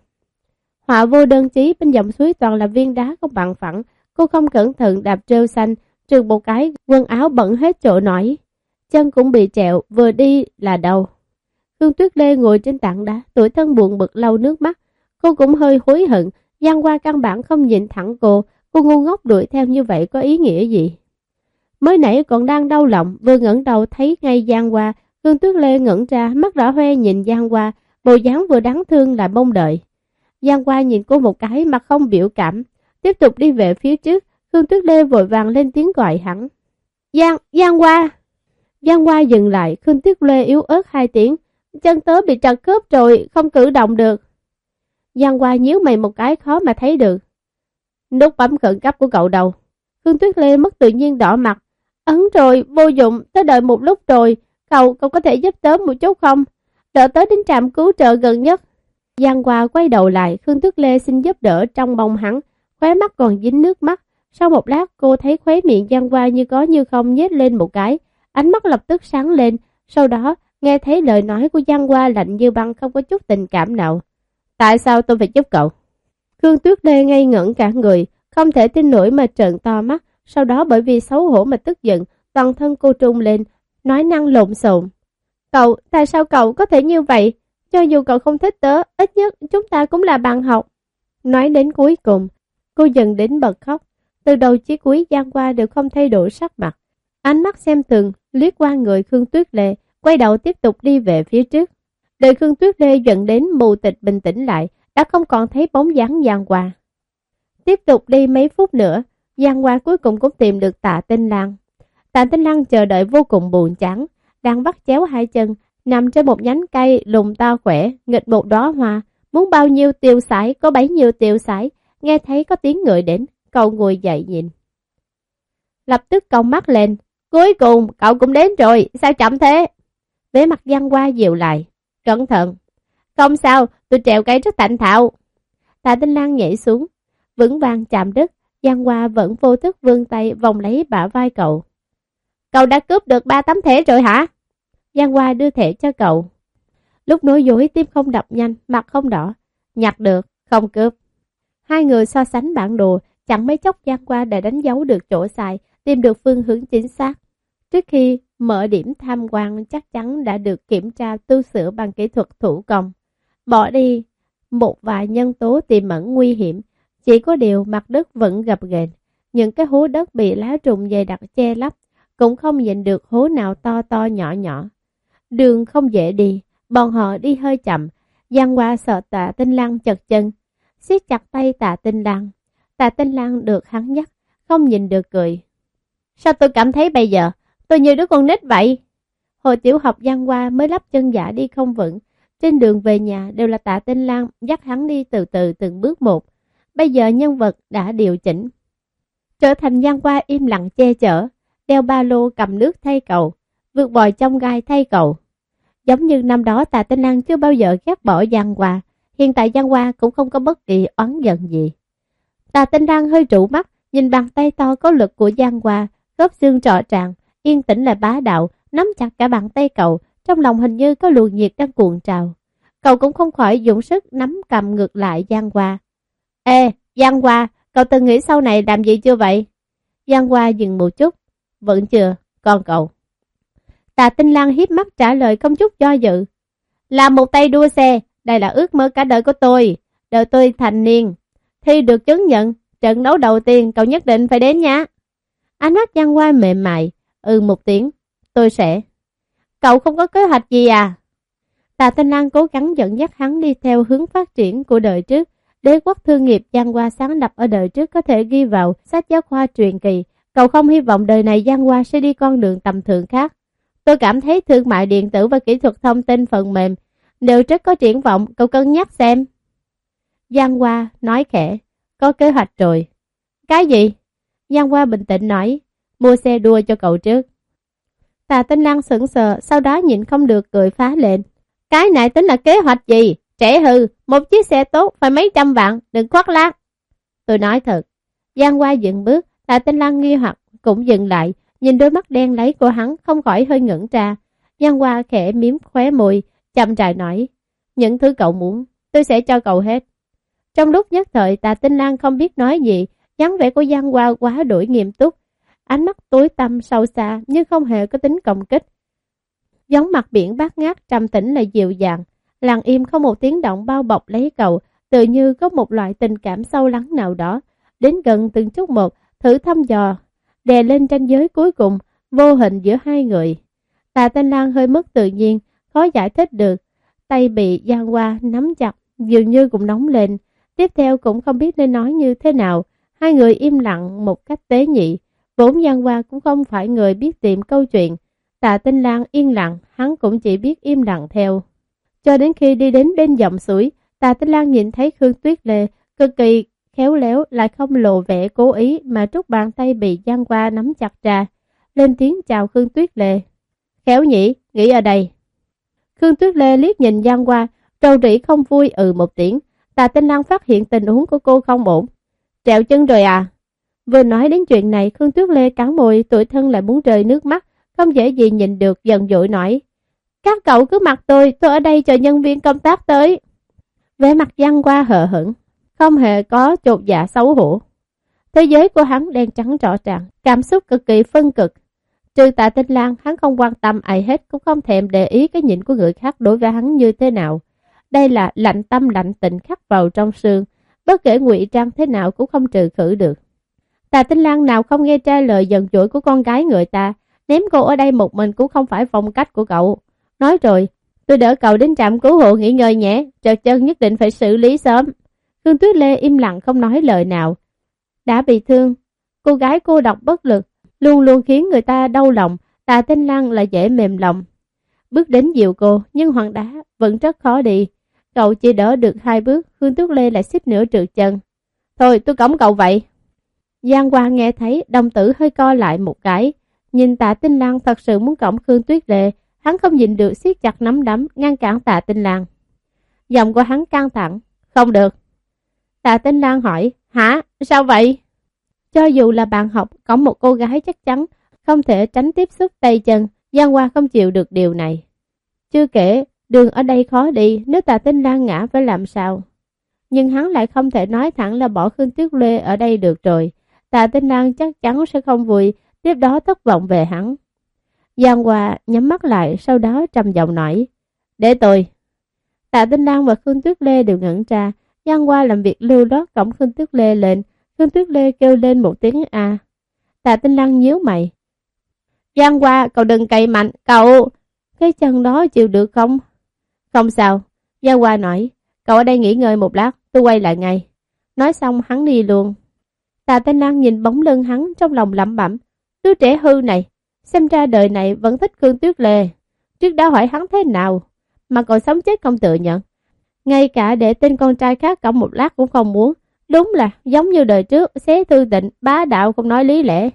Họa vô đơn chí bên dòng suối toàn là viên đá không bằng phẳng, cô không cẩn thận đạp trêu xanh, trừ một cái quần áo bẩn hết chỗ nổi. Chân cũng bị trẹo, vừa đi là đầu. Hương Tuyết Lê ngồi trên tảng đá, tuổi thân buồn bực lau nước mắt. Cô cũng hơi hối hận, Giang Hoa căn bản không nhìn thẳng cô, cô ngu ngốc đuổi theo như vậy có ý nghĩa gì? Mới nãy còn đang đau lòng, vừa ngẩng đầu thấy ngay Giang Hoa, Hương Tuyết Lê ngẩn ra, mắt đỏ hoe nhìn Giang Hoa, bộ dáng vừa đáng thương lại mong đợi. Giang Hoa nhìn cô một cái mà không biểu cảm, tiếp tục đi về phía trước, Hương Tuyết Lê vội vàng lên tiếng gọi hắn. Giang, Giang Hoa! Giang Hoa dừng lại, Hương Tuyết Lê yếu ớt hai tiếng, chân tớ bị trật khớp rồi, không cử động được. Giang Hoa nhíu mày một cái khó mà thấy được. Nút bấm khẩn cấp của cậu đầu. Khương Tuyết Lê mất tự nhiên đỏ mặt. Ấn rồi, vô dụng, tớ đợi một lúc rồi. Cậu, cậu có thể giúp tớ một chút không? Đợi tớ đến trạm cứu trợ gần nhất. Giang Hoa quay đầu lại, Khương Tuyết Lê xin giúp đỡ trong bông hắn, khóe mắt còn dính nước mắt. Sau một lát cô thấy khóe miệng Giang Hoa như có như không nhếch lên một cái, ánh mắt lập tức sáng lên, sau đó nghe thấy lời nói của Giang Hoa lạnh như băng không có chút tình cảm nào. Tại sao tôi phải giúp cậu? Khương Tuyết Lê ngây ngẩn cả người, không thể tin nổi mà trợn to mắt, sau đó bởi vì xấu hổ mà tức giận, toàn thân cô trung lên, nói năng lộn xộn. Cậu, tại sao cậu có thể như vậy? Cho dù cậu không thích tớ, ít nhất chúng ta cũng là bạn học. Nói đến cuối cùng, cô dần đến bật khóc. Từ đầu chí cuối gian qua đều không thay đổi sắc mặt. Ánh mắt xem thường, liếc qua người Khương Tuyết Lê, quay đầu tiếp tục đi về phía trước. Đợi Khương Tuyết Lê dẫn đến mù tịch bình tĩnh lại, đã không còn thấy bóng dáng Giang Hoa. Tiếp tục đi mấy phút nữa, Giang Hoa cuối cùng cũng tìm được tạ tinh lang. Tạ tinh lang chờ đợi vô cùng buồn chán, đang bắt chéo hai chân, nằm trên một nhánh cây lùng to khỏe, nghịch một đóa hoa, muốn bao nhiêu tiêu sải có bấy nhiêu tiêu sải, nghe thấy có tiếng người đến, cậu ngồi dậy nhìn. Lập tức cậu mắt lên, cuối cùng cậu cũng đến rồi, sao chậm thế? Vẻ mặt Giang Qua dịu lại, cẩn thận. Không sao, tôi trèo cây rất tạnh thạo. Tạ Tinh Lan nhảy xuống, vững vàng chạm đất, Giang Hoa vẫn vô thức vươn tay vòng lấy bả vai cậu. Cậu đã cướp được ba tấm thẻ rồi hả? Giang Hoa đưa thẻ cho cậu. Lúc nói dối tim không đập nhanh, mặt không đỏ. Nhặt được, không cướp. Hai người so sánh bản đồ, chẳng mấy chốc Giang Hoa đã đánh dấu được chỗ xài, tìm được phương hướng chính xác. Trước khi mở điểm tham quan chắc chắn đã được kiểm tra tu sửa bằng kỹ thuật thủ công. Bỏ đi một vài nhân tố tiềm ẩn nguy hiểm, chỉ có điều mặt đất vẫn gập ghềnh. Những cái hố đất bị lá trùng dày đặc che lấp, cũng không nhìn được hố nào to to nhỏ nhỏ. Đường không dễ đi, bọn họ đi hơi chậm, Giang qua sợ tạ tinh lang chật chân, siết chặt tay tạ tinh lang. Tạ tinh lang được hắn nhắc, không nhìn được cười. Sao tôi cảm thấy bây giờ, tôi như đứa con nít vậy? hồi tiểu học Giang qua mới lắp chân giả đi không vững, trên đường về nhà đều là tạ tinh lang dắt hắn đi từ từ từng bước một. Bây giờ nhân vật đã điều chỉnh. Trở thành Giang qua im lặng che chở, đeo ba lô cầm nước thay cầu, vượt bòi trong gai thay cầu. Giống như năm đó Tạ Tinh Lan chưa bao giờ ghét bỏ Giang Hoa, hiện tại Giang Hoa cũng không có bất kỳ oán giận gì. Tạ Tinh Lan hơi trụ mắt, nhìn bàn tay to có lực của Giang Hoa, khớp xương trọ tràng, yên tĩnh là bá đạo, nắm chặt cả bàn tay cậu, trong lòng hình như có luồng nhiệt đang cuộn trào. Cậu cũng không khỏi dũng sức nắm cầm ngược lại Giang Hoa. Ê, Giang Hoa, cậu từng nghĩ sau này làm gì chưa vậy? Giang Hoa dừng một chút. Vẫn chưa, con cậu. tà Tinh Lan hiếp mắt trả lời không chút do dự. Là một tay đua xe, đây là ước mơ cả đời của tôi. Đời tôi thành niên. Thi được chứng nhận, trận đấu đầu tiên cậu nhất định phải đến nhá Ánh mắt Giang Hoa mềm mại. Ừ một tiếng, tôi sẽ. Cậu không có kế hoạch gì à? Tạ Tinh Lan cố gắng dẫn dắt hắn đi theo hướng phát triển của đời trước. Đế quốc thương nghiệp Giang Hoa sáng lập ở đời trước có thể ghi vào sách giáo khoa truyền kỳ. Cậu không hy vọng đời này Giang Hoa sẽ đi con đường tầm thường khác. Tôi cảm thấy thương mại điện tử và kỹ thuật thông tin phần mềm đều rất có triển vọng, cậu cân nhắc xem. Giang Hoa nói khẽ, có kế hoạch rồi. Cái gì? Giang Hoa bình tĩnh nói, mua xe đua cho cậu trước. Tà Tinh Lan sững sờ, sau đó nhịn không được cười phá lên. Cái này tính là kế hoạch gì? Trẻ hư, một chiếc xe tốt phải mấy trăm vạn, đừng khoác lác. Tôi nói thật. Giang Hoa dừng bước, Tà Tinh Lan nghi hoặc cũng dừng lại, nhìn đôi mắt đen lấy của hắn không khỏi hơi ngẩn ra. Giang Hoa khẽ miếm khóe môi, chậm rãi nói, những thứ cậu muốn, tôi sẽ cho cậu hết. Trong lúc nhất thời Tà Tinh Lan không biết nói gì, dáng vẻ của Giang Hoa quá đổi nghiêm túc, ánh mắt tối tăm sâu xa nhưng không hề có tính công kích. Giống mặt biển bát ngát trầm tĩnh là dịu dàng, lặng im không một tiếng động bao bọc lấy cậu, tự như có một loại tình cảm sâu lắng nào đó, đến gần từng chút một, thử thăm dò, đè lên tranh giới cuối cùng, vô hình giữa hai người. Tà Tinh Lan hơi mất tự nhiên, khó giải thích được, tay bị Giang Hoa nắm chặt, dường như cũng nóng lên, tiếp theo cũng không biết nên nói như thế nào, hai người im lặng một cách tế nhị, vốn Giang Hoa cũng không phải người biết tìm câu chuyện, Tạ Tinh Lan yên lặng, hắn cũng chỉ biết im lặng theo. Cho đến khi đi đến bên dòng suối, Tạ Tinh Lan nhìn thấy Khương Tuyết Lê cực kỳ khéo léo lại không lộ vẻ cố ý mà trút bàn tay bị Giang qua nắm chặt ra, lên tiếng chào Khương Tuyết Lê. Khéo nhỉ, nghỉ ở đây. Khương Tuyết Lê liếc nhìn Giang qua, trầu rỉ không vui ừ một tiếng. Tạ Tinh Lan phát hiện tình huống của cô không ổn. Trẹo chân rồi à? Vừa nói đến chuyện này, Khương Tuyết Lê cắn môi, tuổi thân lại muốn rơi nước mắt, không dễ gì nhìn được dần dội nói Các cậu cứ mặc tôi, tôi ở đây chờ nhân viên công tác tới. Vẻ mặt giăng qua hờ hững, không hề có chột dạ xấu hổ. Thế giới của hắn đen trắng rõ ràng, cảm xúc cực kỳ phân cực. Trừ tạ tinh lang, hắn không quan tâm ai hết, cũng không thèm để ý cái nhìn của người khác đối với hắn như thế nào. Đây là lạnh tâm lạnh tịnh khắc vào trong xương, bất kể ngụy trang thế nào cũng không trừ khử được. Tà tinh lang nào không nghe trai lời dần dỗi của con gái người ta, ném cô ở đây một mình cũng không phải phong cách của cậu. Nói rồi, tôi đỡ cậu đến trạm cứu hộ nghỉ ngơi nhé, trật chân nhất định phải xử lý sớm. Khương Tuyết Lê im lặng không nói lời nào. Đã bị thương, cô gái cô độc bất lực, luôn luôn khiến người ta đau lòng, Tà Tinh Lan là dễ mềm lòng. Bước đến dịu cô, nhưng hoàng đá vẫn rất khó đi. Cậu chỉ đỡ được hai bước, Khương Tuyết Lê lại xích nửa trượt chân. Thôi, tôi cõng cậu vậy. Giang Hoa nghe thấy, đồng tử hơi co lại một cái. Nhìn tạ tinh lang thật sự muốn cõng Khương Tuyết Lệ, hắn không nhìn được siết chặt nắm đấm, ngăn cản tạ tinh lang. Giọng của hắn căng thẳng. Không được. Tạ Tinh Lan hỏi, hả, sao vậy? Cho dù là bạn học, có một cô gái chắc chắn không thể tránh tiếp xúc tay chân, Giang Hoa không chịu được điều này. Chưa kể, đường ở đây khó đi, nếu Tạ Tinh Lan ngã phải làm sao? Nhưng hắn lại không thể nói thẳng là bỏ Khương Tuyết Lê ở đây được rồi. Tạ Tinh Lan chắc chắn sẽ không vui, tiếp đó thất vọng về hắn. Giang Hoa nhắm mắt lại, sau đó trầm giọng nói, để tôi. Tạ Tinh Lan và Khương Tuyết Lê đều ngẩn ra, Giang hoa làm việc lưu lót cổng Khương Tuyết Lê lên, Khương Tuyết Lê kêu lên một tiếng A. Tạ Tinh Lan nhíu mày. Giang hoa cậu đừng cậy mạnh, cậu... Cái chân đó chịu được không? Không sao, Giang hoa nói, cậu ở đây nghỉ ngơi một lát, tôi quay lại ngay. Nói xong hắn đi luôn. Tạ Thanh Lan nhìn bóng lưng hắn trong lòng lẩm bẩm. Đứa trẻ hư này, xem ra đời này vẫn thích Khương Tuyết Lê. Trước đó hỏi hắn thế nào, mà cậu sống chết không tự nhận. Ngay cả để tên con trai khác cõng một lát cũng không muốn. Đúng là giống như đời trước, xé thư tịnh, bá đạo không nói lý lẽ.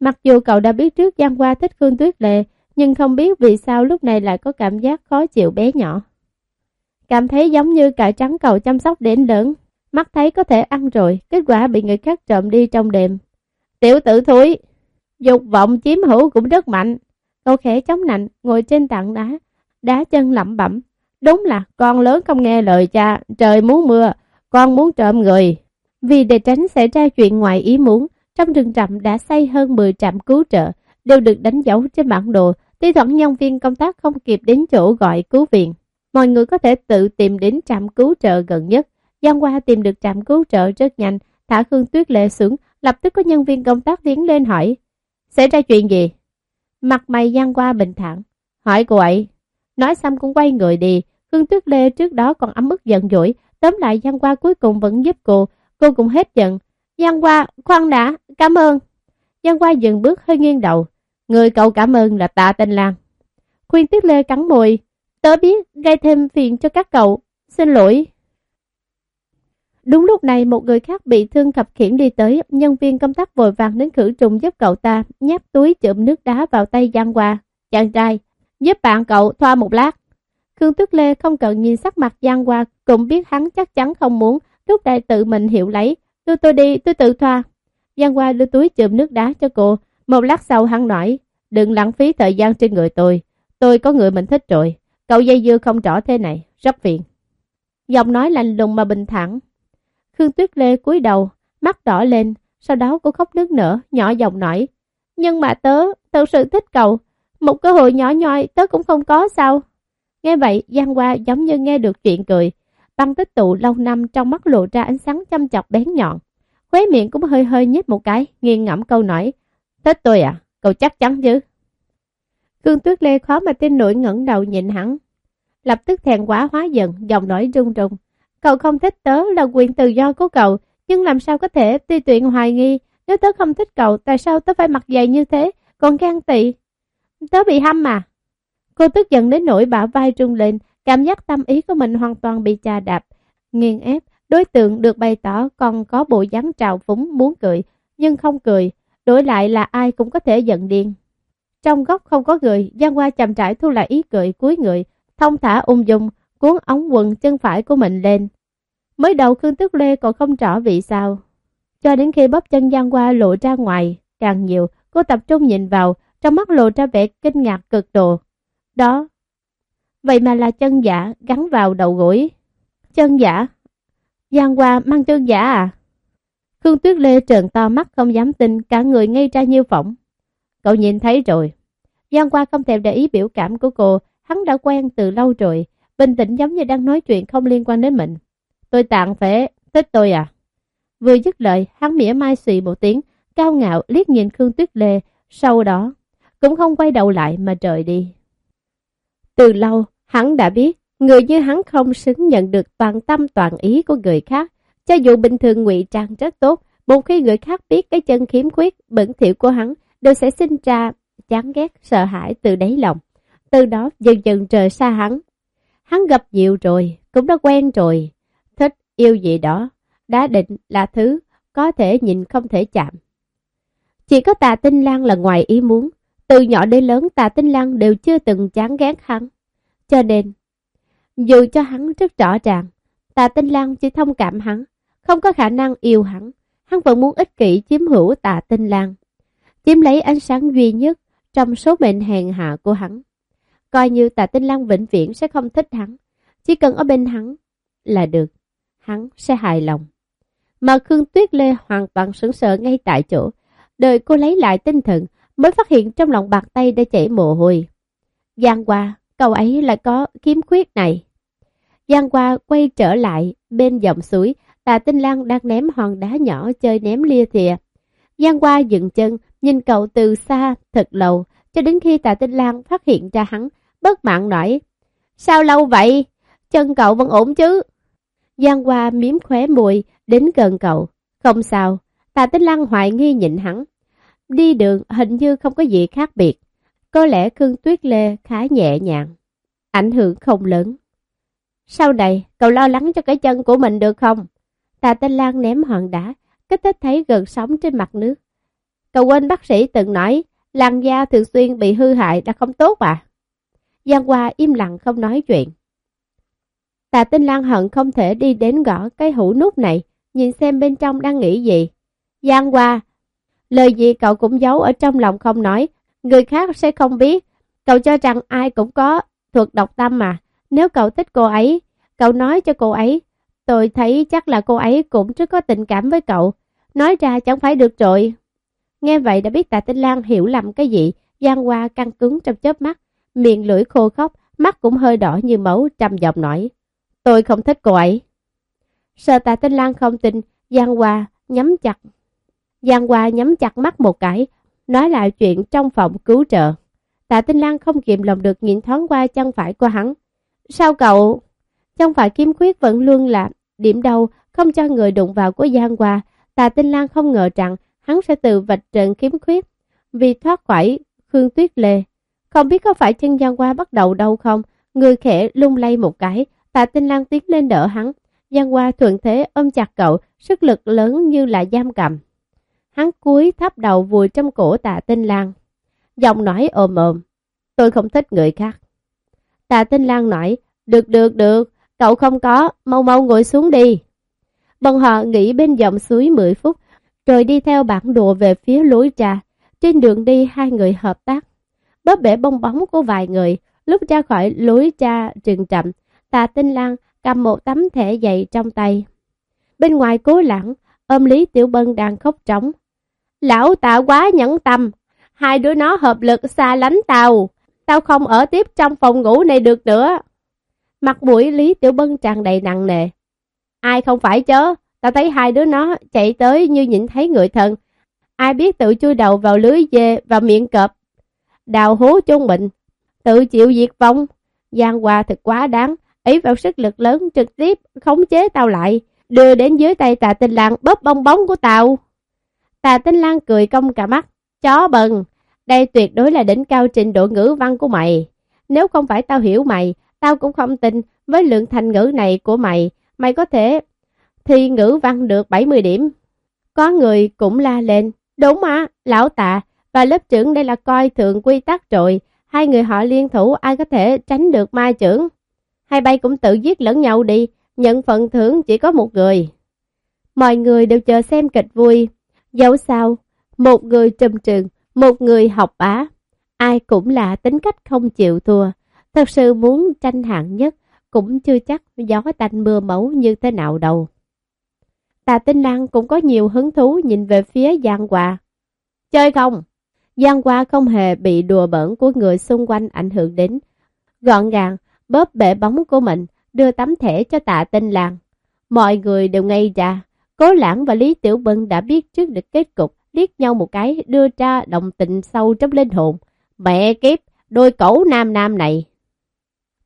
Mặc dù cậu đã biết trước Giang Hoa thích Khương Tuyết Lệ, nhưng không biết vì sao lúc này lại có cảm giác khó chịu bé nhỏ. Cảm thấy giống như cải trắng cậu chăm sóc đến lớn, mắt thấy có thể ăn rồi, kết quả bị người khác trộm đi trong đêm. Tiểu tử thúi, dục vọng chiếm hữu cũng rất mạnh. Cậu khẽ chống nạnh, ngồi trên tảng đá, đá chân lẩm bẩm, Đúng là con lớn không nghe lời cha, trời muốn mưa, con muốn trộm người. Vì để tránh xảy ra chuyện ngoài ý muốn, trong rừng trạm đã xây hơn 10 trạm cứu trợ, đều được đánh dấu trên bản đồ, tuy thoảng nhân viên công tác không kịp đến chỗ gọi cứu viện. Mọi người có thể tự tìm đến trạm cứu trợ gần nhất. Giang Hoa tìm được trạm cứu trợ rất nhanh, thả Khương Tuyết Lệ xuống, lập tức có nhân viên công tác tiến lên hỏi. Xảy ra chuyện gì? Mặt mày Giang Hoa bình thản. Hỏi cô ấy. Nói xong cũng quay người đi. Khương Tuyết Lê trước đó còn ấm ức giận dỗi, tóm lại Giang Hoa cuối cùng vẫn giúp cô. Cô cũng hết giận. Giang Hoa, khoan đã, cảm ơn. Giang Hoa dừng bước hơi nghiêng đầu. Người cậu cảm ơn là tạ Tinh Lan. Khuyên Tuyết Lê cắn môi. Tớ biết gây thêm phiền cho các cậu. Xin lỗi. Đúng lúc này một người khác bị thương khập khiển đi tới, nhân viên công tác vội vàng đến khử trùng giúp cậu ta nhét túi chụm nước đá vào tay Giang Hoa. Chàng trai, giúp bạn cậu thoa một lát. Khương Tuyết Lê không cần nhìn sắc mặt Giang Hoa, cũng biết hắn chắc chắn không muốn, lúc này tự mình hiểu lấy. Đưa tôi đi, tôi tự thoa. Giang Hoa đưa túi chụm nước đá cho cô, một lát sau hắn nói, đừng lãng phí thời gian trên người tôi. Tôi có người mình thích rồi, cậu dây dưa không rõ thế này, rất phiền. Giọng nói lạnh lùng mà bình thản. Khương Tuyết Lê cúi đầu, mắt đỏ lên, sau đó cô khóc nước nở, nhỏ giọng nói. Nhưng mà tớ, thật sự thích cậu, một cơ hội nhỏ nhoi tớ cũng không có sao. Nghe vậy, Giang Hoa giống như nghe được chuyện cười. Băng tích tụ lâu năm trong mắt lộ ra ánh sáng chăm chọc bén nhọn. Khóe miệng cũng hơi hơi nhếch một cái, nghiêng ngẫm câu nói. Thích tôi à? Cậu chắc chắn chứ? Cương Tuyết Lê khó mà tin nổi ngẩng đầu nhìn hắn. Lập tức thèn quá hóa giận, giọng nói run run. Cậu không thích tớ là quyền tự do của cậu, nhưng làm sao có thể tùy tiện hoài nghi. Nếu tớ không thích cậu, tại sao tớ phải mặc dày như thế, còn gan tị? Tớ bị hâm mà. Cô tức giận đến nỗi bả vai trung lên, cảm giác tâm ý của mình hoàn toàn bị chà đạp, nghiền ép. Đối tượng được bày tỏ còn có bộ dáng trào phúng muốn cười, nhưng không cười, đổi lại là ai cũng có thể giận điên. Trong góc không có người, Giang Hoa chậm trải thu lại ý cười cuối người, thông thả ung dung, cuốn ống quần chân phải của mình lên. Mới đầu Khương Tức Lê còn không rõ vì sao. Cho đến khi bắp chân Giang Hoa lộ ra ngoài, càng nhiều, cô tập trung nhìn vào, trong mắt lộ ra vẻ kinh ngạc cực độ. Đó, vậy mà là chân giả gắn vào đầu gối. Chân giả? Giang Hoa mang chân giả à? Khương Tuyết Lê trợn to mắt không dám tin, cả người ngay ra như phỏng. Cậu nhìn thấy rồi. Giang Hoa không thèm để ý biểu cảm của cô, hắn đã quen từ lâu rồi, bình tĩnh giống như đang nói chuyện không liên quan đến mình. Tôi tạng phế, thích tôi à? Vừa dứt lời, hắn mỉa mai xì một tiếng, cao ngạo liếc nhìn Khương Tuyết Lê, sau đó cũng không quay đầu lại mà rời đi. Từ lâu, hắn đã biết, người như hắn không xứng nhận được toàn tâm toàn ý của người khác. Cho dù bình thường ngụy trang rất tốt, một khi người khác biết cái chân khiếm khuyết, bẩn thỉu của hắn, đều sẽ sinh ra chán ghét, sợ hãi từ đáy lòng. Từ đó dần dần rời xa hắn. Hắn gặp nhiều rồi, cũng đã quen rồi. Yêu gì đó, đã định là thứ có thể nhìn không thể chạm. Chỉ có tà tinh lan là ngoài ý muốn, từ nhỏ đến lớn tà tinh Lan đều chưa từng chán ghét hắn. Cho nên, dù cho hắn rất rõ ràng, tà tinh Lan chỉ thông cảm hắn, không có khả năng yêu hắn. Hắn vẫn muốn ích kỷ chiếm hữu tà tinh Lan, chiếm lấy ánh sáng duy nhất trong số mệnh hèn hạ của hắn. Coi như tà tinh Lan vĩnh viễn sẽ không thích hắn, chỉ cần ở bên hắn là được, hắn sẽ hài lòng. Mà Khương Tuyết Lê hoàn toàn sững sờ ngay tại chỗ, đợi cô lấy lại tinh thần, mới phát hiện trong lòng bàn tay đã chảy mồ hôi. Giang qua, cậu ấy lại có kiếm khuyết này. Giang qua quay trở lại bên dòng suối, tạ tinh lang đang ném hòn đá nhỏ chơi ném lia thìa. Giang qua dừng chân, nhìn cậu từ xa, thật lâu, cho đến khi tạ tinh lang phát hiện ra hắn, bất mãn nói. Sao lâu vậy? Chân cậu vẫn ổn chứ? Giang qua miếm khóe mùi, đến gần cậu. Không sao, tà tinh lăng hoài nghi nhịn hắn. Đi đường hình như không có gì khác biệt. Có lẽ Khương Tuyết Lê khá nhẹ nhàng. Ảnh hưởng không lớn. Sau này, cậu lo lắng cho cái chân của mình được không? Tà Tinh Lan ném hòn đá, kích thích thấy gần sóng trên mặt nước. Cậu quên bác sĩ từng nói, làn da thường xuyên bị hư hại là không tốt à? Giang Hoa im lặng không nói chuyện. Tạ Tinh Lan hận không thể đi đến gõ cái hũ nút này, nhìn xem bên trong đang nghĩ gì. Giang Hoa, Lời gì cậu cũng giấu ở trong lòng không nói, người khác sẽ không biết. Cậu cho rằng ai cũng có thuật độc tâm mà. Nếu cậu thích cô ấy, cậu nói cho cô ấy, Tôi thấy chắc là cô ấy cũng rất có tình cảm với cậu. Nói ra chẳng phải được rồi. Nghe vậy đã biết tạ Tinh Lan hiểu lầm cái gì. Giang Hoa căng cứng trong chớp mắt. Miệng lưỡi khô khóc, mắt cũng hơi đỏ như máu trầm giọng nói. Tôi không thích cô ấy. Sợ tạ Tinh Lan không tin, Giang Hoa nhắm chặt. Giang Hoa nhắm chặt mắt một cái, nói lại chuyện trong phòng cứu trợ. Tạ Tinh Lan không kìm lòng được nhìn thoáng qua chân phải của hắn. Sao cậu? Chân phải kiếm khuyết vẫn luôn là điểm đầu không cho người đụng vào của Giang Hoa. Tạ Tinh Lan không ngờ rằng hắn sẽ tự vạch trần kiếm khuyết vì thoát khỏi Khương Tuyết Lê. Không biết có phải chân Giang Hoa bắt đầu đâu không? Người khẽ lung lay một cái, Tạ Tinh Lan tiến lên đỡ hắn. Giang Hoa thuận thế ôm chặt cậu, sức lực lớn như là giam cầm. Hắn cúi thấp đầu vùi trong cổ Tạ Tinh Lan. Giọng nói ồm ồm. Tôi không thích người khác. Tạ Tinh Lan nói, được được được, cậu không có, mau mau ngồi xuống đi. Bọn họ nghỉ bên dòng suối 10 phút, rồi đi theo bản đồ về phía lối trà. Trên đường đi hai người hợp tác. Bóp bể bong bóng của vài người, lúc ra khỏi lối trà trừng trầm, Tạ Tinh Lan cầm một tấm thẻ dày trong tay. Bên ngoài cố lãng, ôm Lý Tiểu Bân đang khóc trống. Lão tạ quá nhẫn tâm, hai đứa nó hợp lực xa lánh tao. Tao không ở tiếp trong phòng ngủ này được nữa. Mặt mũi Lý Tiểu Bân tràn đầy nặng nề. Ai không phải chớ, tao thấy hai đứa nó chạy tới như nhìn thấy người thân. Ai biết tự chui đầu vào lưới dê và miệng cọp. Đào hố chôn bệnh, tự chịu diệt vong. Giang Hoa thật quá đáng, ý vào sức lực lớn trực tiếp khống chế tao lại, đưa đến dưới tay tà tinh lang bóp bong bóng của tao. Tà tinh lang cười cong cả mắt, chó bần, đây tuyệt đối là đỉnh cao trình độ ngữ văn của mày. Nếu không phải tao hiểu mày, tao cũng không tin với lượng thành ngữ này của mày, mày có thể thi ngữ văn được 70 điểm. Có người cũng la lên, đúng mà lão tạ và lớp trưởng đây là coi thường quy tắc rồi, hai người họ liên thủ ai có thể tránh được ma trưởng. Hai bay cũng tự giết lẫn nhau đi, nhận phần thưởng chỉ có một người. Mọi người đều chờ xem kịch vui. Dẫu sao, một người trầm trường, một người học bá. Ai cũng là tính cách không chịu thua. Thật sự muốn tranh hạng nhất, cũng chưa chắc gió tanh mưa mẫu như thế nào đâu. Tà Tinh Lan cũng có nhiều hứng thú nhìn về phía Giang Hoa. Chơi không? Giang Hoa không hề bị đùa bỡn của người xung quanh ảnh hưởng đến. Gọn gàng, bóp bể bóng của mình, đưa tấm thẻ cho tạ tinh làng. Mọi người đều ngây ra, Cố Lãng và Lý Tiểu Bân đã biết trước được kết cục, liếc nhau một cái đưa ra đồng tình sâu trong linh hồn. Mẹ kiếp, đôi cẩu nam nam này.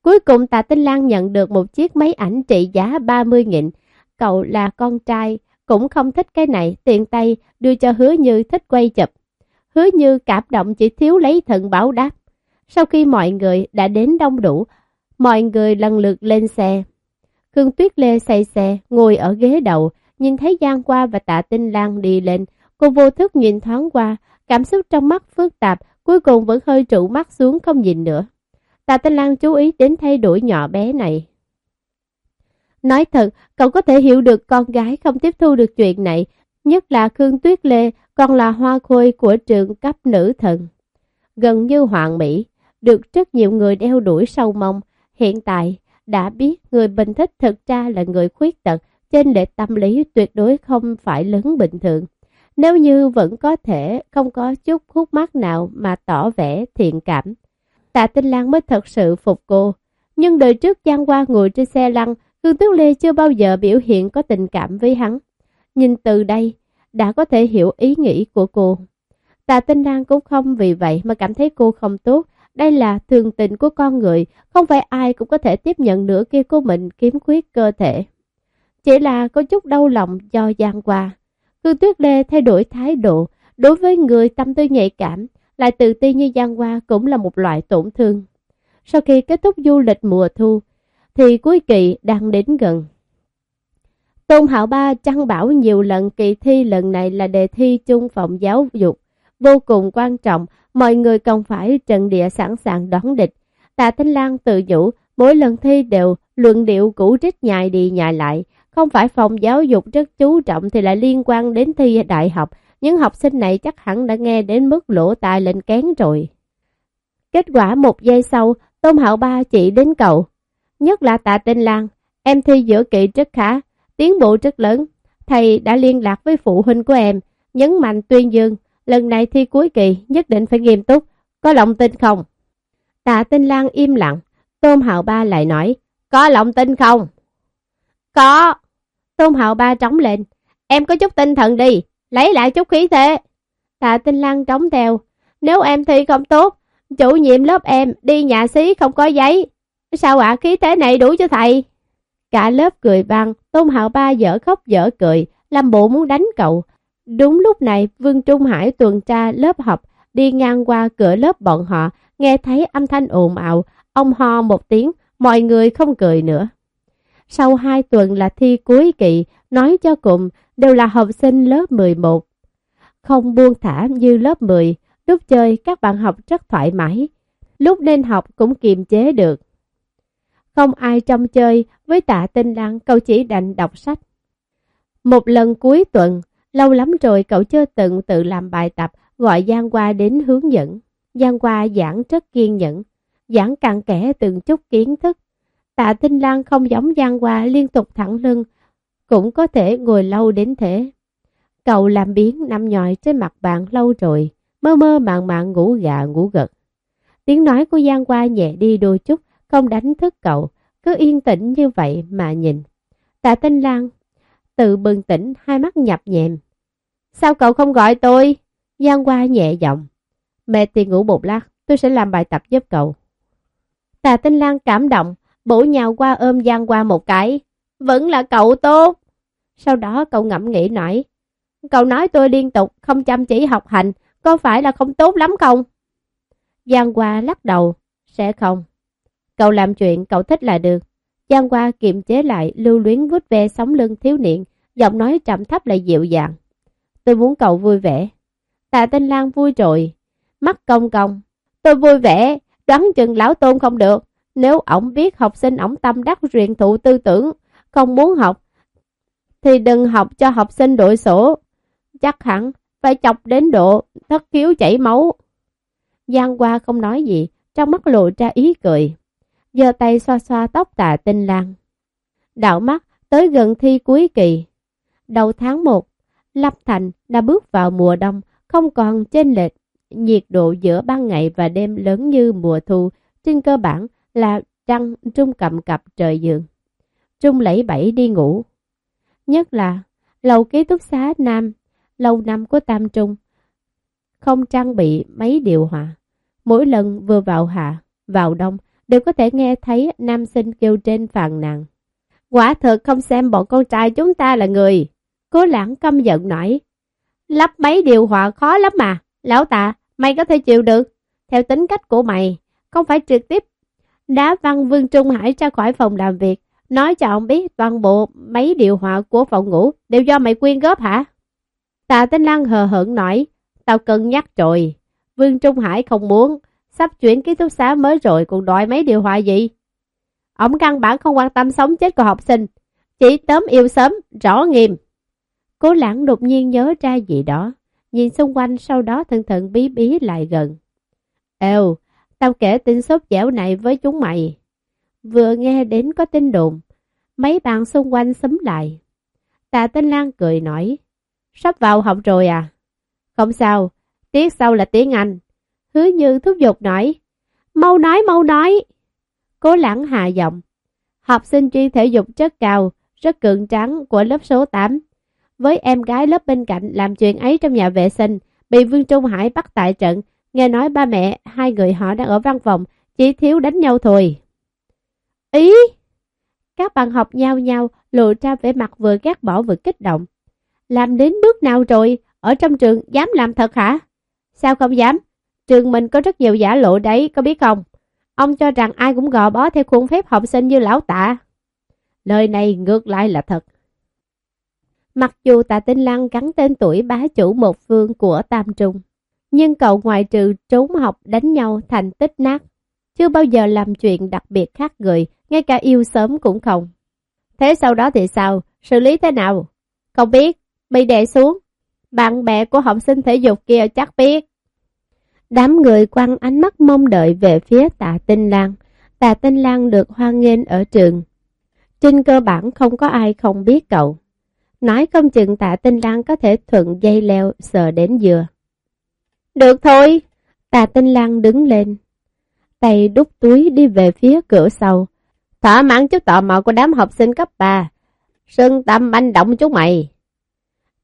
Cuối cùng Tạ Tinh Lan nhận được một chiếc máy ảnh trị giá 30 nghìn. Cậu là con trai, cũng không thích cái này, tiền tay đưa cho hứa như thích quay chụp. Hứa như cảm động chỉ thiếu lấy thần báo đáp. Sau khi mọi người đã đến đông đủ, Mọi người lần lượt lên xe. Khương Tuyết Lê say xe, ngồi ở ghế đầu, nhìn thấy Giang qua và tạ tinh lang đi lên. Cô vô thức nhìn thoáng qua, cảm xúc trong mắt phức tạp, cuối cùng vẫn hơi trụ mắt xuống không nhìn nữa. Tạ Tinh Lan chú ý đến thay đổi nhỏ bé này. Nói thật, cậu có thể hiểu được con gái không tiếp thu được chuyện này, nhất là Khương Tuyết Lê, còn là hoa khôi của trường cấp nữ thần. Gần như hoàng mỹ, được rất nhiều người đeo đuổi sâu mông Hiện tại, đã biết người bình thích thực ra là người khuyết tật, trên lệ tâm lý tuyệt đối không phải lớn bình thường. Nếu như vẫn có thể không có chút khúc mắc nào mà tỏ vẻ thiện cảm, tạ Tinh Lan mới thật sự phục cô. Nhưng đời trước Giang Hoa ngồi trên xe lăn, Khương Tuyết Lê chưa bao giờ biểu hiện có tình cảm với hắn. Nhìn từ đây, đã có thể hiểu ý nghĩ của cô. Tạ Tinh Lan cũng không vì vậy mà cảm thấy cô không tốt, đây là thường tình của con người, không phải ai cũng có thể tiếp nhận nửa kia của mình kiếm khuyết cơ thể. Chỉ là có chút đau lòng do gian qua. Cương Tuyết Lê thay đổi thái độ, đối với người tâm tư nhạy cảm, lại tự ti như gian qua cũng là một loại tổn thương. Sau khi kết thúc du lịch mùa thu, thì cuối kỳ đang đến gần. Tôn Hạo Ba trăng bảo nhiều lần kỳ thi lần này là đề thi chung phòng giáo dục, vô cùng quan trọng mọi người cần phải trận địa sẵn sàng đón địch. Tạ Thanh Lan tự nhủ, mỗi lần thi đều luận điệu cũ trích nhài đi nhài lại. Không phải phòng giáo dục rất chú trọng thì lại liên quan đến thi đại học. Những học sinh này chắc hẳn đã nghe đến mức lỗ tai lên kén rồi. Kết quả một giây sau, Tôn Hạo Ba chỉ đến cậu. Nhất là Tạ Tinh Lan, em thi giữa kỳ rất khá. tiến bộ rất lớn. Thầy đã liên lạc với phụ huynh của em, nhấn mạnh tuyên dương, lần này thi cuối kỳ nhất định phải nghiêm túc, có lòng tin không? Tạ Tinh Lan im lặng, Tôn Hạo Ba lại nói, có lòng tin không? Có! Tôn Hạo Ba trống lên, em có chút tinh thần đi, lấy lại chút khí thế. Tạ Tinh Lan trống theo, nếu em thi không tốt, chủ nhiệm lớp em đi nhà xí không có giấy. Sao ạ khí thế này đủ cho thầy? Cả lớp cười vang, Tôn Hạo Ba dở khóc dở cười, làm bộ muốn đánh cậu. Đúng lúc này, Vương Trung Hải tuần tra lớp học, đi ngang qua cửa lớp bọn họ, nghe thấy âm thanh ồn ào, ông ho một tiếng, mọi người không cười nữa. Sau hai tuần là thi cuối kỳ, nói cho cùng, đều là học sinh lớp 11. Không buông thả như lớp 10, lúc chơi các bạn học rất thoải mái, lúc nên học cũng kiềm chế được. Không ai trong chơi với tạ tinh lăng cậu chỉ đành đọc sách. Một lần cuối tuần, lâu lắm rồi cậu chưa từng tự làm bài tập gọi Giang qua đến hướng dẫn. Giang qua giảng rất kiên nhẫn, giảng càng kẽ từng chút kiến thức. Tạ Tinh Lan không giống Giang qua liên tục thẳng lưng, cũng có thể ngồi lâu đến thế. Cậu làm biến nằm nhòi trên mặt bàn lâu rồi, mơ mơ màng màng ngủ gà ngủ gật. Tiếng nói của Giang qua nhẹ đi đôi chút, không đánh thức cậu, cứ yên tĩnh như vậy mà nhìn. Tạ Tinh Lan tự bừng tỉnh, hai mắt nhập nhèm. Sao cậu không gọi tôi? Giang Hoa nhẹ giọng. Mẹ thì ngủ một lát, tôi sẽ làm bài tập giúp cậu. Tạ Tinh Lan cảm động, bổ nhào qua ôm Giang Hoa một cái. Vẫn là cậu tốt. Sau đó cậu ngẫm nghĩ nói. Cậu nói tôi liên tục không chăm chỉ học hành, có phải là không tốt lắm không? Giang Hoa lắc đầu, sẽ không. Cậu làm chuyện cậu thích là được. Giang Hoa kiềm chế lại lưu luyến vút ve sóng lưng thiếu niệm giọng nói trầm thấp lại dịu dàng. Tôi muốn cậu vui vẻ. Tạ Tinh Lan vui rồi, mắt cong cong. Tôi vui vẻ, đoán chừng lão tôn không được. Nếu ổng biết học sinh ổng tâm đắc truyền thụ tư tưởng, không muốn học, thì đừng học cho học sinh đội sổ. Chắc hẳn phải chọc đến độ thất khiếu chảy máu. Giang Hoa không nói gì, trong mắt lộ ra ý cười giơ tay xoa xoa tóc tạ tinh lan. Đạo mắt tới gần thi cuối kỳ. Đầu tháng 1, Lâm Thành đã bước vào mùa đông, không còn trên lệch. Nhiệt độ giữa ban ngày và đêm lớn như mùa thu, trên cơ bản là trăng trung cầm cặp trời giường. Trung lẫy bẫy đi ngủ. Nhất là lầu ký túc xá Nam, lâu năm của Tam Trung, không trang bị máy điều hòa. Mỗi lần vừa vào hạ, vào đông, đều có thể nghe thấy nam sinh kêu trên phàn nàn. Quả thật không xem bọn con trai chúng ta là người. Cố lãng căm giận nói. Lắp mấy điều hòa khó lắm mà. Lão tạ, mày có thể chịu được. Theo tính cách của mày, không phải trực tiếp đá văn Vương Trung Hải ra khỏi phòng làm việc, nói cho ông biết toàn bộ mấy điều hòa của phòng ngủ đều do mày quyên góp hả? Tạ Tinh Lăng hờ hững nói, tao cân nhắc rồi, Vương Trung Hải không muốn, sắp chuyển ký túc xá mới rồi còn đòi mấy điều hòa gì? Ông căn bản không quan tâm sống chết của học sinh, chỉ tóm yêu sớm, rõ nghiêm. Cố lãng đột nhiên nhớ ra gì đó, nhìn xung quanh sau đó thân thận bí bí lại gần. Êu, tao kể tin sốt dẻo này với chúng mày. Vừa nghe đến có tin đồn, mấy bạn xung quanh sấm lại. Tạ Tinh Lan cười nói, sắp vào học rồi à? Không sao, tiết sau là tiếng Anh. Hứa như thúc giục nói, mau nói mau nói. Cố lãng hạ giọng, học sinh chuyên thể dục chất cao, rất cường trắng của lớp số 8. Với em gái lớp bên cạnh làm chuyện ấy trong nhà vệ sinh, bị Vương Trung Hải bắt tại trận, nghe nói ba mẹ hai người họ đang ở văn phòng, chỉ thiếu đánh nhau thôi. Ý! Các bạn học nhau nhau lộ ra vẻ mặt vừa gác bỏ vừa kích động. Làm đến bước nào rồi? Ở trong trường dám làm thật hả? Sao không dám? Trường mình có rất nhiều giả lộ đấy, có biết không? Ông cho rằng ai cũng gò bó theo khuôn phép học sinh như lão tạ. Lời này ngược lại là thật. Mặc dù tạ tinh lăng gắn tên tuổi bá chủ một phương của Tam Trung, nhưng cậu ngoại trừ trốn học đánh nhau thành tích nát, chưa bao giờ làm chuyện đặc biệt khác người, ngay cả yêu sớm cũng không. Thế sau đó thì sao? Xử lý thế nào? Không biết, bị đè xuống. Bạn bè của học sinh thể dục kia chắc biết. Đám người quăng ánh mắt mong đợi về phía tạ tinh lang. Tạ tinh lang được hoan nghênh ở trường. Trên cơ bản không có ai không biết cậu. Nói không chừng tạ tinh lang có thể thuận dây leo sờ đến dừa. Được thôi, tạ tinh lang đứng lên. Tay đút túi đi về phía cửa sau. Thỏa mãn chút tò mò của đám học sinh cấp 3. Sưng tâm manh động chút mày.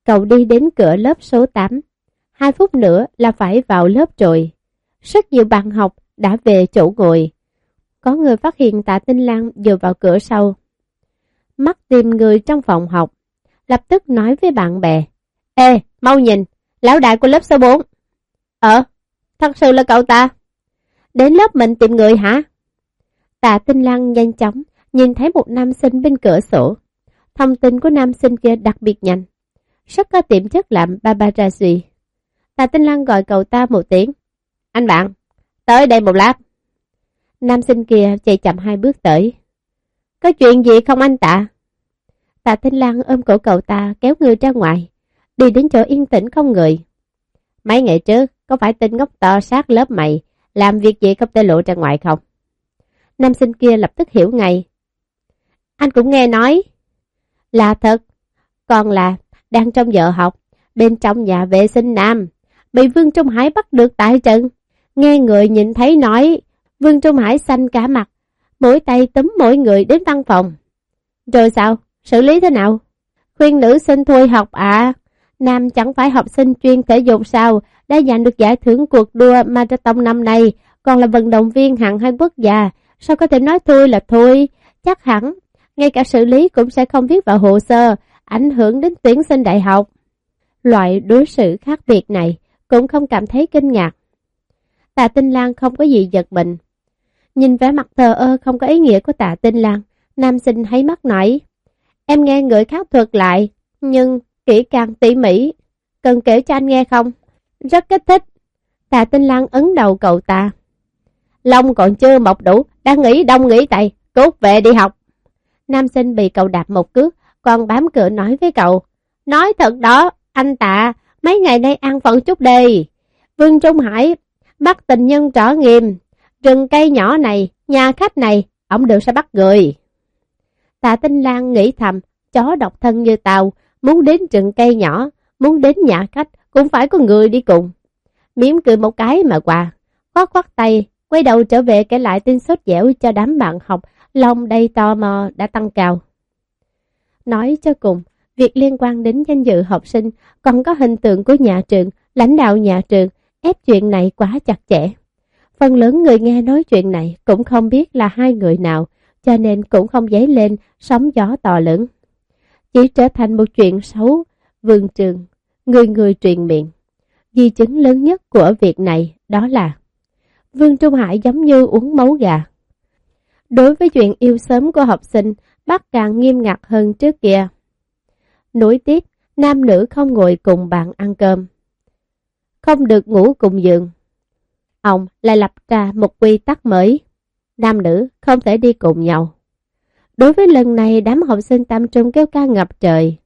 Cậu đi đến cửa lớp số 8. Hai phút nữa là phải vào lớp rồi. Rất nhiều bạn học đã về chỗ ngồi. Có người phát hiện tạ tinh lang vừa vào cửa sau. Mắt tìm người trong phòng học. Lập tức nói với bạn bè. Ê, mau nhìn, lão đại của lớp số 4. Ờ, thật sự là cậu ta. Đến lớp mình tìm người hả? Tạ tinh lang nhanh chóng nhìn thấy một nam sinh bên cửa sổ. Thông tin của nam sinh kia đặc biệt nhanh. Rất có tiềm chất làm Babarazi. Tạ tinh lăng gọi cậu ta một tiếng. Anh bạn, tới đây một lát. Nam sinh kia chạy chậm hai bước tới. Có chuyện gì không anh tạ? Tạ Tinh Lan ôm cổ cậu ta kéo người ra ngoài, đi đến chỗ yên tĩnh không người. Mấy ngày trước, có phải tên ngốc to sát lớp mày, làm việc gì không thể lộ ra ngoài không? Nam sinh kia lập tức hiểu ngay. Anh cũng nghe nói. Là thật, còn là đang trong giờ học, bên trong nhà vệ sinh nam, bị Vương Trung Hải bắt được tại trận. Nghe người nhìn thấy nói, Vương Trung Hải xanh cả mặt, mỗi tay túm mỗi người đến văn phòng. Rồi sao? Xử lý thế nào? Khuyên nữ sinh thôi học ạ. Nam chẳng phải học sinh chuyên thể dục sao, đã giành được giải thưởng cuộc đua marathon năm nay, còn là vận động viên hạng hai quốc gia. Sao có thể nói thôi là thôi? Chắc hẳn, ngay cả xử lý cũng sẽ không viết vào hồ sơ, ảnh hưởng đến tuyển sinh đại học. Loại đối xử khác biệt này cũng không cảm thấy kinh ngạc. Tạ Tinh Lan không có gì giật mình. Nhìn vẻ mặt thờ ơ không có ý nghĩa của tạ Tinh Lan, nam sinh thấy mắt nổi. Em nghe người khác thuật lại, nhưng kỹ càng tỉ mỉ. Cần kể cho anh nghe không? Rất kích thích. Tạ Tinh Lan ấn đầu cậu ta. Long còn chưa mọc đủ, đang nghĩ đông nghĩ tay, cút về đi học. Nam sinh bị cậu đạp một cước, còn bám cửa nói với cậu. Nói thật đó, anh tạ, mấy ngày nay ăn phận chút đi. Vương Trung Hải bắt tình nhân trở nghiêm, rừng cây nhỏ này, nhà khách này, ông đều sẽ bắt người. Tạ Tinh Lan nghĩ thầm, chó độc thân như tàu muốn đến rừng cây nhỏ, muốn đến nhà khách, cũng phải có người đi cùng. Miếm cười một cái mà quà, khoát khoát tay, quay đầu trở về kể lại tin sốt dẻo cho đám bạn học, lòng đầy tò mò đã tăng cao. Nói cho cùng, việc liên quan đến danh dự học sinh còn có hình tượng của nhà trường, lãnh đạo nhà trường, ép chuyện này quá chặt chẽ. Phần lớn người nghe nói chuyện này cũng không biết là hai người nào, cho nên cũng không dấy lên sóng gió to lớn. Chỉ trở thành một chuyện xấu, vương trường, người người truyền miệng. Di chứng lớn nhất của việc này đó là Vương Trung Hải giống như uống máu gà. Đối với chuyện yêu sớm của học sinh, bắt càng nghiêm ngặt hơn trước kia nối tiếp nam nữ không ngồi cùng bạn ăn cơm. Không được ngủ cùng giường. Ông lại lập ra một quy tắc mới nam nữ không thể đi cùng nhau. Đối với lần này đám học sinh tam trung kêu ca ngập trời,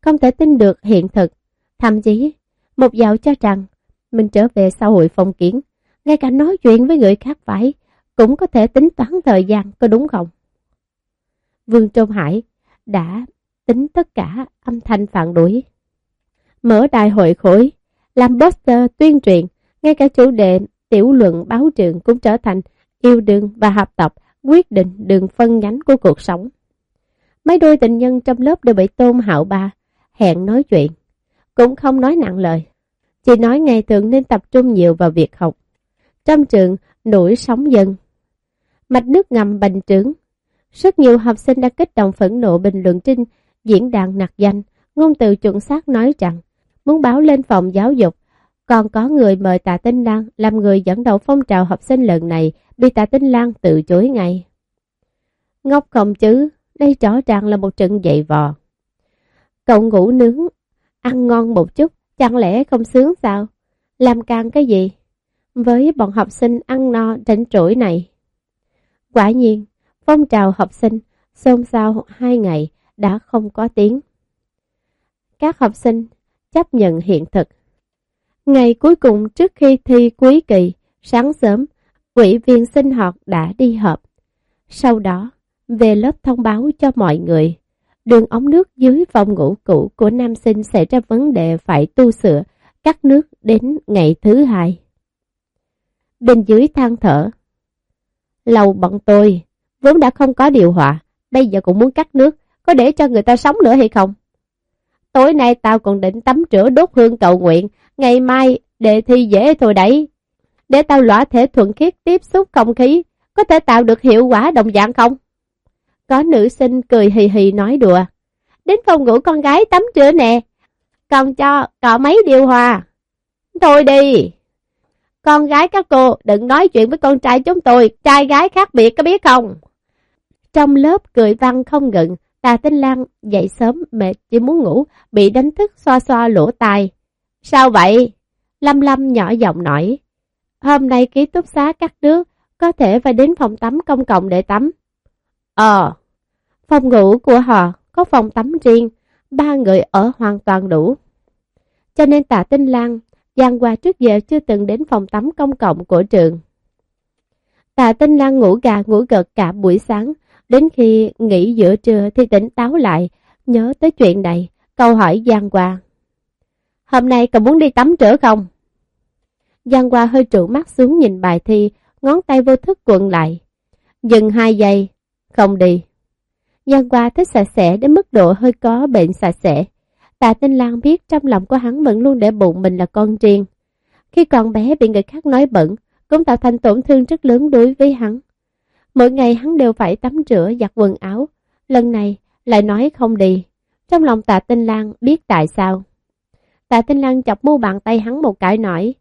không thể tin được hiện thực, thậm chí một dạo cho rằng mình trở về xã hội phong kiến, ngay cả nói chuyện với người khác phải cũng có thể tính toán thời gian có đúng không? Vương Trung Hải đã tính tất cả âm thanh phản đối. Mở đại hội khối, làm poster tuyên truyền, ngay cả chủ đề tiểu luận báo trường cũng trở thành yêu đương và học tập quyết định đường phân nhánh của cuộc sống. Mấy đôi tình nhân trong lớp đều bị tôn hạo ba, hẹn nói chuyện, cũng không nói nặng lời. Chỉ nói ngày thường nên tập trung nhiều vào việc học. Trong trường, nổi sóng dân. Mạch nước ngầm bành trướng. Rất nhiều học sinh đã kích động phẫn nộ bình luận trên diễn đàn nặc danh, ngôn từ chuẩn xác nói rằng muốn báo lên phòng giáo dục còn có người mời Tạ Tinh Lan làm người dẫn đầu phong trào học sinh lần này, bị Tạ Tinh Lan từ chối ngay. Ngốc không chứ, đây rõ ràng là một trận dậy vò. Cậu ngủ nướng, ăn ngon một chút, chẳng lẽ không sướng sao? Làm càng cái gì? Với bọn học sinh ăn no rảnh trỗi này. Quả nhiên, phong trào học sinh xôn xao hai ngày đã không có tiếng. Các học sinh chấp nhận hiện thực Ngày cuối cùng trước khi thi cuối kỳ, sáng sớm, ủy viên sinh hoạt đã đi họp. Sau đó, về lớp thông báo cho mọi người. Đường ống nước dưới phòng ngủ cũ của nam sinh xảy ra vấn đề phải tu sửa, cắt nước đến ngày thứ hai. Bên dưới than thở. Lầu bọn tôi, vốn đã không có điều hòa, bây giờ cũng muốn cắt nước, có để cho người ta sống nữa hay không? Tối nay tao còn định tắm rửa đốt hương cầu nguyện, ngày mai đề thi dễ thôi đấy. Để tao lõa thể thuận khiết tiếp xúc không khí, có thể tạo được hiệu quả đồng dạng không? Có nữ sinh cười hì hì nói đùa. Đến phòng ngủ con gái tắm rửa nè, còn cho cọ mấy điều hòa. Thôi đi. Con gái các cô đừng nói chuyện với con trai chúng tôi, trai gái khác biệt có biết không? Trong lớp cười văng không ngừng, Tà Tinh Lan dậy sớm mệt chỉ muốn ngủ, bị đánh thức xoa xoa lỗ tai. Sao vậy? Lâm Lâm nhỏ giọng nói. Hôm nay ký túc xá cắt nước, có thể phải đến phòng tắm công cộng để tắm. Ờ, phòng ngủ của họ có phòng tắm riêng, ba người ở hoàn toàn đủ. Cho nên Tạ Tinh Lan, Giang qua trước giờ chưa từng đến phòng tắm công cộng của trường. Tạ Tinh Lan ngủ gà ngủ gật cả buổi sáng, đến khi nghỉ giữa trưa thì tỉnh táo lại, nhớ tới chuyện này, câu hỏi Giang Hoa. Hôm nay cậu muốn đi tắm rửa không? Giang Hoa hơi trụ mắt xuống nhìn bài thi, ngón tay vô thức quận lại. Dừng hai giây, không đi. Giang Hoa thích sạch sẽ đến mức độ hơi có bệnh sạch sẽ. Tạ Tinh Lan biết trong lòng của hắn vẫn luôn để bụng mình là con riêng. Khi còn bé bị người khác nói bẩn, cũng tạo thành tổn thương rất lớn đối với hắn. Mỗi ngày hắn đều phải tắm rửa giặt quần áo, lần này lại nói không đi. Trong lòng tạ Tinh Lan biết tại sao. Tạ Tinh Lan chọc mu bàn tay hắn một cái nói,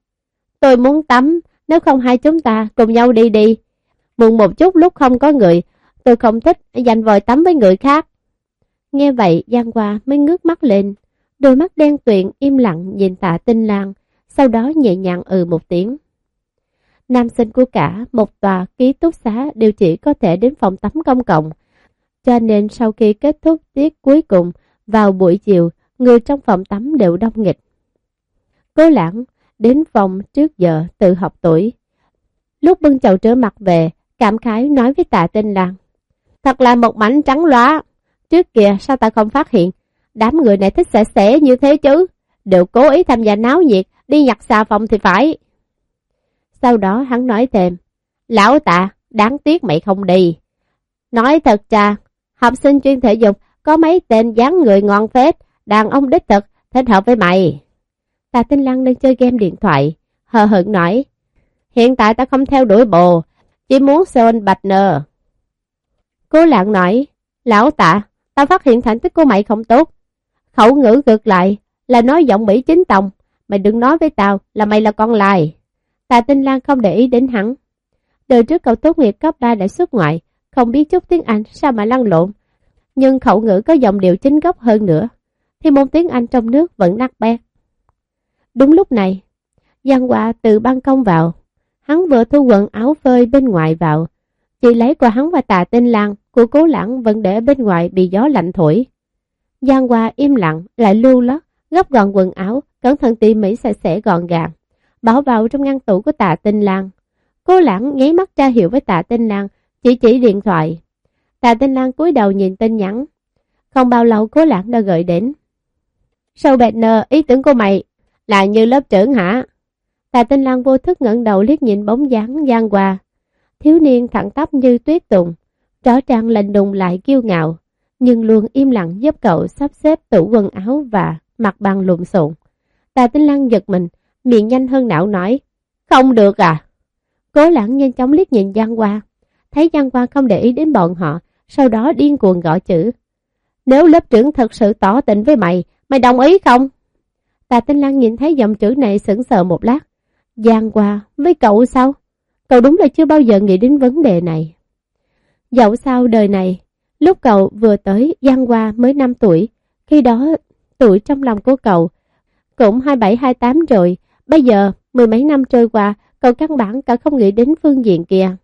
Tôi muốn tắm, nếu không hai chúng ta cùng nhau đi đi. Muộn một chút lúc không có người, tôi không thích dành vòi tắm với người khác. Nghe vậy Giang Hoa mới ngước mắt lên, đôi mắt đen tuyền im lặng nhìn tạ Tinh Lan, sau đó nhẹ nhàng ừ một tiếng. Nam sinh của cả một tòa ký túc xá đều chỉ có thể đến phòng tắm công cộng, cho nên sau khi kết thúc tiết cuối cùng vào buổi chiều, người trong phòng tắm đều đông nghịch. Cố lãng đến phòng trước giờ tự học tuổi. Lúc bưng chậu rửa mặt về, cảm khái nói với tạ tinh là: Thật là một mảnh trắng loá. Trước kia sao ta không phát hiện? Đám người này thích sẻ sẻ như thế chứ. Đều cố ý tham gia náo nhiệt, đi nhặt xà phòng thì phải. Sau đó hắn nói thêm. Lão tạ, đáng tiếc mày không đi. Nói thật cha, học sinh chuyên thể dục có mấy tên dáng người ngon phết, đàn ông đích thực, thích hợp với mày. Tạ Tinh Lăng đang chơi game điện thoại, hờ hững nói. Hiện tại ta không theo đuổi bồ, chỉ muốn sơn Bạch nờ. Cố lạng nói, lão tạ, ta phát hiện thành tích của mày không tốt. Khẩu ngữ ngược lại là nói giọng Mỹ chính tòng, mày đừng nói với tao là mày là con lai. Tạ Tinh Lan không để ý đến hắn. Đời trước cậu tốt nghiệp cấp 3 đã xuất ngoại, không biết chút tiếng Anh sao mà lăn lộn. Nhưng khẩu ngữ có dòng điệu chính gốc hơn nữa, thì môn tiếng Anh trong nước vẫn nát bét. Đúng lúc này, Giang Hoa từ ban công vào. Hắn vừa thu quần áo phơi bên ngoài vào. chỉ lấy của hắn và tà Tinh Lan của cố lãng vẫn để bên ngoài bị gió lạnh thổi. Giang Hoa im lặng, lại lưu lót, gấp gọn quần áo, cẩn thận tỉ mỉ sạch sẽ gọn gàng, bỏ vào trong ngăn tủ của tạ tinh Lan. Cố lãng nháy mắt ra hiệu với tạ tinh Lan, chỉ chỉ điện thoại. Tạ tinh Lan cúi đầu nhìn tin nhắn. Không bao lâu cố lãng đã gợi đến. Sâu bẹt nơ, ý tưởng của mày là như lớp trưởng hả? Tạ Tinh Lan vô thức ngẩng đầu liếc nhìn bóng dáng gian qua. Thiếu niên thẳng tắp như tuyết tùng, rõ ràng lạnh đùng lại kiêu ngạo, nhưng luôn im lặng giúp cậu sắp xếp tủ quần áo và mặt bằng lộn xộn. Tạ Tinh Lan giật mình, miệng nhanh hơn não nói, không được à? Cố lãng nhanh chóng liếc nhìn Giang Hoa, thấy Giang Hoa không để ý đến bọn họ, sau đó điên cuồng gọi chữ. Nếu lớp trưởng thật sự tỏ tình với mày, mày đồng ý không? Tạ Tinh Lan nhìn thấy dòng chữ này sững sờ một lát. Giang Hoa với cậu sao? Cậu đúng là chưa bao giờ nghĩ đến vấn đề này. Dẫu sao đời này, lúc cậu vừa tới Giang Hoa mới 5 tuổi, khi đó tuổi trong lòng của cậu cũng 27-28 rồi, bây giờ mười mấy năm trôi qua, cậu căn bản cả không nghĩ đến phương diện kia.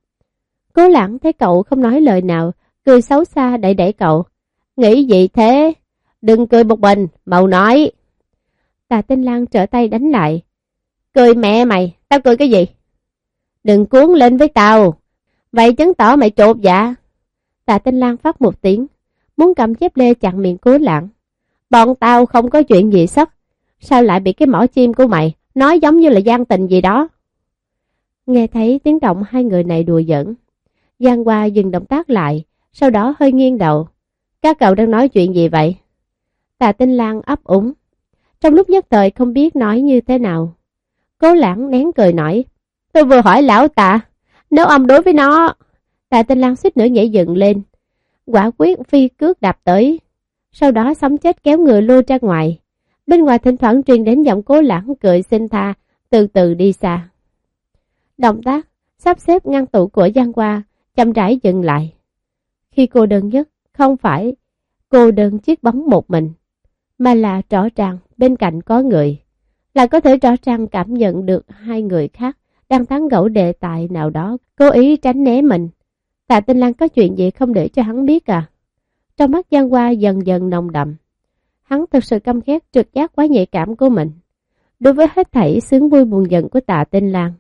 Cố lãng thấy cậu không nói lời nào, cười xấu xa đẩy đẩy cậu. Nghĩ gì thế? Đừng cười một mình, mau nói. Tà Tinh Lan trở tay đánh lại. Cười mẹ mày, tao cười cái gì? Đừng cuốn lên với tao. Vậy chứng tỏ mày trột dạ. tà Tinh Lan phát một tiếng, muốn cầm chép lê chặn miệng cố lãng. Bọn tao không có chuyện gì sắp sao lại bị cái mỏ chim của mày nói giống như là gian tình gì đó. Nghe thấy tiếng động hai người này đùa giỡn, Giang Hoa dừng động tác lại, sau đó hơi nghiêng đầu. Các cậu đang nói chuyện gì vậy? Tà Tinh Lan ấp úng. Trong lúc nhất thời không biết nói như thế nào. Cố lãng nén cười nói. Tôi vừa hỏi lão tạ, nếu ông đối với nó... Tà Tinh Lan suýt nữa nhảy dựng lên. Quả quyết phi cước đạp tới. Sau đó sống chết kéo người lôi ra ngoài. Bên ngoài thỉnh thoảng truyền đến giọng cố lãng cười xin tha, từ từ đi xa. Động tác, sắp xếp ngăn tủ của Giang Hoa, chậm rãi dừng lại. Khi cô đơn nhất, không phải cô đơn chiếc bóng một mình, mà là rõ ràng bên cạnh có người. Là có thể rõ ràng cảm nhận được hai người khác đang tán gẫu đề tài nào đó, cố ý tránh né mình. Tạ Tinh Lan có chuyện gì không để cho hắn biết à? Trong mắt Giang Hoa dần dần nồng đậm. Hắn thật sự căm ghét trực giác quá nhạy cảm của mình. Đối với hết thảy sướng vui buồn giận của tạ Tinh Lan.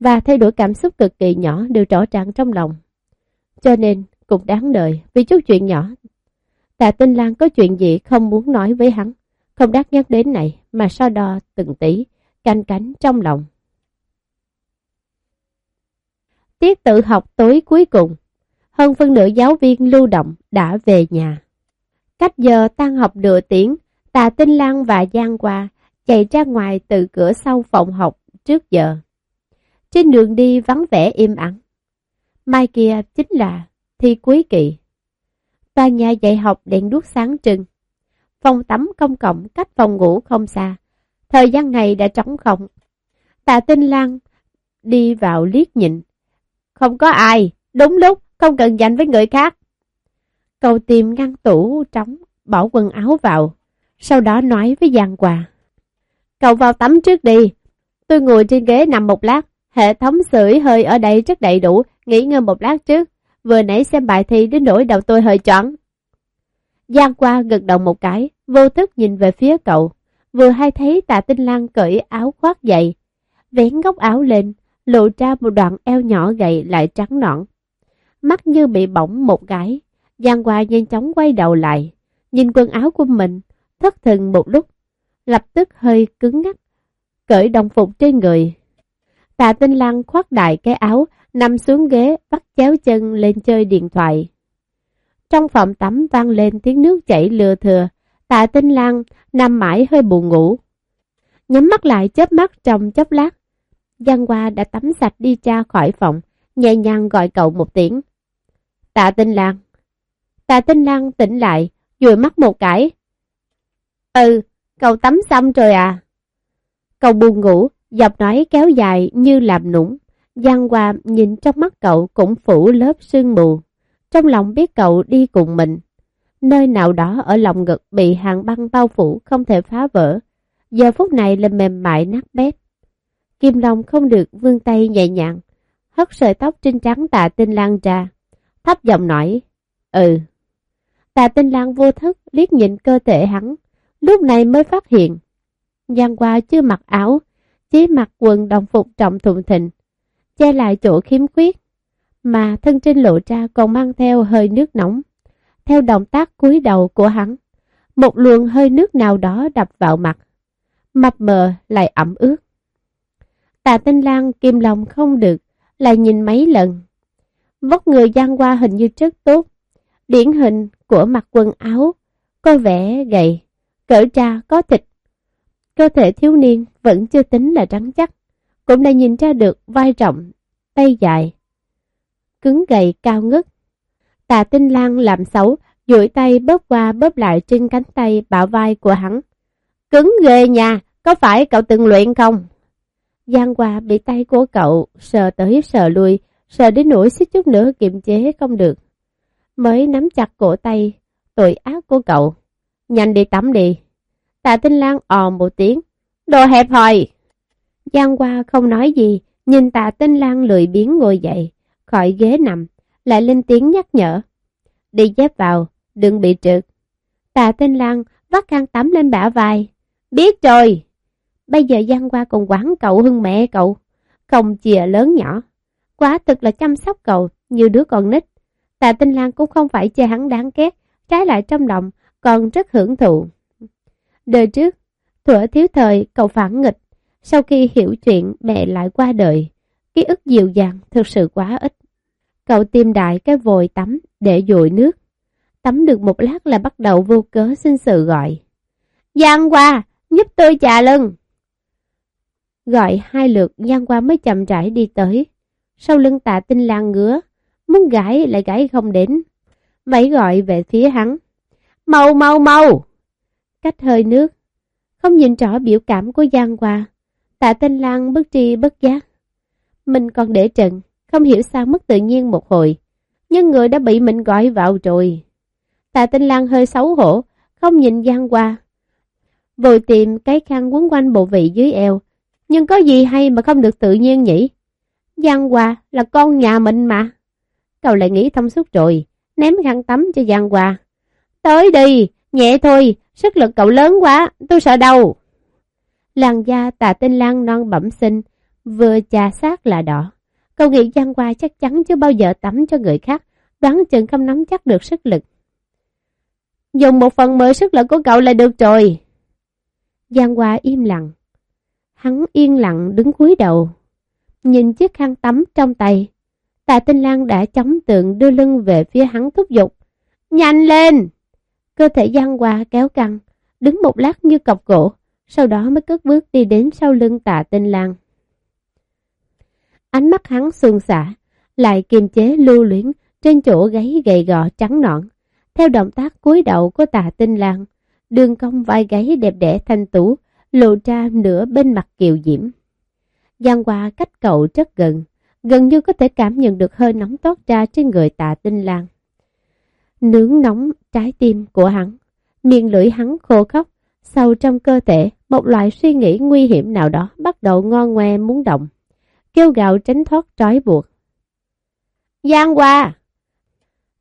Và thay đổi cảm xúc cực kỳ nhỏ đều rõ ràng trong lòng. Cho nên, cũng đáng đợi vì chút chuyện nhỏ. Tạ Tinh Lan có chuyện gì không muốn nói với hắn, không đắc nhắc đến này mà so đo từng tí, canh cánh trong lòng. Tiết tự học tối cuối cùng, hơn phân nửa giáo viên lưu động đã về nhà. Cách giờ tan học nửa tiếng, Tạ Tinh Lan và Giang qua chạy ra ngoài từ cửa sau phòng học trước giờ. Trên đường đi vắng vẻ im ắng. Mai kia chính là thi cuối kỳ. Tòa nhà dạy học đèn đuốc sáng trưng. Phòng tắm công cộng cách phòng ngủ không xa. Thời gian này đã trống không. Tạ Tinh Lan đi vào liếc nhìn. Không có ai, đúng lúc, không cần dành với người khác. Cầu tìm ngăn tủ trống, bỏ quần áo vào. Sau đó nói với Giang Hòa. Cậu vào tắm trước đi. Tôi ngồi trên ghế nằm một lát. Hệ thống sưởi hơi ở đây rất đầy đủ. Nghỉ ngơi một lát trước. Vừa nãy xem bài thi đến nỗi đầu tôi hơi chóng. Giang qua gật đầu một cái, vô thức nhìn về phía cậu. Vừa hay thấy tạ tinh lang cởi áo khoác dậy. Vén góc áo lên, lộ ra một đoạn eo nhỏ gầy lại trắng nõn. Mắt như bị bỏng một cái. Giang qua nhanh chóng quay đầu lại. Nhìn quần áo của mình, thất thần một lúc. Lập tức hơi cứng ngắc. Cởi đồng phục trên người. Tạ tinh Lan khoác đại cái áo, nằm xuống ghế, bắt chéo chân lên chơi điện thoại. Trong phòng tắm vang lên tiếng nước chảy lừa thừa, tạ tinh Lan nằm mãi hơi buồn ngủ. Nhắm mắt lại chớp mắt trong chốc lát. Giang Hoa đã tắm sạch đi ra khỏi phòng, nhẹ nhàng gọi cậu một tiếng. Tạ tinh Lan. Tà tinh lang tỉnh lại, dùi mắt một cái. Ừ, cậu tắm xong rồi à? Cậu buồn ngủ, dọc nói kéo dài như làm nũng. Giang Hoa nhìn trong mắt cậu cũng phủ lớp sương mù. Trong lòng biết cậu đi cùng mình. Nơi nào đó ở lòng ngực bị hàng băng bao phủ không thể phá vỡ. Giờ phút này là mềm mại nát bét. Kim Long không được vươn tay nhẹ nhàng, hất sợi tóc trên trắng tạ tinh lan ra. Thấp giọng nói, ừ. Tạ tinh lang vô thức liếc nhìn cơ thể hắn, lúc này mới phát hiện. Giang qua chưa mặc áo, chỉ mặc quần đồng phục trọng thùng thịnh, che lại chỗ khiếm khuyết, mà thân trên lộ ra còn mang theo hơi nước nóng. Theo động tác cúi đầu của hắn, một luồng hơi nước nào đó đập vào mặt, mập mờ lại ẩm ướt. Tà tinh lang kim lòng không được, lại nhìn mấy lần. Vóc người gian qua hình như rất tốt, điển hình của mặt quần áo, có vẻ gầy, cỡ ra có thịt. Cơ thể thiếu niên vẫn chưa tính là trắng chắc, cũng đã nhìn ra được vai rộng, tay dài, cứng gầy cao ngất. Tà tinh lang làm xấu, duỗi tay bóp qua bóp lại trên cánh tay bạo vai của hắn. Cứng ghê nha, có phải cậu từng luyện không? Giang qua bị tay của cậu sờ tới sờ lui, sờ đến nỗi xích chút nữa kiềm chế không được. Mới nắm chặt cổ tay, tội ác của cậu. Nhanh đi tắm đi. Tạ Tinh Lan ò một tiếng. Đồ hẹp hòi! Giang Hoa không nói gì, nhìn tạ Tinh Lan lười biếng ngồi dậy, khỏi ghế nằm, lại lên tiếng nhắc nhở. Đi dép vào, đừng bị trượt. Tạ Tinh Lan vắt khăn tắm lên bả vai. Biết rồi! Bây giờ Giang Hoa còn quán cậu hơn mẹ cậu. Không chìa lớn nhỏ. Quá thực là chăm sóc cậu như đứa con nít. Tạ Tinh Lan cũng không phải chê hắn đáng ghét, trái lại trong lòng còn rất hưởng thụ. Đời trước, thuở thiếu thời cậu phản nghịch, sau khi hiểu chuyện mẹ lại qua đời, ký ức dịu dàng thực sự quá ít. Cậu tìm đại cái vòi tắm để dội nước. Tắm được một lát là bắt đầu vô cớ xin sự gọi. Giang qua, giúp tôi chà lưng. Gọi hai lượt Giang qua mới chậm rãi đi tới. Sau lưng tạ tinh lan ngứa, muốn gãi lại gãi không đến. mẩy gọi về phía hắn. Mau mau mau! Cách hơi nước. Không nhìn rõ biểu cảm của Giang Hoa, Tạ tinh lan bất tri bất giác. Mình còn để trận, không hiểu sao mất tự nhiên một hồi. Nhưng người đã bị mình gọi vào rồi. Tạ tinh lan hơi xấu hổ, không nhìn Giang Hoa, Vội tìm cái khăn quấn quanh bộ vị dưới eo. Nhưng có gì hay mà không được tự nhiên nhỉ? Giang Hoa là con nhà mình mà. Cậu lại nghĩ thông suốt rồi, ném khăn tắm cho Giang Hoa. Tới đi, nhẹ thôi, sức lực cậu lớn quá, tôi sợ đau. Làn da tà tinh lan non bẩm sinh, vừa chà sát là đỏ. Cậu nghĩ Giang Hoa chắc chắn chưa bao giờ tắm cho người khác, đoán chừng không nắm chắc được sức lực. Dùng một phần mười sức lực của cậu là được rồi. Giang Hoa im lặng. Hắn yên lặng đứng cúi đầu, nhìn chiếc khăn tắm trong tay. Tạ Tinh Lan đã chống tượng đưa lưng về phía hắn thúc giục. Nhanh lên! Cơ thể Giang Hoa kéo căng, đứng một lát như cọc gỗ, sau đó mới cất bước đi đến sau lưng tạ Tinh Lan. Ánh mắt hắn sương xả, lại kiềm chế lưu luyến trên chỗ gáy gầy gò trắng nõn. Theo động tác cúi đầu của tạ Tinh Lan, đường cong vai gáy đẹp đẽ thanh tú, lộ ra nửa bên mặt kiều diễm. Giang qua cách cậu rất gần, gần như có thể cảm nhận được hơi nóng toát ra trên người tạ tinh lang. Nướng nóng trái tim của hắn, miệng lưỡi hắn khô khóc, sâu trong cơ thể, một loại suy nghĩ nguy hiểm nào đó bắt đầu ngon ngoe muốn động, kêu gạo tránh thoát trói buộc. Giang Hoa,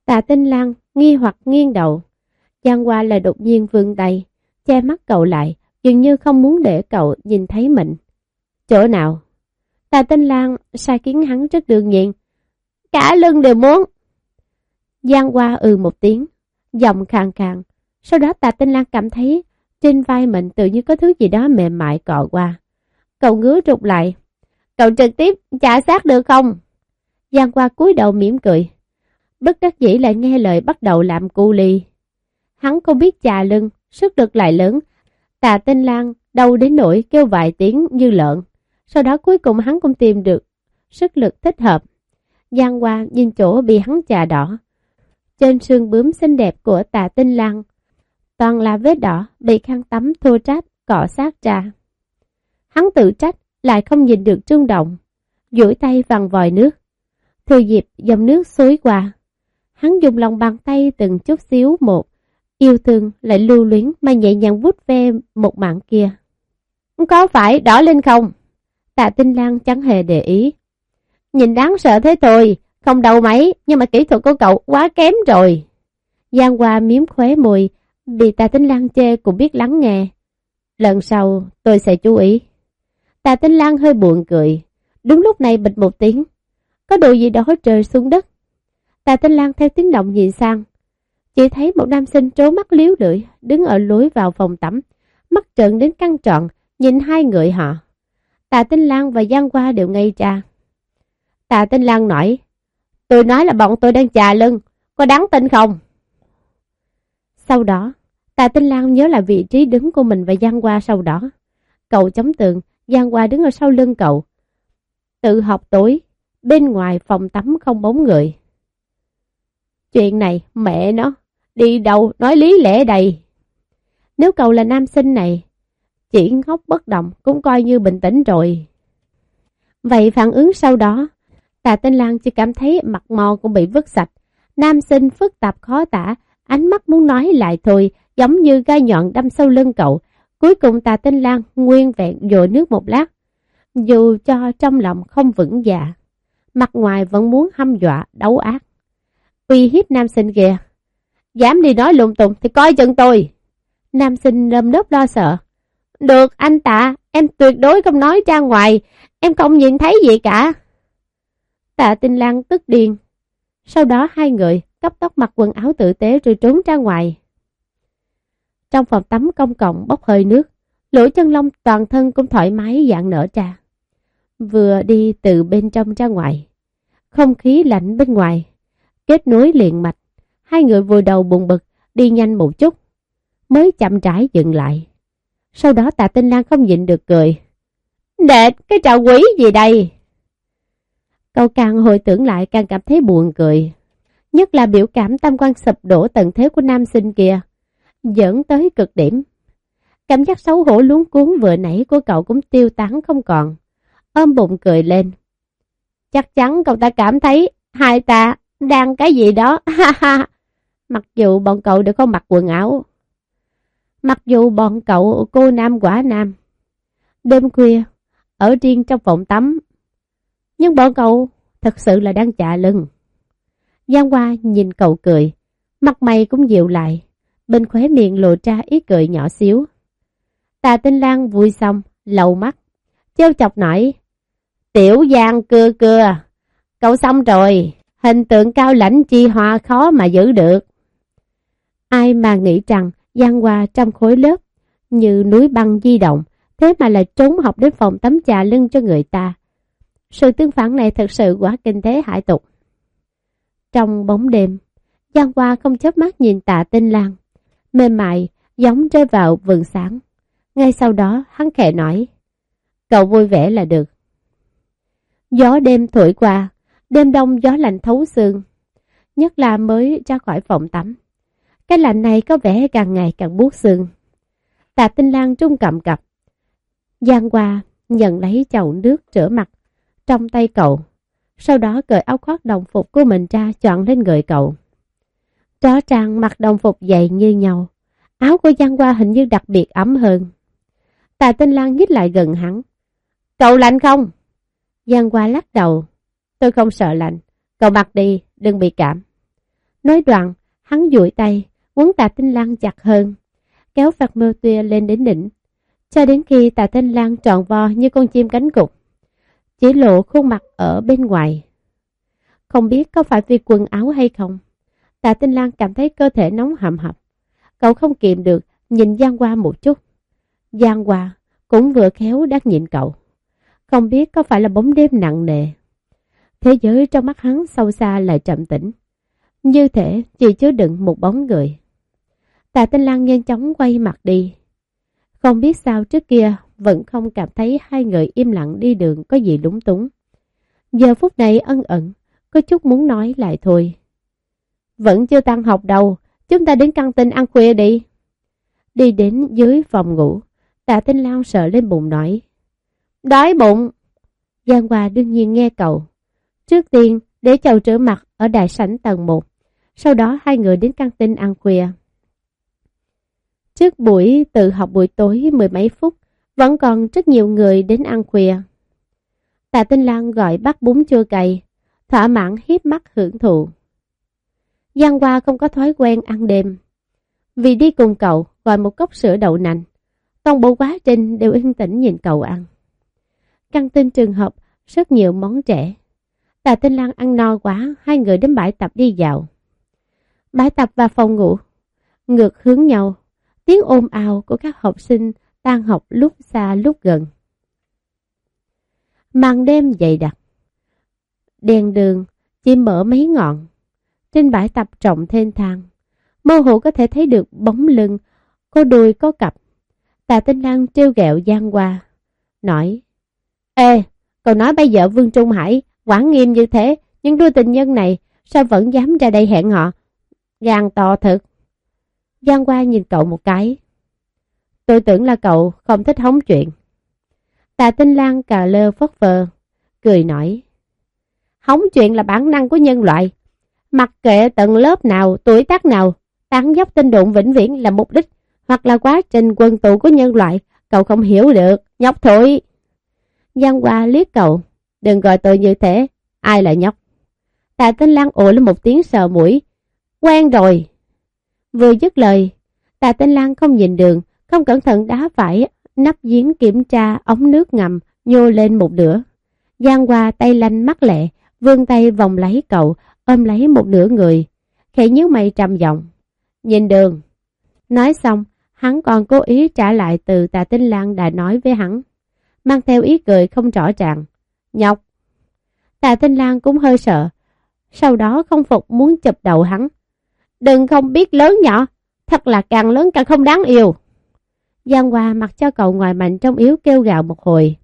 Tạ tinh lang nghi hoặc nghiêng đầu. Giang Hoa là đột nhiên vươn tay, che mắt cậu lại, dường như không muốn để cậu nhìn thấy mình. Chỗ nào? Tà Tinh Lan sai kiến hắn rất đương nhiên. Cả lưng đều muốn. Giang qua ừ một tiếng, giọng khàn khàn. Sau đó Tà Tinh Lan cảm thấy trên vai mình tự như có thứ gì đó mềm mại cọ qua. Cậu ngứa rụt lại. Cậu trực tiếp trả sát được không? Giang qua cúi đầu mỉm cười. Bất đắc dĩ lại nghe lời bắt đầu làm cu ly. Hắn không biết chà lưng, sức lực lại lớn. Tà Tinh Lan đau đến nỗi kêu vài tiếng như lợn. Sau đó cuối cùng hắn cũng tìm được sức lực thích hợp. Giang qua nhìn chỗ bị hắn chà đỏ. Trên xương bướm xinh đẹp của tà tinh lăng, toàn là vết đỏ bị khăn tắm thô trát cọ sát ra. Hắn tự trách lại không nhìn được trung động, duỗi tay vằn vòi nước. Thừa dịp dòng nước xối qua, hắn dùng lòng bàn tay từng chút xíu một, yêu thương lại lưu luyến mà nhẹ nhàng vút ve một mạng kia. Có phải đỏ lên không? Tạ Tinh Lan chẳng hề để ý. Nhìn đáng sợ thế thôi, không đâu mấy, nhưng mà kỹ thuật của cậu quá kém rồi. Giang Hoa miếm khóe mùi, bị Tạ Tinh Lan chê cũng biết lắng nghe. Lần sau tôi sẽ chú ý. Tạ Tinh Lan hơi buồn cười. Đúng lúc này bịch một tiếng. Có đồ gì đó rơi xuống đất. Tạ Tinh Lan theo tiếng động nhìn sang. Chỉ thấy một nam sinh trố mắt liếu lưỡi, đứng ở lối vào phòng tắm. Mắt trợn đến căng trọn, nhìn hai người họ. Tạ Tinh Lan và Giang Hoa đều ngây ra. Tạ Tinh Lan nói, tôi nói là bọn tôi đang chà lưng, có đáng tin không? Sau đó, Tạ Tinh Lan nhớ lại vị trí đứng của mình và Giang Hoa sau đó. Cậu chống tường, Giang Hoa đứng ở sau lưng cậu. Tự học tối, bên ngoài phòng tắm không bóng người. Chuyện này, mẹ nó, đi đâu nói lý lẽ đầy. Nếu cậu là nam sinh này, chỉ ngốc bất động cũng coi như bình tĩnh rồi. Vậy phản ứng sau đó, Tạ Tinh Lan chỉ cảm thấy mặt mò cũng bị vứt sạch. Nam sinh phức tạp khó tả, ánh mắt muốn nói lại thôi, giống như gai nhọn đâm sâu lưng cậu. Cuối cùng Tạ Tinh Lan nguyên vẹn dội nước một lát, dù cho trong lòng không vững dạ. Mặt ngoài vẫn muốn hăm dọa, đấu ác. Uy hiếp nam sinh kìa. Dám đi nói lung tung thì coi chừng tôi. Nam sinh lâm nớp lo sợ. Được anh tạ, em tuyệt đối không nói ra ngoài, em không nhìn thấy gì cả. Tạ Tinh Lan tức điên. Sau đó hai người cấp tóc mặc quần áo tử tế rồi trốn ra ngoài. Trong phòng tắm công cộng bốc hơi nước, lỗ chân lông toàn thân cũng thoải mái dạng nở ra. Vừa đi từ bên trong ra ngoài, không khí lạnh bên ngoài, kết nối liền mạch, hai người vùi đầu bùng bực, đi nhanh một chút, mới chậm rãi dừng lại. Sau đó tạ tinh lan không nhịn được cười. đệ cái trò quỷ gì đây? Cậu càng hồi tưởng lại càng cảm thấy buồn cười. Nhất là biểu cảm tam quan sụp đổ tận thế của nam sinh kia. Dẫn tới cực điểm. Cảm giác xấu hổ luống cuốn vừa nãy của cậu cũng tiêu tán không còn. Ôm bụng cười lên. Chắc chắn cậu ta cảm thấy hai ta đang cái gì đó. Ha ha. Mặc dù bọn cậu đều không mặc quần áo. Mặc dù bọn cậu cô nam quả nam. Đêm khuya, ở riêng trong phòng tắm. Nhưng bọn cậu thật sự là đang chạ lưng. Giang Hoa nhìn cậu cười, mặt mày cũng dịu lại, bên khóe miệng lộ ra ý cười nhỏ xíu. Tà Tinh Lan vui xong, lầu mắt, treo chọc nói, Tiểu Giang cưa cưa, cậu xong rồi, hình tượng cao lãnh chi hoa khó mà giữ được. Ai mà nghĩ rằng gian qua trong khối lớp, như núi băng di động, thế mà lại trốn học đến phòng tắm trà lưng cho người ta. Sự tương phản này thật sự quá kinh tế hải tục. Trong bóng đêm, Giang Hoa không chớp mắt nhìn tạ tinh lang, mềm mại, giống rơi vào vườn sáng. Ngay sau đó, hắn khẽ nói, cậu vui vẻ là được. Gió đêm thổi qua, đêm đông gió lạnh thấu xương, nhất là mới ra khỏi phòng tắm. Cái lạnh này có vẻ càng ngày càng buốt xương. Tạ tinh lang trung cầm cập. Giang qua nhận lấy chậu nước rửa mặt trong tay cậu. Sau đó cởi áo khoác đồng phục của mình ra chọn lên người cậu. Rõ ràng mặc đồng phục dày như nhau. Áo của Giang qua hình như đặc biệt ấm hơn. Tạ tinh lang nhích lại gần hắn. Cậu lạnh không? Giang qua lắc đầu. Tôi không sợ lạnh. Cậu mặc đi, đừng bị cảm. Nói đoạn, hắn duỗi tay, muốn tạ tinh lang chặt hơn, kéo phạt mưa tuya lên đến đỉnh, cho đến khi tạ tinh lang tròn vo như con chim cánh cục, chỉ lộ khuôn mặt ở bên ngoài. Không biết có phải vì quần áo hay không, tạ tinh lang cảm thấy cơ thể nóng hầm hập. Cậu không kiềm được, nhìn Giang Hoa một chút. Giang Hoa cũng vừa khéo đắc nhịn cậu. Không biết có phải là bóng đêm nặng nề. Thế giới trong mắt hắn sâu xa lại trầm tĩnh. Như thể chỉ chứa đựng một bóng người. Tạ Tinh Lan nhanh chóng quay mặt đi. Không biết sao trước kia vẫn không cảm thấy hai người im lặng đi đường có gì đúng túng. Giờ phút này ân ẩn, có chút muốn nói lại thôi. Vẫn chưa tăng học đâu, chúng ta đến căng tin ăn khuya đi. Đi đến dưới phòng ngủ, tạ tinh lao sợ lên bụng nói. Đói bụng! Giang Hoa đương nhiên nghe cậu. Trước tiên, để chầu trở mặt ở đại sảnh tầng 1. Sau đó hai người đến căng tin ăn khuya. Trước buổi tự học buổi tối mười mấy phút, vẫn còn rất nhiều người đến ăn khuya. Tạ Tinh Lan gọi bát bún chua cay, thỏa mãn hiếp mắt hưởng thụ. Giang Hoa không có thói quen ăn đêm. Vì đi cùng cậu gọi một cốc sữa đậu nành, toàn bộ quá trình đều yên tĩnh nhìn cậu ăn. Căng tin trường hợp rất nhiều món trẻ. Tạ Tinh Lan ăn no quá, hai người đến bãi tập đi dạo. Bãi tập và phòng ngủ, ngược hướng nhau, tiếng ôm ào của các học sinh tan học lúc xa lúc gần. Màn đêm dày đặc. Đèn đường chỉ mở mấy ngọn. Trên bãi tập trọng thênh thang, mơ hồ có thể thấy được bóng lưng, có đuôi có cặp. Tà Tinh Lan trêu ghẹo Giang qua, nói Ê, cậu nói bây giờ Vương Trung Hải quản nghiêm như thế, nhưng đôi tình nhân này sao vẫn dám ra đây hẹn họ? Gan to thật. Giang qua nhìn cậu một cái. Tôi tưởng là cậu không thích hóng chuyện. Tạ Tinh Lan cà lơ phất phơ, cười nói. Hóng chuyện là bản năng của nhân loại. Mặc kệ tận lớp nào, tuổi tác nào, tán dốc tinh đụng vĩnh viễn là mục đích, hoặc là quá trình quân tụ của nhân loại, cậu không hiểu được, nhóc thôi. Giang Hoa liếc cậu, đừng gọi tôi như thế, ai là nhóc. Tạ Tinh Lan ồ lên một tiếng sờ mũi, quen rồi. Vừa dứt lời, Tạ Tinh Lan không nhìn đường, không cẩn thận đá phải nắp giếng kiểm tra ống nước ngầm nhô lên một nửa. Giang qua tay lanh mắt lẹ, vươn tay vòng lấy cậu, ôm lấy một nửa người. khẽ nhíu mày trầm giọng. Nhìn đường. Nói xong, hắn còn cố ý trả lại từ tà tinh lang đã nói với hắn. Mang theo ý cười không rõ ràng. Nhọc. Tà tinh lang cũng hơi sợ. Sau đó không phục muốn chụp đầu hắn. Đừng không biết lớn nhỏ. Thật là càng lớn càng không đáng yêu. Giang Hoa mặc cho cậu ngoài mạnh trong yếu kêu gào một hồi.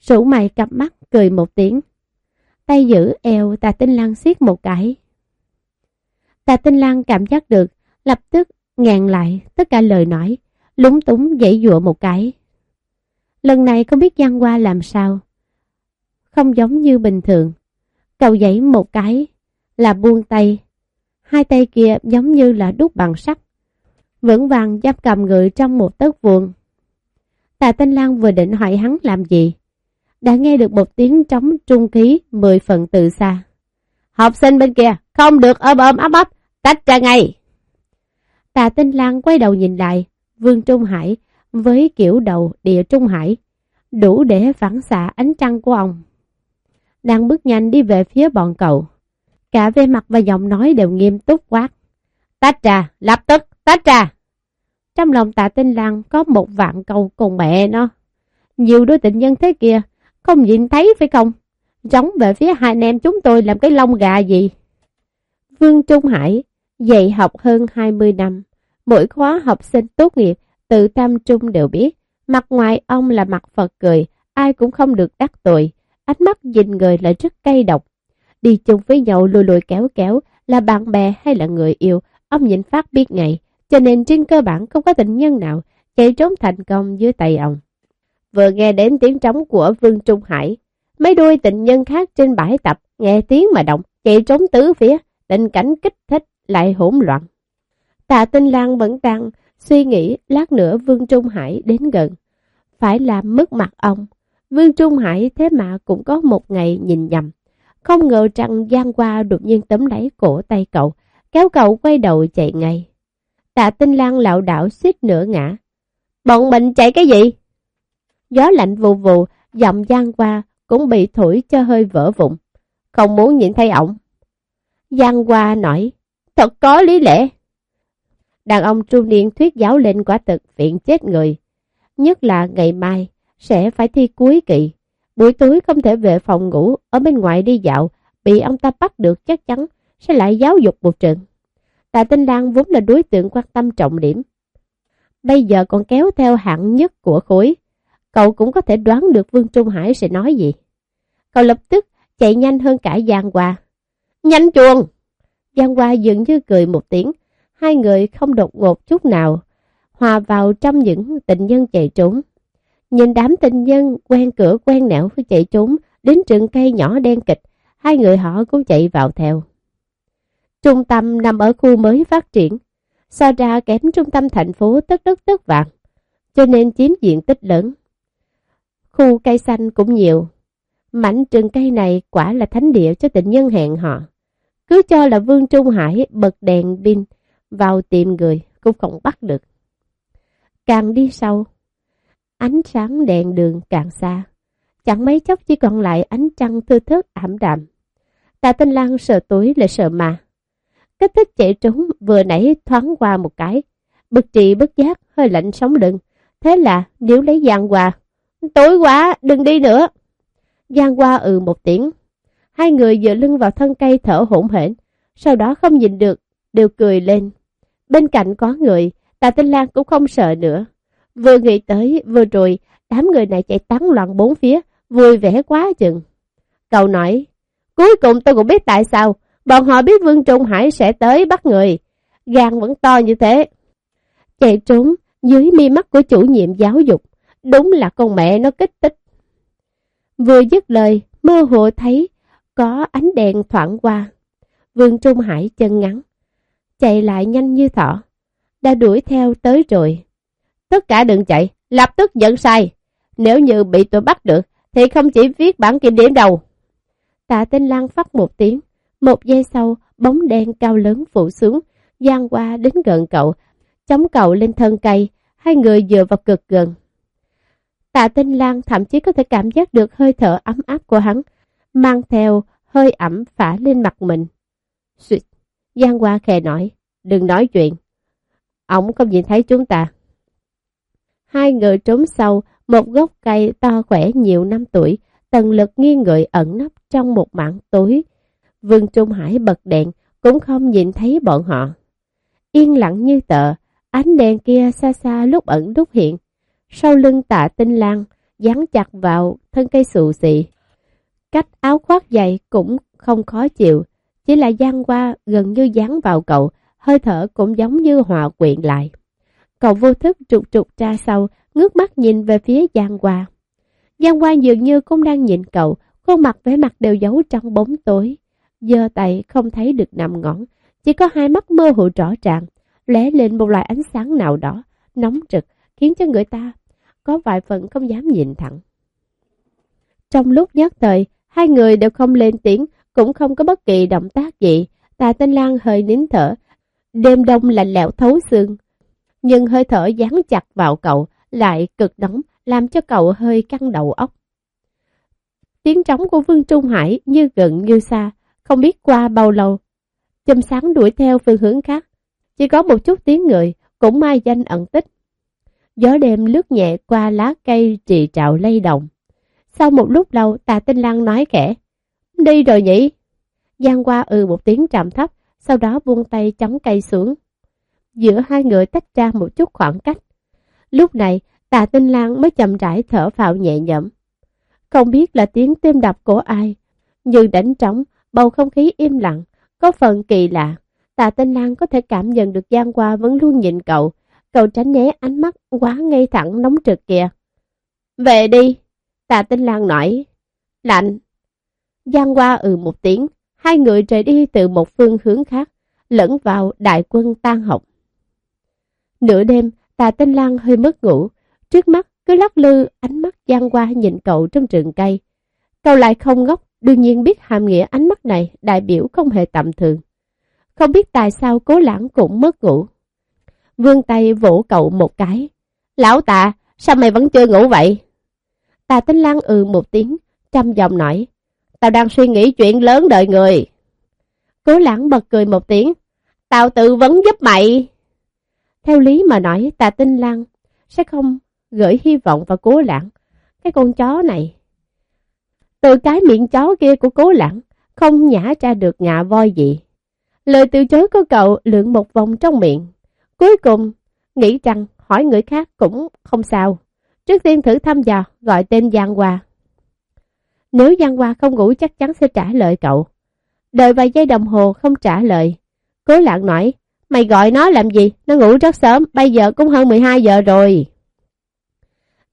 Sủ mày cặp mắt cười một tiếng. Tay giữ eo tà tinh Lan siết một cái. Tà tinh Lan cảm giác được, lập tức ngàn lại tất cả lời nói, lúng túng dãy dụa một cái. Lần này không biết Giang Hoa làm sao. Không giống như bình thường. Cậu dãy một cái là buông tay. Hai tay kia giống như là đúc bằng sắt. Vững vàng giáp cầm người trong một tấc vuông. Tạ Tinh Lan vừa định hỏi hắn làm gì. Đã nghe được một tiếng trống trung khí mười phần từ xa. Học sinh bên kia, không được ôm ôm ấp ấp, tách ra ngay. Tạ Tinh Lan quay đầu nhìn lại, Vương Trung Hải với kiểu đầu địa Trung Hải, đủ để phản xạ ánh trăng của ông. Đang bước nhanh đi về phía bọn cậu. Cả về mặt và giọng nói đều nghiêm túc quát. Tách trà, lập tức, tách trà. Trong lòng tạ tinh lan có một vạn câu cùng mẹ nó. Nhiều đôi tình nhân thế kia, không nhìn thấy phải không? Giống về phía hai anh em chúng tôi làm cái lông gà gì? Vương Trung Hải, dạy học hơn 20 năm. Mỗi khóa học sinh tốt nghiệp, tự tam trung đều biết. Mặt ngoài ông là mặt Phật cười, ai cũng không được đắc tội. Ánh mắt nhìn người lại rất cay độc. Đi chung với nhau lùi lùi kéo kéo, là bạn bè hay là người yêu, ông nhìn phát biết ngay Cho nên trên cơ bản không có tình nhân nào chạy trốn thành công dưới tay ông. Vừa nghe đến tiếng trống của Vương Trung Hải, mấy đôi tình nhân khác trên bãi tập nghe tiếng mà động, chạy trốn tứ phía, tình cảnh kích thích lại hỗn loạn. Tạ Tinh Lan vẫn đang suy nghĩ lát nữa Vương Trung Hải đến gần. Phải làm mất mặt ông. Vương Trung Hải thế mà cũng có một ngày nhìn nhầm. Không ngờ rằng Giang Hoa đột nhiên tấm lấy cổ tay cậu, kéo cậu quay đầu chạy ngay. Tạ Tinh Lan lạo đảo suýt nửa ngã. Bọn mình chạy cái gì? Gió lạnh vù vù, giọng Giang Hoa cũng bị thổi cho hơi vỡ vụn. Không muốn nhìn thấy ổng. Giang Hoa nói, thật có lý lẽ. Đàn ông trung niên thuyết giáo lên quả thực viện chết người. Nhất là ngày mai, sẽ phải thi cuối kỳ. Buổi tối không thể về phòng ngủ, ở bên ngoài đi dạo, bị ông ta bắt được chắc chắn sẽ lại giáo dục một trận. Tạ Tinh Lan vốn là đối tượng quan tâm trọng điểm. Bây giờ còn kéo theo hạng nhất của khối. Cậu cũng có thể đoán được Vương Trung Hải sẽ nói gì. Cậu lập tức chạy nhanh hơn cả Giang Hoa. Nhanh chuồng! Giang Hoa dường như cười một tiếng. Hai người không đột ngột chút nào. Hòa vào trong những tình nhân chạy trốn. Nhìn đám tình nhân quen cửa quen nẻo với chạy trốn đến rừng cây nhỏ đen kịch. Hai người họ cũng chạy vào theo. Trung tâm nằm ở khu mới phát triển, so ra kém trung tâm thành phố tất đất tất vàng cho nên chiếm diện tích lớn. Khu cây xanh cũng nhiều, mảnh rừng cây này quả là thánh địa cho tình nhân hẹn họ. Cứ cho là Vương Trung Hải bật đèn pin vào tìm người cũng không bắt được. Càng đi sâu, ánh sáng đèn đường càng xa, chẳng mấy chốc chỉ còn lại ánh trăng thư thớt ảm đạm. Tạ Tinh Lan sợ tối là sợ mà. Kích thích chạy trốn vừa nãy thoáng qua một cái. Bực trị bất giác, hơi lạnh sống lưng. Thế là nếu lấy Giang Hoa. Tối quá, đừng đi nữa. Giang Hoa ừ một tiếng. Hai người dựa lưng vào thân cây thở hổn hển. Sau đó không nhìn được, đều cười lên. Bên cạnh có người, Tạ Tinh Lan cũng không sợ nữa. Vừa nghĩ tới, vừa rồi, đám người này chạy tán loạn bốn phía, vui vẻ quá chừng. Cậu nói, cuối cùng tôi cũng biết tại sao Bọn họ biết Vương Trung Hải sẽ tới bắt người. Gan vẫn to như thế. Chạy trốn dưới mi mắt của chủ nhiệm giáo dục. Đúng là con mẹ nó kích thích. Vừa dứt lời, mơ hồ thấy có ánh đèn thoảng qua. Vương Trung Hải chân ngắn. Chạy lại nhanh như thỏ. Đã đuổi theo tới rồi. Tất cả đừng chạy, lập tức nhận sai. Nếu như bị tôi bắt được, thì không chỉ viết bản kiểm điểm đầu. Tạ Tinh Lan phát một tiếng, một giây sau, bóng đen cao lớn phủ xuống, giang qua đến gần cậu, chống cậu lên thân cây, hai người dựa vào cực gần. Tạ Tinh Lan thậm chí có thể cảm giác được hơi thở ấm áp của hắn, mang theo hơi ẩm phả lên mặt mình. Xuyệt, Giang Hoa khè nói, đừng nói chuyện. Ông không nhìn thấy chúng ta. Hai người trốn sau một gốc cây to khỏe nhiều năm tuổi, tần lực nghiêng người ẩn nấp trong một mảng tối. Vương Trung Hải bật đèn, cũng không nhìn thấy bọn họ. Yên lặng như tờ. ánh đèn kia xa xa lúc ẩn lúc hiện. Sau lưng tạ tinh lang, dán chặt vào thân cây xù xì. Cách áo khoác dày cũng không khó chịu, chỉ là gian qua gần như dán vào cậu, hơi thở cũng giống như hòa quyện lại. Cậu vô thức trục trục ra sau, ngước mắt nhìn về phía Giang Hoa. Giang Hoa dường như cũng đang nhìn cậu, khuôn mặt vẻ mặt đều giấu trong bóng tối. Giờ tay không thấy được nằm ngõn, chỉ có hai mắt mơ hồ rõ ràng, lóe lên một loại ánh sáng nào đó, nóng trực, khiến cho người ta có vài phần không dám nhìn thẳng. Trong lúc nhất thời, hai người đều không lên tiếng, cũng không có bất kỳ động tác gì. Tà Tinh Lan hơi nín thở, đêm đông lạnh lẽo thấu xương. Nhưng hơi thở dán chặt vào cậu, lại cực nóng, làm cho cậu hơi căng đầu óc. Tiếng trống của Vương Trung Hải như gần như xa, không biết qua bao lâu. châm sáng đuổi theo phương hướng khác, chỉ có một chút tiếng người, cũng mai danh ẩn tích. Gió đêm lướt nhẹ qua lá cây trì trạo lay động. Sau một lúc lâu, tà tinh lang nói khẽ, đi rồi nhỉ? Giang qua ừ một tiếng trầm thấp, sau đó buông tay chống cây xuống. Giữa hai người tách ra một chút khoảng cách. Lúc này, tà tinh lang mới chậm rãi thở phào nhẹ nhõm. Không biết là tiếng tim đập của ai, nhưng đánh trống, bầu không khí im lặng, có phần kỳ lạ. Tà tinh lang có thể cảm nhận được Giang qua vẫn luôn nhìn cậu, cậu tránh né ánh mắt quá ngay thẳng nóng trực kìa. Về đi, tà tinh lang nói, lạnh. Giang qua ừ một tiếng, hai người rời đi từ một phương hướng khác, lẫn vào đại quân tan học. Nửa đêm, tà tinh lang hơi mất ngủ, trước mắt cứ lắc lư ánh mắt gian qua nhìn cậu trong rừng cây. Cậu lại không ngốc, đương nhiên biết hàm nghĩa ánh mắt này đại biểu không hề tầm thường. Không biết tại sao cố lãng cũng mất ngủ. Vương tay vỗ cậu một cái. Lão tạ, sao mày vẫn chưa ngủ vậy? Tà Tinh lang ừ một tiếng, trăm giọng nói. Tao đang suy nghĩ chuyện lớn đời người. Cố lãng bật cười một tiếng. Tao tự vấn giúp mày. Theo lý mà nói, tà Tinh Lan sẽ không gửi hy vọng vào cố lãng. Cái con chó này. Từ cái miệng chó kia của cố lãng, không nhả ra được ngạ voi gì. Lời từ chối của cậu lượn một vòng trong miệng. Cuối cùng, nghĩ rằng hỏi người khác cũng không sao. Trước tiên thử thăm dò, gọi tên Giang Hoa. Nếu Giang Hoa không ngủ chắc chắn sẽ trả lời cậu. Đợi vài giây đồng hồ không trả lời. Cố lãng nói, mày gọi nó làm gì? Nó ngủ rất sớm, bây giờ cũng hơn 12 giờ rồi.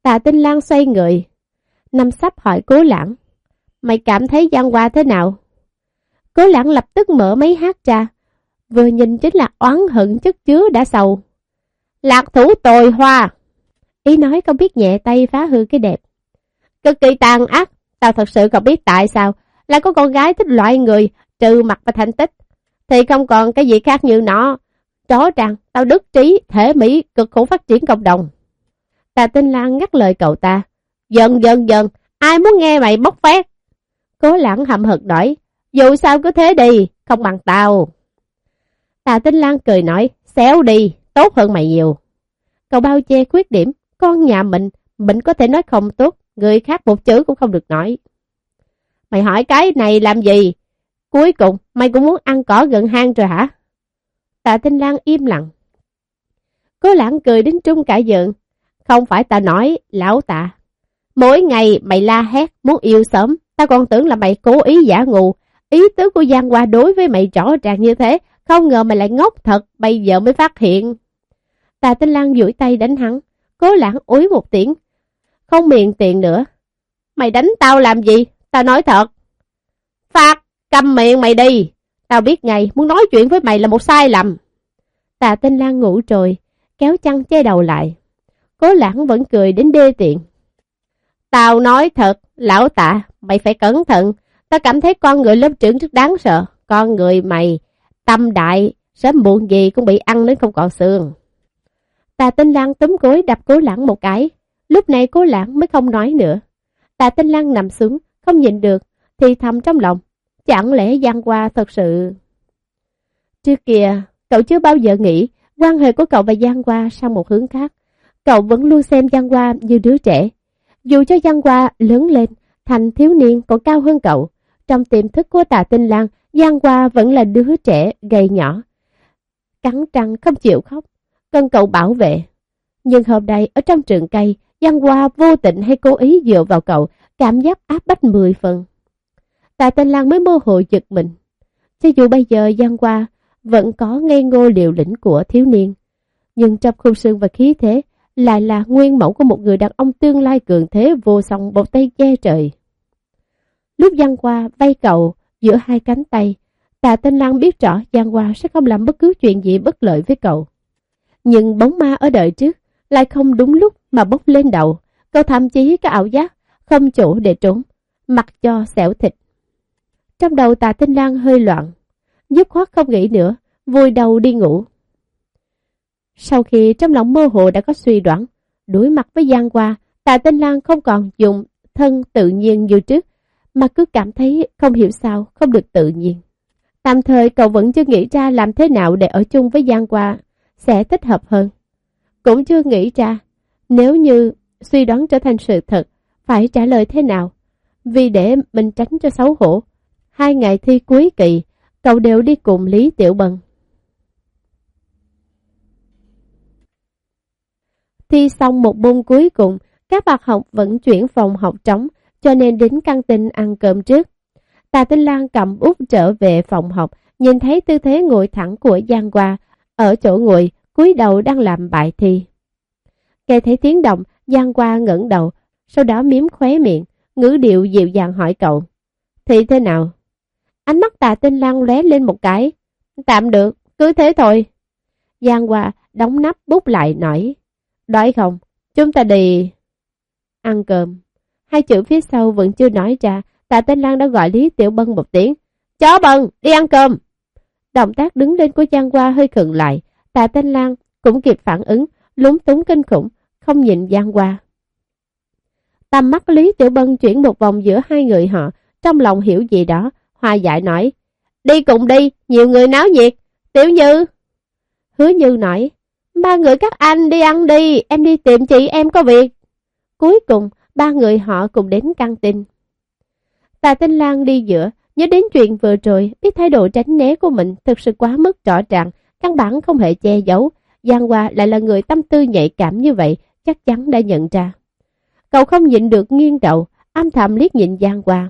Tạ Tinh Lan xoay người. Năm sắp hỏi cố lãng. Mày cảm thấy gian qua thế nào? Cố lãng lập tức mở máy hát ra. Vừa nhìn chính là oán hận chất chứa đã sầu. Lạc thủ tồi hoa. Ý nói không biết nhẹ tay phá hư cái đẹp. Cực kỳ tàn ác. Tao thật sự không biết tại sao lại có con gái thích loại người trừ mặt và thành tích. Thì không còn cái gì khác như nó. Rõ ràng tao đức trí, thể mỹ, cực khổ phát triển cộng đồng. Tà Tinh Lan ngắt lời cậu ta. Dần dần dần, ai muốn nghe mày bóc phét? Cố lãng hậm hực nói. Dù sao cứ thế đi, không bằng tao. Tà Tinh Lan cười nói, xéo đi, tốt hơn mày nhiều. Cậu bao che khuyết điểm, con nhà mình, mình có thể nói không tốt, người khác một chữ cũng không được nói. Mày hỏi cái này làm gì? Cuối cùng, mày cũng muốn ăn cỏ gần hang rồi hả? Tạ Tinh Lan im lặng. Cố lãng cười đến trung cả giận. Không phải ta nói, lão tạ. Mỗi ngày mày la hét, muốn yêu sớm, ta còn tưởng là mày cố ý giả ngu. Ý tứ của Giang Hoa đối với mày rõ ràng như thế, không ngờ mày lại ngốc thật, bây giờ mới phát hiện. Tạ Tinh Lan duỗi tay đánh hắn, cố lãng úi một tiếng. Không miền tiền nữa. Mày đánh tao làm gì? Tao nói thật. Phạt, cầm miệng mày đi. Tao biết ngay, muốn nói chuyện với mày là một sai lầm. tạ Tinh Lan ngủ rồi, kéo chăn che đầu lại. Cố lãng vẫn cười đến đê tiện. Tao nói thật, lão tạ, mày phải cẩn thận. Tao cảm thấy con người lớp trưởng rất đáng sợ. Con người mày, tâm đại, sớm muộn gì cũng bị ăn đến không còn xương. Tà Tinh Lan túm gối đập cố lãng một cái. Lúc này cố lãng mới không nói nữa. Tà Tinh Lan nằm xuống, không nhìn được, thì thầm trong lòng. Chẳng lẽ Giang Hoa thật sự... Trước kia, cậu chưa bao giờ nghĩ quan hệ của cậu và Giang Hoa sang một hướng khác. Cậu vẫn luôn xem Giang Hoa như đứa trẻ. Dù cho Giang Hoa lớn lên, thành thiếu niên còn cao hơn cậu, trong tiềm thức của tạ tinh lang, Giang Hoa vẫn là đứa trẻ gầy nhỏ. Cắn răng không chịu khóc, cần cậu bảo vệ. Nhưng hôm nay ở trong trường cây, Giang Hoa vô tình hay cố ý dựa vào cậu, cảm giác áp bách mười phần. Tạ Tinh Lan mới mơ hồ giật mình. Cho dù bây giờ Giang Qua vẫn có ngây ngô liều lĩnh của thiếu niên, nhưng trong khung xương và khí thế lại là nguyên mẫu của một người đàn ông tương lai cường thế vô song bột tay che trời. Lúc Giang Hoa bay cầu giữa hai cánh tay, Tạ Tinh Lan biết rõ Giang Hoa sẽ không làm bất cứ chuyện gì bất lợi với cậu. Nhưng bóng ma ở đời trước lại không đúng lúc mà bốc lên đầu, cậu thậm chí có ảo giác, không chỗ để trốn, mặc cho xẻo thịt. Trong đầu Tạ Tinh Lan hơi loạn, dứt khoát không nghĩ nữa, vùi đầu đi ngủ. Sau khi trong lòng mơ hồ đã có suy đoán, đối mặt với Giang Hoa, Tạ Tinh Lan không còn dùng thân tự nhiên như trước, mà cứ cảm thấy không hiểu sao không được tự nhiên. Tạm thời cậu vẫn chưa nghĩ ra làm thế nào để ở chung với Giang Hoa sẽ thích hợp hơn. Cũng chưa nghĩ ra nếu như suy đoán trở thành sự thật phải trả lời thế nào. Vì để mình tránh cho xấu hổ, hai ngày thi cuối kỳ cậu đều đi cùng Lý Tiểu Bân. Thi xong một môn cuối cùng, các bạn học vẫn chuyển phòng học trống cho nên đến căng tin ăn cơm trước. Tà Tinh Lan cầm út trở về phòng học, nhìn thấy tư thế ngồi thẳng của Giang Hoa, ở chỗ ngồi, cúi đầu đang làm bài thi. Nghe thấy tiếng động, Giang Hoa ngẩng đầu, sau đó miếm khóe miệng, ngữ điệu dịu dàng hỏi cậu. Thì thế nào? Ánh mắt tà tinh lăng lóe lên một cái. Tạm được, cứ thế thôi. Giang Hoa đóng nắp bút lại nói. Đói không? Chúng ta đi... Ăn cơm. Hai chữ phía sau vẫn chưa nói ra, tạ Tinh lăng đã gọi Lý Tiểu Bân một tiếng. Chó Bân, đi ăn cơm. Động tác đứng lên của Giang Hoa hơi khựng lại, tạ Tinh lăng cũng kịp phản ứng, lúng túng kinh khủng, không nhìn Giang Hoa. Tầm mắt Lý Tiểu Bân chuyển một vòng giữa hai người họ, trong lòng hiểu gì đó, hoa dại nói. Đi cùng đi, nhiều người náo nhiệt. Tiểu Như. Hứa Như nói. Ba người các anh đi ăn đi, em đi tìm chị em có việc. Cuối cùng, ba người họ cùng đến căng tin. Tà Tinh Lan đi giữa, nhớ đến chuyện vừa rồi, biết thái độ tránh né của mình thực sự quá mức rõ ràng, căn bản không hề che giấu. Giang Hoa lại là người tâm tư nhạy cảm như vậy, chắc chắn đã nhận ra. Cậu không nhịn được nghiêng đầu, âm thầm liếc nhìn Giang Hoa.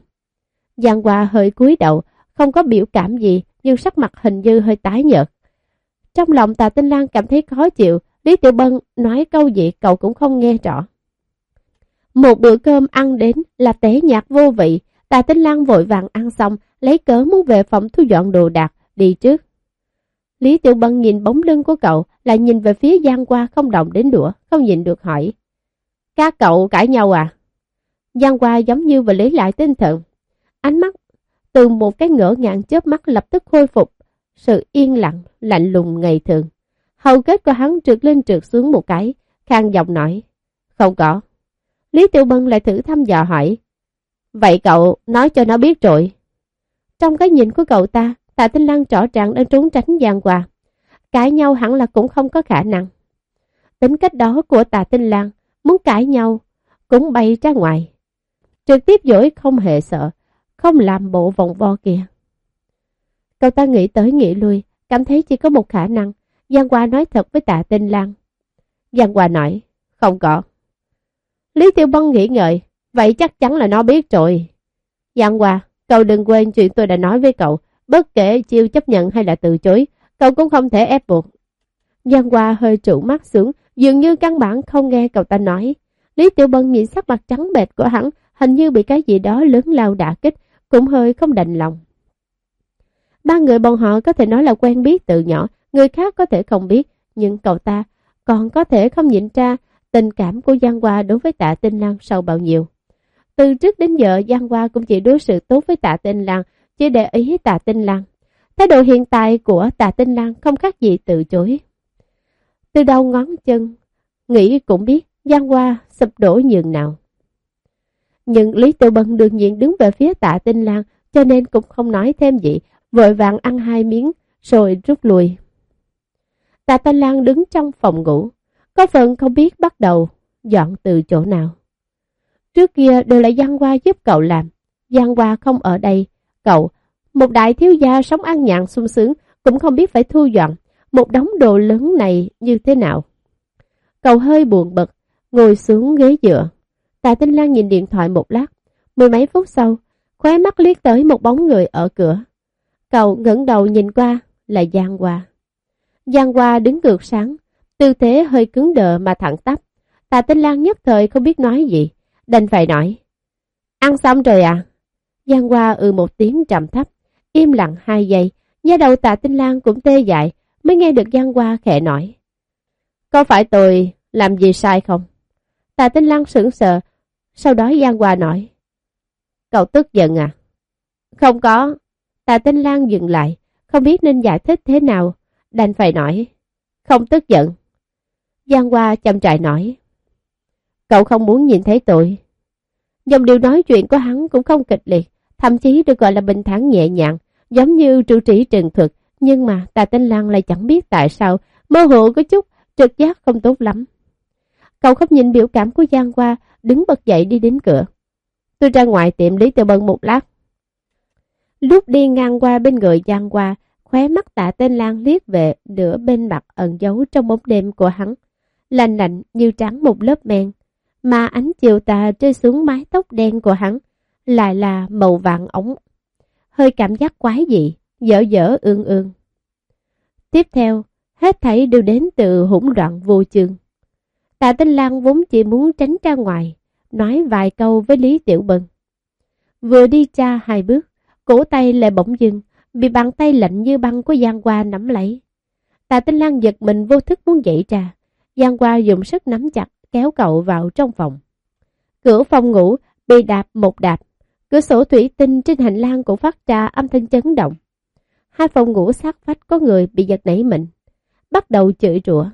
Giang Hoa hơi cúi đầu, không có biểu cảm gì, nhưng sắc mặt hình như hơi tái nhợt. Trong lòng Tà Tinh Lan cảm thấy khó chịu, Lý Tiểu Bân nói câu gì cậu cũng không nghe rõ. Một bữa cơm ăn đến là tế nhạt vô vị, Tà Tinh Lan vội vàng ăn xong, lấy cớ muốn về phòng thu dọn đồ đạc, đi trước. Lý Tiểu Bân nhìn bóng lưng của cậu, lại nhìn về phía Giang Hoa không động đến đũa, không nhìn được hỏi. Các cậu cãi nhau à? Giang Hoa giống như vừa lấy lại tinh thần. Ánh mắt từ một cái ngỡ ngàng chớp mắt lập tức khôi phục sự yên lặng, lạnh lùng ngày thường. Hầu kết của hắn trượt lên trượt xuống một cái, khang giọng nói. Không có. Lý Tiểu Bân lại thử thăm dò hỏi. Vậy cậu nói cho nó biết rồi. Trong cái nhìn của cậu ta, Tạ Tinh Lan rõ ràng đang trốn tránh Giang Hòa. Cãi nhau hẳn là cũng không có khả năng. Tính cách đó của Tạ Tinh Lan muốn cãi nhau cũng bay ra ngoài. Trực tiếp dỗi không hề sợ, không làm bộ vòng vo kìa. Cậu ta nghĩ tới nghĩ lui, cảm thấy chỉ có một khả năng. Giang Hoa nói thật với tạ tinh Lan. Giang Hoa nói, không có. Lý Tiêu Bân nghĩ ngợi, vậy chắc chắn là nó biết rồi. Giang Hoa, cậu đừng quên chuyện tôi đã nói với cậu, bất kể chiêu chấp nhận hay là từ chối, cậu cũng không thể ép buộc. Giang Hoa hơi trụ mắt xuống, dường như căn bản không nghe cậu ta nói. Lý Tiểu Bân nhìn sắc mặt trắng bệch của hắn, hình như bị cái gì đó lớn lao đả kích, cũng hơi không đành lòng. Ba người bọn họ có thể nói là quen biết từ nhỏ, người khác có thể không biết, nhưng cậu ta còn có thể không nhịn ra tình cảm của Giang Hoa đối với tạ tinh Lan sâu bao nhiêu. Từ trước đến giờ Giang Hoa cũng chỉ đối xử tốt với tạ tinh Lan, chỉ để ý tạ tinh Lan. Thái độ hiện tại của tạ tinh Lan không khác gì từ chối. Từ đầu ngón chân, nghĩ cũng biết Giang Hoa sụp đổ nhường nào. Nhưng Lý Tiểu Bân đương nhiên đứng về phía tạ tinh lang cho nên cũng không nói thêm gì, vội vàng ăn hai miếng, rồi rút lui. Tạ tinh lang đứng trong phòng ngủ, có phần không biết bắt đầu dọn từ chỗ nào. Trước kia đều là Giang Hoa giúp cậu làm, Giang Hoa không ở đây, cậu, một đại thiếu gia sống ăn nhàn sung sướng, cũng không biết phải thu dọn một đống đồ lớn này như thế nào. Cậu hơi buồn bực, ngồi xuống ghế dựa. Tạ Tinh Lan nhìn điện thoại một lát, mười mấy phút sau, khóe mắt liếc tới một bóng người ở cửa. Cậu ngẩng đầu nhìn qua là Giang Hoa. Giang Hoa đứng ngược sáng, tư thế hơi cứng đờ mà thẳng tắp. Tạ Tinh Lan nhất thời không biết nói gì, đành phải nói. Ăn xong rồi à? Giang Hoa ừ một tiếng trầm thấp, im lặng hai giây, da đầu Tạ Tinh Lan cũng tê dại, mới nghe được Giang Hoa khẽ nói. Có phải tôi làm gì sai không? Tạ Tinh Lan sững sờ, sau đó Giang Hoa nói. Cậu tức giận à? Không có. Tà Tinh Lan dừng lại, không biết nên giải thích thế nào, đành phải nói. Không tức giận. Giang Hoa chăm trại nói. Cậu không muốn nhìn thấy tôi. Dòng điều nói chuyện của hắn cũng không kịch liệt, thậm chí được gọi là bình thản nhẹ nhàng, giống như trụ trĩ trừng thực, nhưng mà Tà Tinh Lan lại chẳng biết tại sao, mơ hồ có chút, trực giác không tốt lắm. Cậu không nhìn biểu cảm của Giang Hoa, đứng bật dậy đi đến cửa. Tôi ra ngoài tiệm Lý Tiểu Bân một lát. Lúc đi ngang qua bên người Giang Hoa, khóe mắt tạ tên Lan liếc về nửa bên mặt ẩn giấu trong bóng đêm của hắn. Lành lạnh như trắng một lớp men, mà ánh chiều tà rơi xuống mái tóc đen của hắn, lại là màu vàng ống. Hơi cảm giác quái dị, dở dở ương ương. Tiếp theo, hết thảy đều đến từ hỗn loạn vô chương. Tạ Tinh Lan vốn chỉ muốn tránh ra ngoài, nói vài câu với Lý Tiểu Bân. Vừa đi cha hai bước, cổ tay lại bỗng dưng, bị bàn tay lạnh như băng của Giang Hoa nắm lấy. Tạ Tinh Lan giật mình vô thức muốn dậy ra. Giang Hoa dùng sức nắm chặt, kéo cậu vào trong phòng. Cửa phòng ngủ bị đạp một đạp. Cửa sổ thủy tinh trên hành lang cũng phát ra âm thanh chấn động. Hai phòng ngủ sát vách có người bị giật nảy mình. Bắt đầu chửi rủa.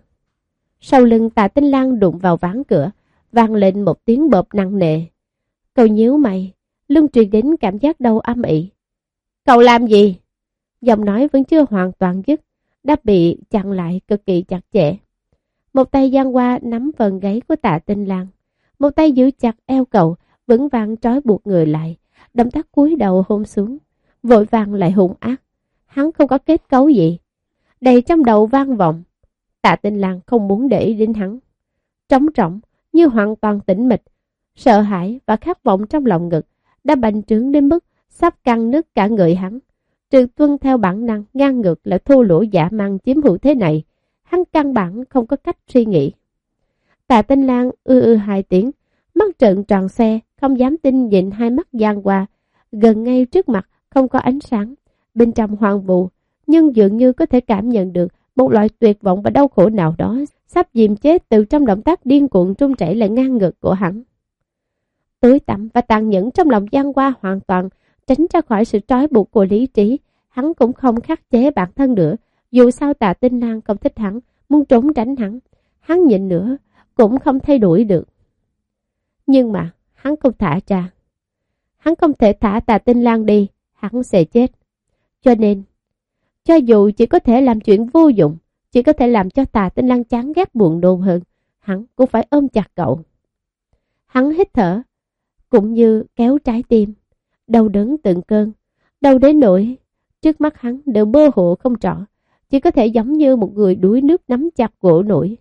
Sau lưng tạ tinh lang đụng vào ván cửa, vang lên một tiếng bộp nặng nề. Cậu nhíu mày, lưng truyền đến cảm giác đau âm ỉ. Cậu làm gì? Giọng nói vẫn chưa hoàn toàn dứt, đã bị chặn lại cực kỳ chặt chẽ. Một tay giang qua nắm phần gáy của tạ tinh lang, một tay giữ chặt eo cậu, vững vàng trói buộc người lại, động tác cúi đầu hôn xuống, vội vàng lại hung ác. Hắn không có kết cấu gì. Đầy trong đầu vang vọng, tạ tinh lang không muốn để ý đến hắn. Trống trọng, như hoàn toàn tĩnh mịch, sợ hãi và khát vọng trong lòng ngực đã bành trướng đến mức sắp căng nứt cả người hắn. Trừ tuân theo bản năng ngang ngược là thô lỗ giả mang chiếm hữu thế này, hắn căn bản không có cách suy nghĩ. Tạ Tinh Lan ư ư hai tiếng, mắt trợn tròn xe, không dám tin nhìn hai mắt giang qua, gần ngay trước mặt không có ánh sáng, bên trong hoàng vụ, nhưng dường như có thể cảm nhận được một loại tuyệt vọng và đau khổ nào đó sắp dìm chết từ trong động tác điên cuộn trung chảy lại ngang ngực của hắn. Tối tăm và tàn nhẫn trong lòng Giang Hoa hoàn toàn tránh ra khỏi sự trói buộc của lý trí, hắn cũng không khắc chế bản thân nữa. Dù sao tà tinh lang không thích hắn, muốn trốn tránh hắn, hắn nhịn nữa, cũng không thay đổi được. Nhưng mà, hắn không thả ra. Hắn không thể thả tà tinh lang đi, hắn sẽ chết. Cho nên, cho dù chỉ có thể làm chuyện vô dụng, chỉ có thể làm cho tà tinh lang chán ghét buồn nôn hơn, hắn cũng phải ôm chặt cậu. Hắn hít thở, cũng như kéo trái tim, đau đớn từng cơn, đau đến nỗi trước mắt hắn đều mơ hồ không rõ, chỉ có thể giống như một người đuối nước nắm chặt gỗ nổi,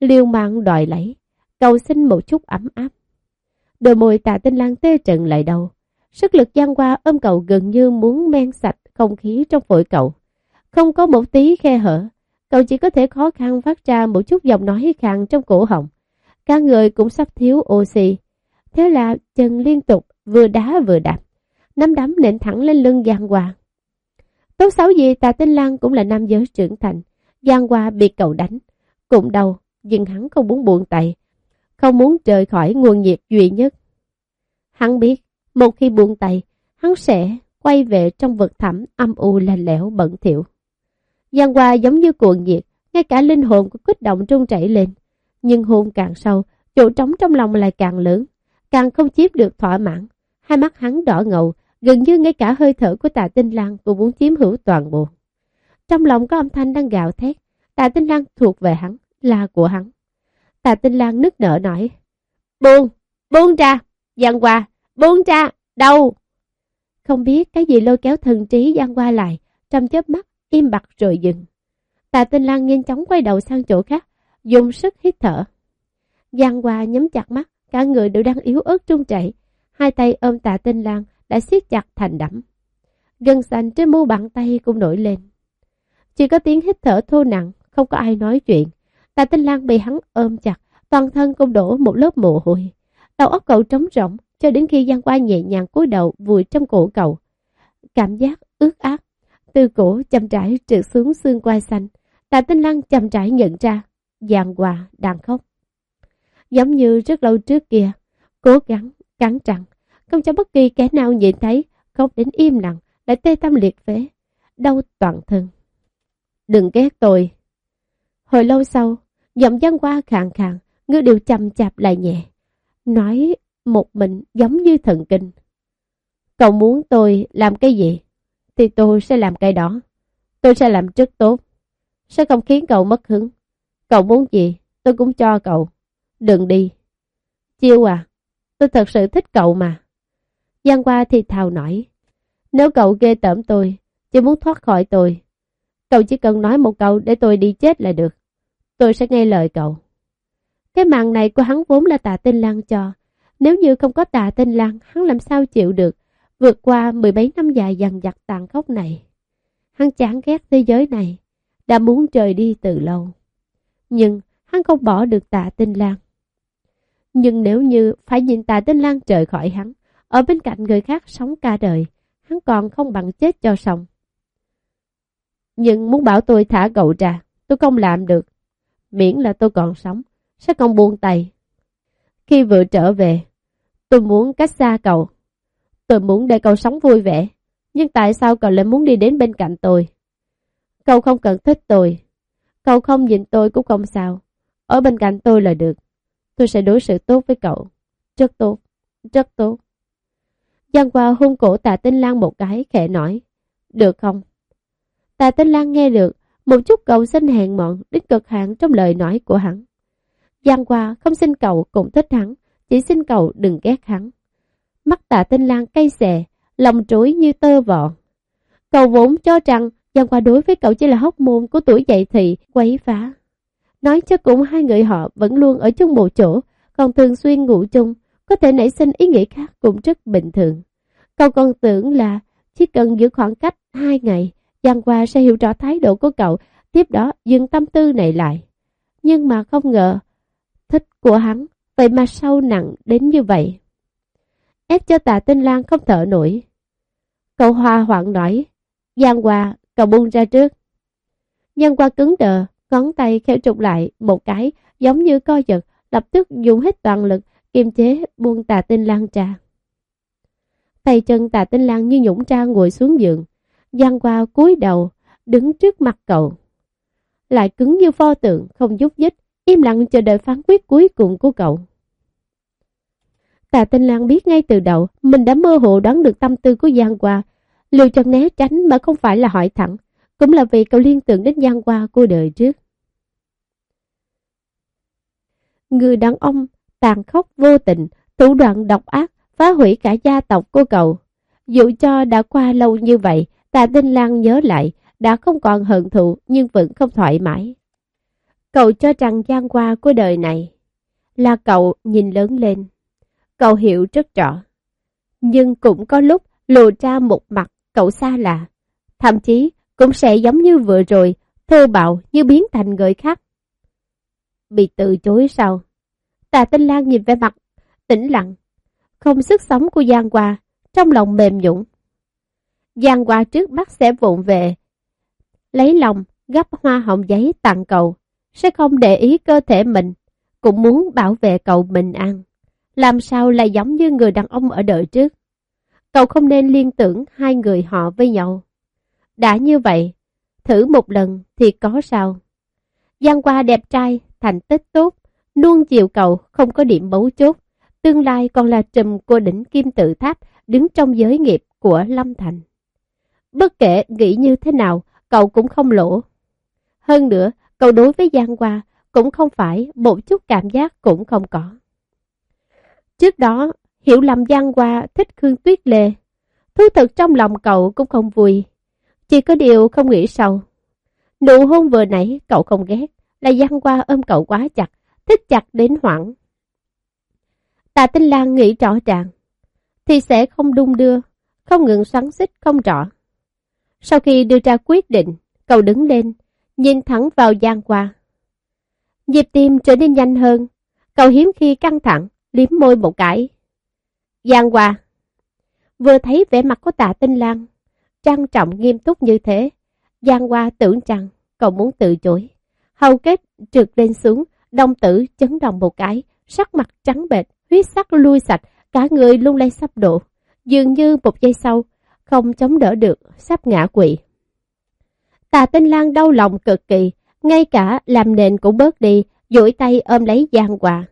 liều mạng đòi lấy, cầu xin một chút ấm áp. Đôi môi tà tinh lang tê trận lại đầu, sức lực gian qua ôm cậu gần như muốn men sạch không khí trong phổi cậu. Không có một tí khe hở, cậu chỉ có thể khó khăn phát ra một chút giọng nói khàn trong cổ họng. Cả người cũng sắp thiếu oxy. Thế là chân liên tục vừa đá vừa đạp, nắm đấm nện thẳng lên lưng Giang Hoa. Tốt xấu gì Tà Tinh Lan cũng là nam giới trưởng thành, Giang Hoa bị cậu đánh, cụm đau, nhưng hắn không muốn buồn tay, không muốn rời khỏi nguồn nhiệt duy nhất. Hắn biết, một khi buông tay, hắn sẽ quay về trong vực thẳm âm u lạnh lẽo bẩn thỉu. Giang Hoa giống như cuồng nhiệt, ngay cả linh hồn cũng kích động trung chảy lên. Nhưng hôn càng sâu, chỗ trống trong lòng lại càng lớn, càng không chiếm được thỏa mãn. Hai mắt hắn đỏ ngầu, gần như ngay cả hơi thở của Tạ tinh Lan cũng muốn chiếm hữu toàn bộ. Trong lòng có âm thanh đang gào thét. Tạ Tinh Lan thuộc về hắn, là của hắn. Tạ Tinh Lan nức nở nói. Buông, buông ra, Giang qua, buông ra, đâu? Không biết cái gì lôi kéo thần trí Giang qua lại, trong chớp mắt, im bặt rồi dừng. Tạ Tinh Lan nhanh chóng quay đầu sang chỗ khác, dùng sức hít thở. Giang Hoa nhắm chặt mắt, cả người đều đang yếu ớt trung chảy. Hai tay ôm Tạ Tinh Lan đã siết chặt thành đẫm. Gân xanh trên mu bàn tay cũng nổi lên. Chỉ có tiếng hít thở thô nặng, không có ai nói chuyện. Tạ Tinh Lan bị hắn ôm chặt, toàn thân cũng đổ một lớp mồ hôi. Đầu óc cậu trống rỗng, cho đến khi Giang Hoa nhẹ nhàng cúi đầu vùi trong cổ cậu. Cảm giác ướt át, từ cổ chậm rãi trượt xuống xương quai xanh. Tạ Tinh Lan chậm rãi nhận ra, Giang hòa đang khóc. Giống như rất lâu trước kia, cố gắng, cắn chặt, không cho bất kỳ kẻ nào nhìn thấy, khóc đến im lặng, lại tê tâm liệt phế, đau toàn thân. Đừng ghét tôi. Hồi lâu sau, giọng Giang Qua khàn khàn, ngư điệu chậm chạp lại nhẹ. Nói một mình giống như thần kinh. Cậu muốn tôi làm cái gì? Thì tôi sẽ làm cái đó. Tôi sẽ làm rất tốt. Sẽ không khiến cậu mất hứng. Cậu muốn gì, tôi cũng cho cậu. Đừng đi. Chiêu à, tôi thật sự thích cậu mà. Giang qua thì thào nói. Nếu cậu ghê tởm tôi, chỉ muốn thoát khỏi tôi. Cậu chỉ cần nói một câu để tôi đi chết là được. Tôi sẽ nghe lời cậu. Cái mạng này của hắn vốn là tạ tinh lang cho. Nếu như không có tạ tinh lang, hắn làm sao chịu được vượt qua mười mấy năm dài dằn vặt tàn khốc này. Hắn chán ghét thế giới này, đã muốn trời đi từ lâu. Nhưng hắn không bỏ được tạ tinh lang. Nhưng nếu như phải nhìn tạ tinh lang trời khỏi hắn, ở bên cạnh người khác sống cả đời, hắn còn không bằng chết cho xong. Nhưng muốn bảo tôi thả cậu ra, tôi không làm được. Miễn là tôi còn sống, sẽ không buông tay. Khi vừa trở về, tôi muốn cách xa cậu. Tôi muốn để cậu sống vui vẻ, nhưng tại sao cậu lại muốn đi đến bên cạnh tôi? Cậu không cần thích tôi. Cậu không nhìn tôi cũng không sao. Ở bên cạnh tôi là được. Tôi sẽ đối xử tốt với cậu. Rất tốt, rất tốt. Giang qua hôn cổ tạ tinh lang một cái, khẽ nói. Được không? Tạ tinh lang nghe được, một chút cầu xin hẹn mọn đến cực hạn trong lời nói của hắn. Giang qua không xin cậu cũng thích hắn, chỉ xin cậu đừng ghét hắn. Mắt tạ tinh lang cay xè, lòng trối như tơ vọ. Cậu vốn cho rằng Giang qua đối với cậu chỉ là hóc môn của tuổi dậy thì, quấy phá. Nói cho cũng hai người họ vẫn luôn ở chung một chỗ, còn thường xuyên ngủ chung, có thể nảy sinh ý nghĩ khác cũng rất bình thường. Cậu còn tưởng là chỉ cần giữ khoảng cách hai ngày, Giang Hoa sẽ hiểu rõ thái độ của cậu, tiếp đó dừng tâm tư này lại. Nhưng mà không ngờ, thích của hắn, vậy mà sâu nặng đến như vậy. Ép cho tạ tinh lang không thở nổi. Cậu Hoa hoảng nói, Giang Hoa, cậu buông ra trước. Giang Hoa cứng đờ, ngón tay khéo trục lại một cái, giống như co giật, lập tức dùng hết toàn lực, kiềm chế buông tà tinh lan ra. Tay chân tà tinh lan như nhũng ra ngồi xuống giường, Giang Hoa cúi đầu, đứng trước mặt cậu. Lại cứng như pho tượng, không giúp dích, im lặng chờ đợi phán quyết cuối cùng của cậu. Tà Tinh Lan biết ngay từ đầu mình đã mơ hồ đoán được tâm tư của Giang Hoa, liều chân né tránh mà không phải là hỏi thẳng, cũng là vì cậu liên tưởng đến Giang Hoa của đời trước. Người đàn ông tàn khốc vô tình, thủ đoạn độc ác, phá hủy cả gia tộc của cậu. Dù cho đã qua lâu như vậy, Tạ Tinh Lan nhớ lại, đã không còn hận thụ nhưng vẫn không thoải mái. Cậu cho rằng giang qua của đời này là cậu nhìn lớn lên. Cậu hiểu rất rõ. Nhưng cũng có lúc lộ ra một mặt cậu xa lạ. Thậm chí cũng sẽ giống như vừa rồi, thô bạo như biến thành người khác. Bị từ chối sau. Tạ Tinh Lan nhìn về mặt, tĩnh lặng, không sức sống của Giang Hoa, trong lòng mềm nhũng. Giang Hoa trước mắt sẽ vụn về, lấy lòng, gấp hoa hồng giấy tặng cậu, sẽ không để ý cơ thể mình, cũng muốn bảo vệ cậu bình an. Làm sao lại giống như người đàn ông ở đời trước? Cậu không nên liên tưởng hai người họ với nhau. Đã như vậy, thử một lần thì có sao? Giang Hoa đẹp trai, thành tích tốt, nuông chiều cậu không có điểm bấu chốt. Tương lai còn là trùm của đỉnh kim tự tháp đứng trong giới nghiệp của Lâm Thành. Bất kể nghĩ như thế nào, cậu cũng không lỗ. Hơn nữa, cậu đối với Giang Hoa cũng không phải một chút cảm giác cũng không có. Trước đó, hiểu lầm gian qua thích Khương Tuyết Lê. Thú thực trong lòng cậu cũng không vui. Chỉ có điều không nghĩ sâu. Nụ hôn vừa nãy cậu không ghét, là gian qua ôm cậu quá chặt, thích chặt đến hoảng. Tạ Tinh Lan nghĩ rõ ràng, thì sẽ không đung đưa, không ngừng xoắn xích không rõ. Sau khi đưa ra quyết định, cậu đứng lên, nhìn thẳng vào gian qua Nhịp tim trở nên nhanh hơn, cậu hiếm khi căng thẳng, liếm môi một cái. Giang Hoa Vừa thấy vẻ mặt của tạ tinh lang, trang trọng nghiêm túc như thế, Giang Hoa tưởng rằng cậu muốn từ chối. Hầu kết trượt lên xuống, đồng tử chấn động một cái, sắc mặt trắng bệch, huyết sắc lui sạch, cả người lung lay sắp đổ. Dường như một giây sau, không chống đỡ được, sắp ngã quỵ. Tà tinh lang đau lòng cực kỳ, ngay cả làm nền cũng bớt đi, duỗi tay ôm lấy Giang Hoa.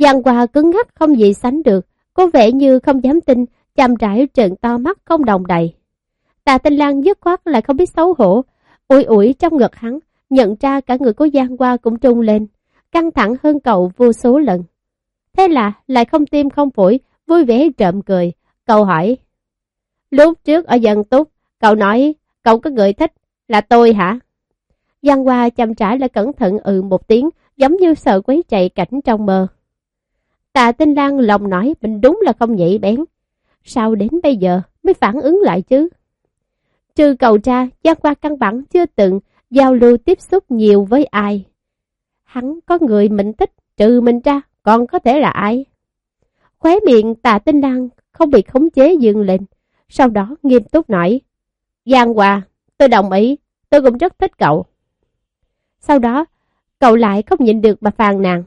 Giang Hoa cứng ngắc không gì sánh được, có vẻ như không dám tin, chăm trải trợn to mắt không đồng đầy. Tà tinh Lan dứt khoát lại không biết xấu hổ, ủi ủi trong ngực hắn, nhận ra cả người của Giang Hoa cũng trung lên, căng thẳng hơn cậu vô số lần. Thế là lại không tim không phổi, vui vẻ trộm cười. Cậu hỏi, lúc trước ở dân túc, cậu nói cậu có người thích, là tôi hả? Giang Hoa chăm trải lại cẩn thận ừ một tiếng, giống như sợ quấy chạy cảnh trong mơ. Tạ Tinh Lan lòng nói mình đúng là không nhạy bén. Sao đến bây giờ mới phản ứng lại chứ? Trừ cầu tra, Giang Hoa căn bản chưa từng giao lưu tiếp xúc nhiều với ai. Hắn có người mình thích, trừ mình ra, còn có thể là ai? Khóe miệng Tạ tinh Lan không bị khống chế dừng lên, sau đó nghiêm túc nói. Giang Hòa, tôi đồng ý, tôi cũng rất thích cậu. Sau đó, cậu lại không nhịn được mà phàn nàn.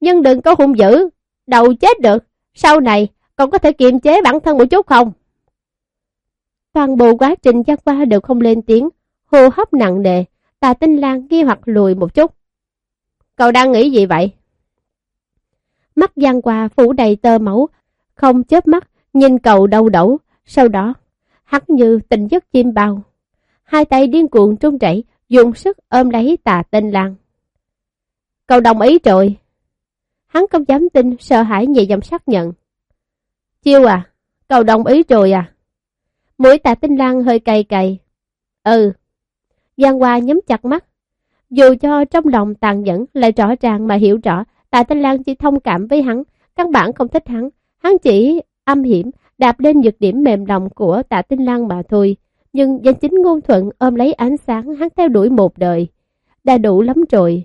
Nhưng đừng có hung dữ, đầu chết được, sau này còn có thể kiềm chế bản thân một chút không? Toàn bộ quá trình gian qua đều không lên tiếng, hô hấp nặng nề, tà tinh lang nghi hoặc lùi một chút. Cậu đang nghĩ gì vậy? Mắt gian qua phủ đầy tơ máu, không chớp mắt, nhìn cậu đau đẩu, sau đó, hắt như tình giấc chim bao. Hai tay điên cuồng trung chảy, dùng sức ôm lấy tà tinh lang. Cậu đồng ý rồi. Hắn không dám tin, sợ hãi nhẹ giọng xác nhận. Chiêu à, cậu đồng ý rồi à? Mũi tạ tinh lang hơi cay cay. Ừ. Giang Hoa nhắm chặt mắt. Dù cho trong lòng tàn nhẫn lại rõ ràng mà hiểu rõ Tạ tinh Lan chỉ thông cảm với hắn, căn bản không thích hắn. Hắn chỉ âm hiểm, đạp lên nhược điểm mềm lòng của Tạ Tinh Lan mà thôi. Nhưng danh chính ngôn thuận ôm lấy ánh sáng hắn theo đuổi một đời. Đã đủ lắm rồi.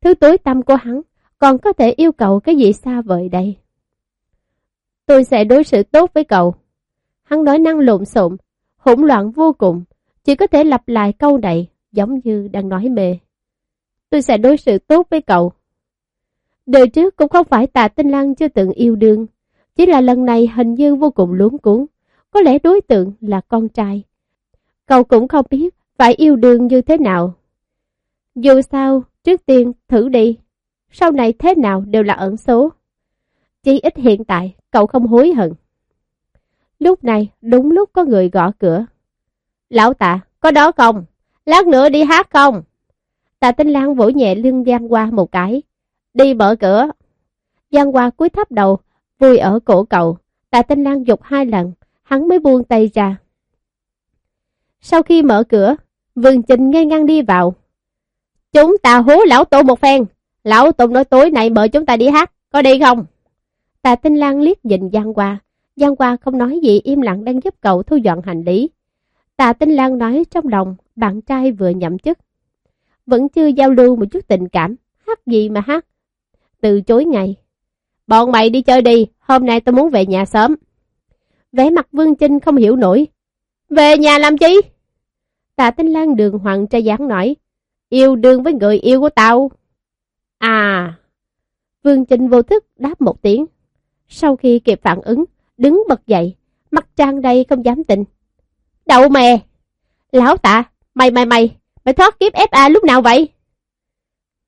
Thứ tối tâm của hắn còn có thể yêu cầu cái gì xa vời đây. Tôi sẽ đối xử tốt với cậu. Hắn nói năng lộn xộn, hỗn loạn vô cùng. Chỉ có thể lặp lại câu này giống như đang nói mê. Tôi sẽ đối xử tốt với cậu. Đời trước cũng không phải tạ tinh lăng chưa từng yêu đương, chỉ là lần này hình như vô cùng luống cuốn, có lẽ đối tượng là con trai. Cậu cũng không biết phải yêu đương như thế nào. Dù sao, trước tiên thử đi, sau này thế nào đều là ẩn số. Chỉ ít hiện tại, cậu không hối hận. Lúc này, đúng lúc có người gõ cửa. Lão tạ, có đó không? Lát nữa đi hát không? Tạ Tinh Lan vỗ nhẹ lưng Giang qua một cái. Đi mở cửa. Giang Hoa cúi thấp đầu, vui ở cổ cậu. Tạ Tinh Lan dục hai lần, hắn mới buông tay ra. Sau khi mở cửa, Vương Trình ngay ngăn đi vào. Chúng ta hú lão tổ một phen. Lão tùng nói tối nay mời chúng ta đi hát, có đi không? Tạ Tinh Lan liếc nhìn Giang Hoa. Giang Hoa không nói gì im lặng đang giúp cậu thu dọn hành lý. Tạ Tinh Lan nói trong lòng, bạn trai vừa nhậm chức. Vẫn chưa giao lưu một chút tình cảm, hát gì mà hát, từ chối ngay. Bọn mày đi chơi đi, hôm nay tôi muốn về nhà sớm. Vẻ mặt Vương Trinh không hiểu nổi. Về nhà làm chi? Tạ Tinh Lan đường hoàng trai giảng nói. Yêu đương với người yêu của tao. À. Vương Trinh vô thức đáp một tiếng. Sau khi kịp phản ứng, đứng bật dậy, mặt trang đầy không dám tin. Đậu mè! Lão tạ, mày mày mày, mày thoát kiếp FA lúc nào vậy?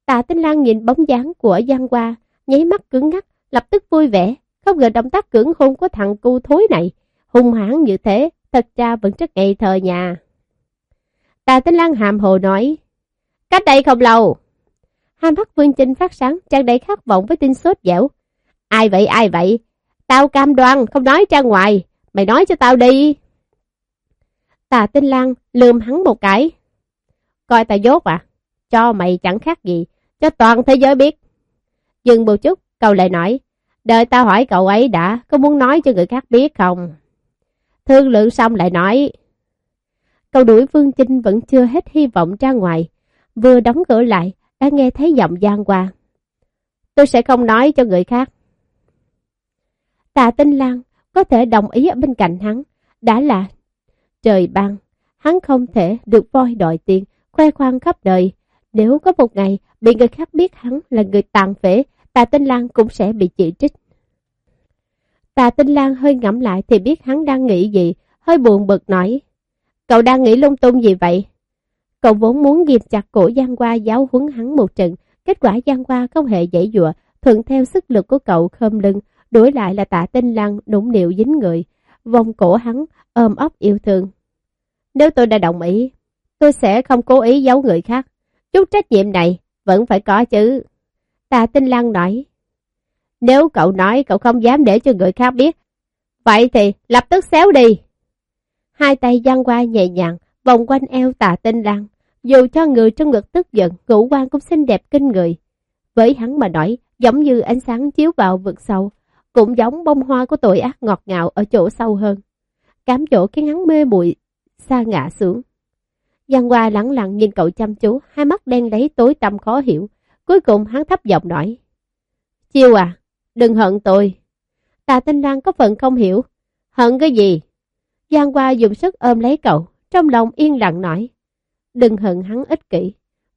Tạ Tinh Lan nhìn bóng dáng của Giang Hoa, nháy mắt cứng ngắc, lập tức vui vẻ, không ngờ động tác cưỡng hôn của thằng cu thối này, hung hãn như thế, thật ra vẫn rất ngây thờ nhà. Tà Tinh Lan hàm hồ nói. Cách đây không lâu. Hai mắt Vương Trinh phát sáng, tràn đầy khát vọng với tin sốt dẻo. Ai vậy, ai vậy? Tao cam đoan, không nói ra ngoài. Mày nói cho tao đi. Tà Tinh Lan lườm hắn một cái. Coi tao dốt à? Cho mày chẳng khác gì. Cho toàn thế giới biết. Dừng một chút, cậu lại nói. Đợi tao hỏi cậu ấy đã, có muốn nói cho người khác biết không? Thương lượng xong lại nói. Cậu đuổi Vương Trinh vẫn chưa hết hy vọng ra ngoài. Vừa đóng cửa lại, đã nghe thấy giọng gian qua. Tôi sẽ không nói cho người khác. Tạ Tinh Lan có thể đồng ý ở bên cạnh hắn, đã là trời ban. Hắn không thể được voi đòi tiền, khoe khoang khắp đời. Nếu có một ngày bị người khác biết hắn là người tàn phế, Tạ Tinh Lan cũng sẽ bị chỉ trích. Tạ Tinh Lan hơi ngẫm lại thì biết hắn đang nghĩ gì, hơi buồn bực nói. Cậu đang nghĩ lung tung gì vậy? Cậu vốn muốn ghim chặt cổ Giang Hoa giáo huấn hắn một trận, kết quả Giang Hoa không hề dễ dụa, thuận theo sức lực của cậu khom lưng, đối lại là tạ tinh lăng nũng nịu dính người, vòng cổ hắn, ôm ấp yêu thương. Nếu tôi đã đồng ý, tôi sẽ không cố ý giấu người khác. Chút trách nhiệm này vẫn phải có chứ. Tạ tinh lăng nói, nếu cậu nói cậu không dám để cho người khác biết, vậy thì lập tức xéo đi. Hai tay giăng qua nhẹ nhàng, vòng quanh eo tạ tinh lăng. Dù cho người trong ngực tức giận, ngũ quan cũng xinh đẹp kinh người. Với hắn mà nói, giống như ánh sáng chiếu vào vực sâu, cũng giống bông hoa của tội ác ngọt ngào ở chỗ sâu hơn. Cám chỗ khiến hắn mê muội xa ngã xuống. Giang Hoa lặng lặng nhìn cậu chăm chú, hai mắt đen lấy tối tăm khó hiểu. Cuối cùng hắn thấp giọng nói. Chiêu à, đừng hận tôi. Tà Tinh Lan có phần không hiểu. Hận cái gì? Giang Hoa dùng sức ôm lấy cậu, trong lòng yên lặng nói. Đừng hận hắn ích kỷ,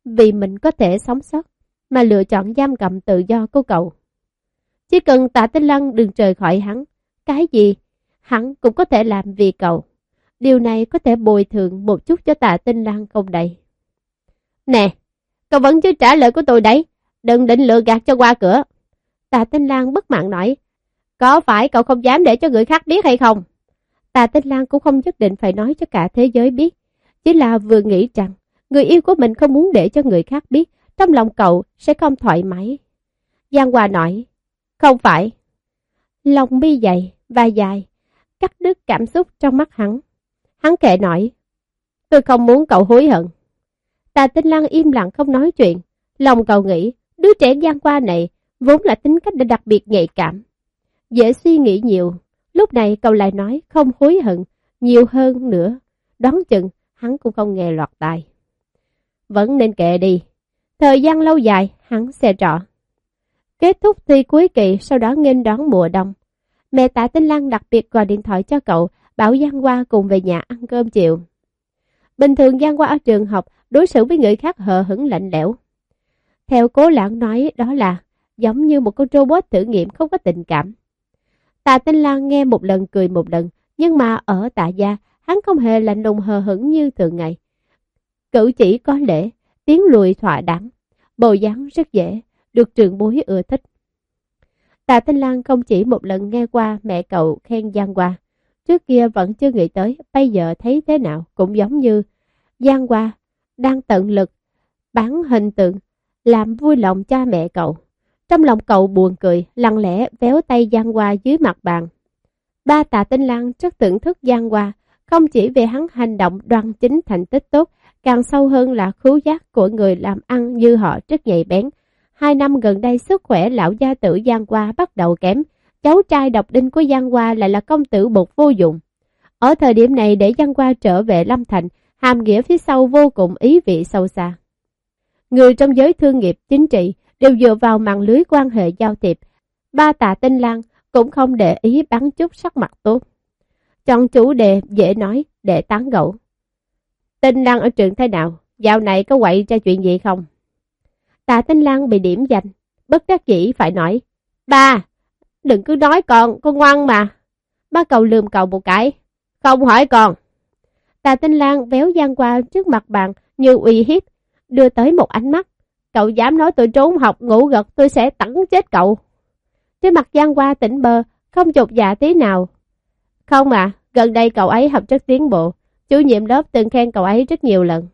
vì mình có thể sống sót, mà lựa chọn giam cầm tự do của cậu. Chỉ cần tạ tinh lăng đừng rời khỏi hắn, cái gì, hắn cũng có thể làm vì cậu. Điều này có thể bồi thường một chút cho tạ tinh lăng không đầy. Nè, cậu vẫn chưa trả lời của tôi đấy, đừng định lựa gạt cho qua cửa. Tạ tinh lang bất mãn nói, có phải cậu không dám để cho người khác biết hay không? Tạ tinh lang cũng không nhất định phải nói cho cả thế giới biết, chỉ là vừa nghĩ rằng người yêu của mình không muốn để cho người khác biết, trong lòng cậu sẽ không thoải mái. Giang Hòa nói, không phải. Lòng bi dày và dài, cắt đứt cảm xúc trong mắt hắn. Hắn kệ nói, tôi không muốn cậu hối hận. Tà Tinh Lan im lặng không nói chuyện, lòng cậu nghĩ, đứa trẻ Giang Hoa này vốn là tính cách đặc biệt nhạy cảm. Dễ suy nghĩ nhiều, lúc này cậu lại nói không hối hận, nhiều hơn nữa, đoán chừng hắn cũng không nghe lọt tai. Vẫn nên kệ đi, thời gian lâu dài hắn sẽ rõ. Kết thúc thi cuối kỳ sau đó nghênh đón mùa đông. Mẹ tạ Tinh Lăng đặc biệt gọi điện thoại cho cậu, bảo Giang Hoa cùng về nhà ăn cơm chiều. Bình thường Giang Hoa ở trường học đối xử với người khác hờ hững lạnh lẽo. Theo cố lãng nói đó là giống như một con robot thử nghiệm không có tình cảm. Tạ Tinh Lan nghe một lần cười một lần, nhưng mà ở tạ gia, hắn không hề lạnh lùng hờ hững như thường ngày. Cử chỉ có lễ, tiếng lùi thỏa đáng, bầu dáng rất dễ, được trường bối ưa thích. Tạ Tinh Lan không chỉ một lần nghe qua mẹ cậu khen Giang Hoa, trước kia vẫn chưa nghĩ tới, bây giờ thấy thế nào cũng giống như Giang Hoa đang tận lực bán hình tượng, làm vui lòng cha mẹ cậu. Trong lòng cậu buồn cười, lặng lẽ véo tay Giang Hoa dưới mặt bàn. Ba Tạ Tinh Lan rất thưởng thức Giang Hoa, không chỉ về hắn hành động đoan chính thành tích tốt, càng sâu hơn là khứu giác của người làm ăn như họ rất nhạy bén, Hai năm gần đây sức khỏe lão gia tử Giang Hoa bắt đầu kém, cháu trai độc đinh của Giang Hoa lại là công tử bột vô dụng. Ở thời điểm này để Giang Hoa trở về Lâm Thành, hàm nghĩa phía sau vô cùng ý vị sâu xa. Người trong giới thương nghiệp, chính trị đều dựa vào mạng lưới quan hệ giao thiệp. Ba tạ tinh lang cũng không để ý bắn chút sắc mặt tốt. Chọn chủ đề dễ nói để tán gẫu. Tinh Lan ở trường thế nào? Dạo này có quậy ra chuyện gì không? Tạ Tinh Lan bị điểm danh, bất đắc dĩ phải nói. Ba, đừng cứ nói con, con ngoan mà. Ba cầu lườm cậu một cái. Không hỏi con. Tạ Tinh Lan véo Gian qua trước mặt bạn như uy hiếp, đưa tới một ánh mắt. Cậu dám nói tôi trốn học ngủ gật tôi sẽ tẩn chết cậu. Trên mặt Giang qua tỉnh bơ, không chột dạ tí nào. Không à, gần đây cậu ấy học rất tiến bộ. Chủ nhiệm lớp từng khen cậu ấy rất nhiều lần.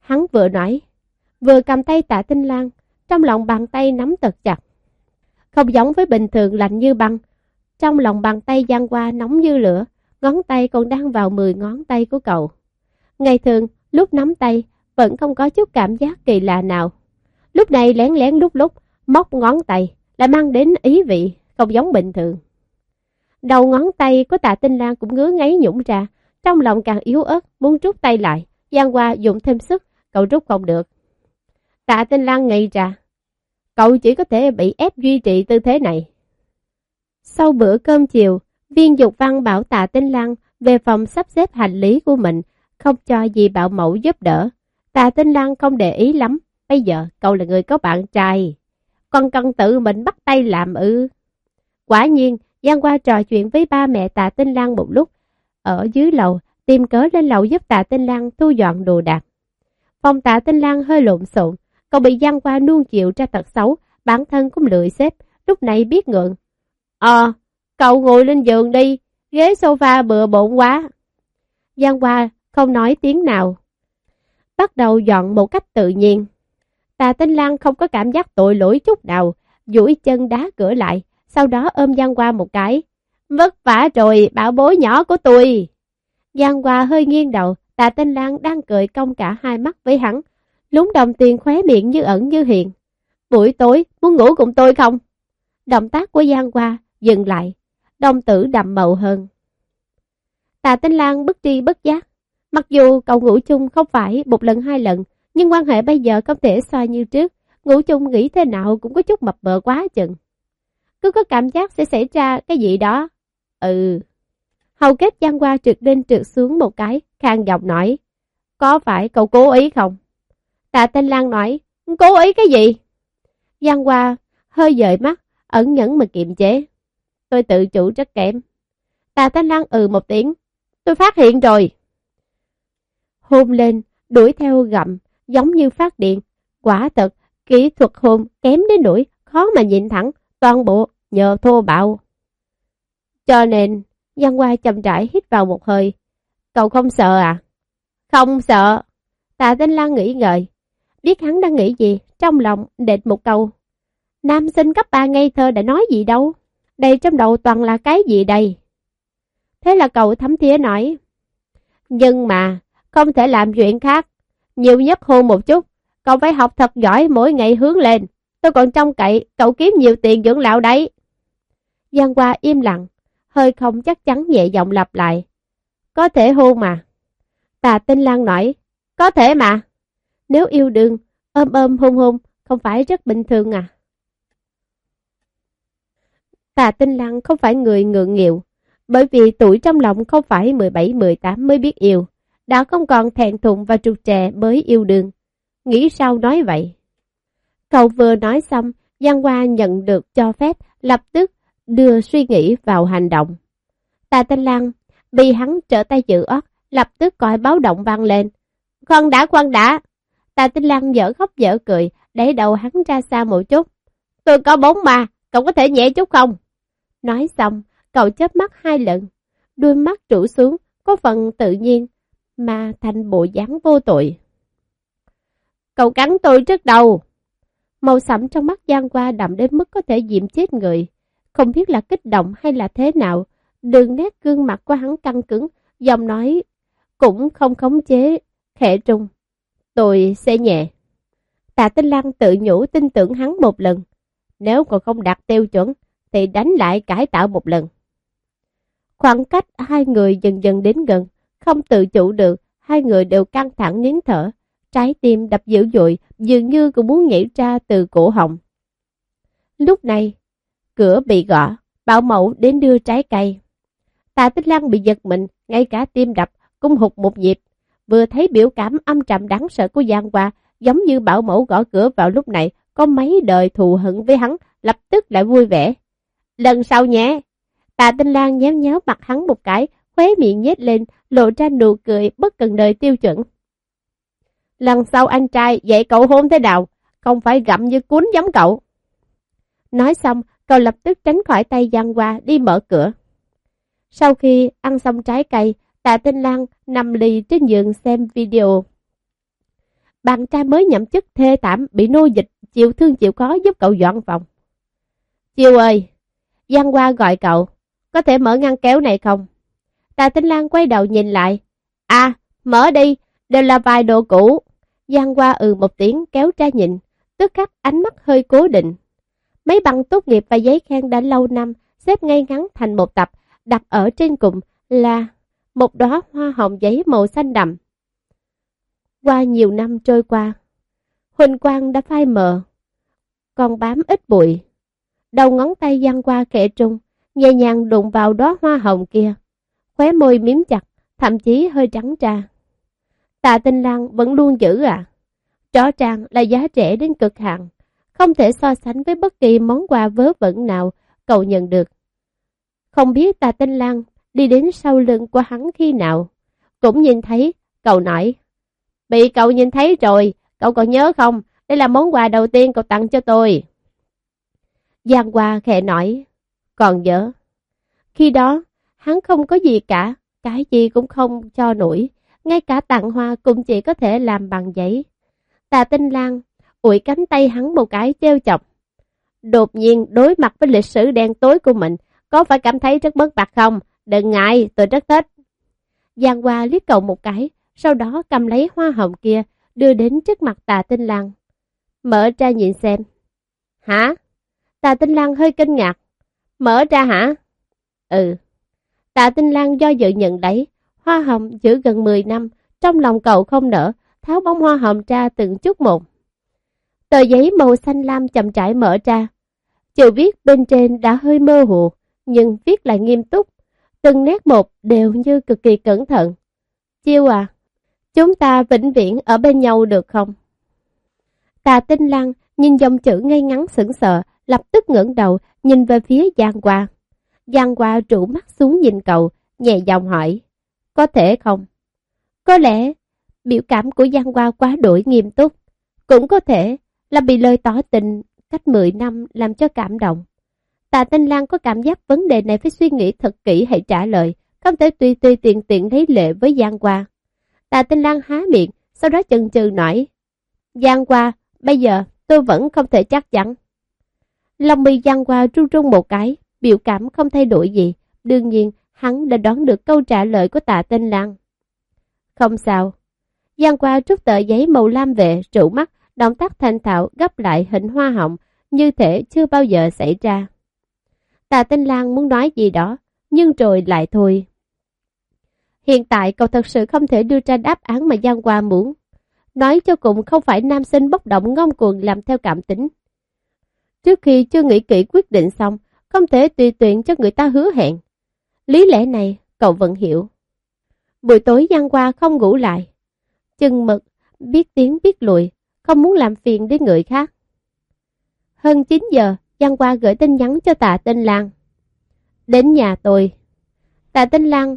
Hắn vừa nói, vừa cầm tay tạ tinh lan trong lòng bàn tay nắm thật chặt. Không giống với bình thường lạnh như băng, trong lòng bàn tay gian qua nóng như lửa, ngón tay còn đang vào 10 ngón tay của cậu. Ngày thường, lúc nắm tay, vẫn không có chút cảm giác kỳ lạ nào. Lúc này lén lén lúc lúc, móc ngón tay, lại mang đến ý vị, không giống bình thường. Đầu ngón tay của tạ tinh lan cũng ngứa ngáy nhũng ra, trong lòng càng yếu ớt, muốn rút tay lại. Giang Hoa dùng thêm sức, cậu rút không được. Tạ tinh lan ngây ra, cậu chỉ có thể bị ép duy trì tư thế này. Sau bữa cơm chiều, viên dục văn bảo tạ tinh lan về phòng sắp xếp hành lý của mình, không cho gì bảo mẫu giúp đỡ. Tạ tinh lan không để ý lắm, bây giờ cậu là người có bạn trai. còn cần tự mình bắt tay làm ư. Quả nhiên, Giang qua trò chuyện với ba mẹ tạ tinh lan một lúc. Ở dưới lầu, tìm cớ lên lầu giúp tạ tinh lan thu dọn đồ đạc. Phòng tạ tinh lan hơi lộn xộn, cậu bị Giang qua nuông chịu ra thật xấu, bản thân cũng lười xếp, lúc này biết ngượng. Ờ, cậu ngồi lên giường đi, ghế sofa bừa bộn quá. Giang qua không nói tiếng nào. Bắt đầu dọn một cách tự nhiên. Tà Tinh Lan không có cảm giác tội lỗi chút nào, duỗi chân đá cửa lại, sau đó ôm Giang Hoa một cái. Vất vả rồi, bảo bối nhỏ của tôi. Giang Hoa hơi nghiêng đầu, Tà Tinh Lan đang cười cong cả hai mắt với hắn, lúng đồng tiền khóe miệng như ẩn như hiện. Buổi tối, muốn ngủ cùng tôi không? Động tác của Giang Hoa dừng lại, đồng tử đậm màu hơn. Tà Tinh Lan bất tri bất giác. Mặc dù cậu ngủ chung không phải một lần hai lần, nhưng quan hệ bây giờ không thể so như trước. Ngủ chung nghĩ thế nào cũng có chút mập mờ quá chừng. Cứ có cảm giác sẽ xảy ra cái gì đó. Ừ. Hầu kết gian qua trượt lên trượt xuống một cái, khang giọng nói. Có phải cậu cố ý không? Tạ thanh Lan nói, cố ý cái gì? Giang qua hơi dời mắt, ẩn nhẫn mà kiềm chế. Tôi tự chủ rất kém. Tạ Thanh Lan ừ một tiếng. Tôi phát hiện rồi. Hôn lên, đuổi theo gặm, giống như phát điện. Quả thật, kỹ thuật hôn kém đến nỗi khó mà nhìn thẳng, toàn bộ nhờ thô bạo. Cho nên, Giang Hoa chậm rãi hít vào một hơi. Cậu không sợ à? Không sợ. Tạ Tinh Lan nghĩ ngợi. Biết hắn đang nghĩ gì, trong lòng đệt một câu. Nam sinh cấp ba ngây thơ đã nói gì đâu. Đây trong đầu toàn là cái gì đây? Thế là cậu thấm thía nói. Nhưng mà, không thể làm chuyện khác. Nhiều nhất hôn một chút, cậu phải học thật giỏi mỗi ngày hướng lên. Tôi còn trông cậy, cậu kiếm nhiều tiền dưỡng lão đấy. Giang Hoa im lặng, hơi không chắc chắn nhẹ giọng lặp lại. Có thể hôn mà. Tà Tinh Lan nói, có thể mà. Nếu yêu đương, ôm ôm hôn hôn, không phải rất bình thường à? Tà Tinh Lan không phải người ngượng nghịu, bởi vì tuổi trong lòng không phải 17-18 mới biết yêu, đã không còn thẹn thùng và trục trè mới yêu đương. Nghĩ sao nói vậy? Cậu vừa nói xong, Giang Hoa nhận được cho phép, lập tức đưa suy nghĩ vào hành động. Tà Tinh Lan bị hắn trở tay giữ ớt, lập tức còi báo động vang lên. Khoan đã, khoan đã! Tà Tinh Lan dở khóc dở cười, để đầu hắn ra xa một chút. Tôi có bốn mà, cậu có thể nhẹ chút không? Nói xong, cậu chớp mắt hai lần, đôi mắt trụ xuống, có phần tự nhiên, mà thành bộ dáng vô tội. Cậu cắn tôi trước đầu. Màu sẫm trong mắt Giang qua đậm đến mức có thể diệm chết người. Không biết là kích động hay là thế nào, đường nét gương mặt của hắn căng cứng, giọng nói cũng không khống chế, khẽ trung. Tôi sẽ nhẹ. Tạ Tinh Lăng tự nhủ tin tưởng hắn một lần. Nếu còn không đạt tiêu chuẩn, thì đánh lại cải tạo một lần. Khoảng cách hai người dần dần đến gần, không tự chủ được, hai người đều căng thẳng nín thở, trái tim đập dữ dội, dường như cũng muốn nhảy ra từ cổ họng. Lúc này, cửa bị gõ, bảo mẫu đến đưa trái cây. Tạ Tích Lan bị giật mình, ngay cả tim đập, cung hụt một nhịp. Vừa thấy biểu cảm âm trầm đáng sợ của Giang Hoa, giống như bảo mẫu gõ cửa vào lúc này, có mấy đời thù hận với hắn, lập tức lại vui vẻ. Lần sau nhé. Tạ Tinh Lan nhéo nhéo mặt hắn một cái, khóe miệng nhếch lên, lộ ra nụ cười bất cần đời tiêu chuẩn. Lần sau anh trai dạy cậu hôn thế nào, không phải gặm như cuốn giống cậu. Nói xong, cậu lập tức tránh khỏi tay Giang Hoa đi mở cửa. Sau khi ăn xong trái cây, Tạ Tinh Lan nằm lì trên giường xem video. bạn trai mới nhậm chức thê tạm bị nô dịch, chịu thương chịu khó giúp cậu dọn phòng. Chiêu ơi, Giang Hoa gọi cậu, có thể mở ngăn kéo này không? Tạ Tinh Lan quay đầu nhìn lại. À, mở đi, đều là vài đồ cũ. Giang Hoa ừ một tiếng kéo ra nhìn, tức khắc ánh mắt hơi cố định. Mấy bằng tốt nghiệp và giấy khen đã lâu năm xếp ngay ngắn thành một tập, đặt ở trên cùng là một đóa hoa hồng giấy màu xanh đậm. Qua nhiều năm trôi qua, huỳnh quang đã phai mờ, còn bám ít bụi. Đầu ngón tay giăng qua khẽ trung, nhẹ nhàng đụng vào đóa hoa hồng kia. Khóe môi miếm chặt, thậm chí hơi trắng trà. Tạ Tinh Lan vẫn luôn giữ à? Rõ ràng là giá rẻ đến cực hạn, không thể so sánh với bất kỳ món quà vớ vẩn nào cậu nhận được. Không biết Tạ Tinh Lan đi đến sau lưng của hắn khi nào, cũng nhìn thấy, cậu nói. Bị cậu nhìn thấy rồi, cậu còn nhớ không? Đây là món quà đầu tiên cậu tặng cho tôi. Giang Hoa khẽ nói, còn nhớ. Khi đó, hắn không có gì cả, cái gì cũng không cho nổi, ngay cả tặng hoa cũng chỉ có thể làm bằng giấy. Tà Tinh Lan ủi cánh tay hắn một cái treo chọc. Đột nhiên đối mặt với lịch sử đen tối của mình, có phải cảm thấy rất bất bạc không? Đừng ngại, tôi rất thích. Giang Hoa liếc cậu một cái, sau đó cầm lấy hoa hồng kia, đưa đến trước mặt tà tinh lang. Mở ra nhìn xem. Hả? Tà tinh lang hơi kinh ngạc. Mở ra hả? Ừ. Tạ tinh lang do dự nhận đấy, hoa hồng giữ gần 10 năm, trong lòng cậu không nở, tháo bông hoa hồng ra từng chút một. Tờ giấy màu xanh lam chậm rãi mở ra. Chữ viết bên trên đã hơi mơ hồ, nhưng viết lại nghiêm túc. Từng nét một đều như cực kỳ cẩn thận. Chiêu à, chúng ta vĩnh viễn ở bên nhau được không? Tà tinh lăng nhìn dòng chữ ngay ngắn sững sờ, lập tức ngẩng đầu nhìn về phía Giang Hoa. Giang Hoa trụ mắt xuống nhìn cậu, nhẹ giọng hỏi, có thể không? Có lẽ biểu cảm của Giang Hoa quá đổi nghiêm túc, cũng có thể là bị lời tỏ tình cách 10 năm làm cho cảm động. Tạ Tinh Lan có cảm giác vấn đề này phải suy nghĩ thật kỹ hãy trả lời, không thể tùy tùy tiện tiện lấy lệ với Giang Hoa. Tạ Tinh Lan há miệng, sau đó chần chừ nói, Giang Hoa, bây giờ tôi vẫn không thể chắc chắn. Lòng mi Giang Hoa run run một cái, biểu cảm không thay đổi gì, đương nhiên hắn đã đoán được câu trả lời của Tạ Tinh lang Không sao. Giang qua rút tờ giấy màu lam về, trụ mắt, động tác thành thạo gấp lại hình hoa hồng, như thể chưa bao giờ xảy ra. Tạ Tinh lang muốn nói gì đó, nhưng rồi lại thôi. Hiện tại cậu thật sự không thể đưa ra đáp án mà Giang Hoa muốn. Nói cho cùng không phải nam sinh bốc động ngông cuồng làm theo cảm tính. Trước khi chưa nghĩ kỹ quyết định xong, không thể tùy tiện cho người ta hứa hẹn. Lý lẽ này, cậu vẫn hiểu. Buổi tối gian qua không ngủ lại. chân mực, biết tiếng biết lùi, không muốn làm phiền đến người khác. Hơn 9 giờ, Giang qua gửi tin nhắn cho tạ Tinh Lan. Đến nhà tôi. Tạ Tinh Lan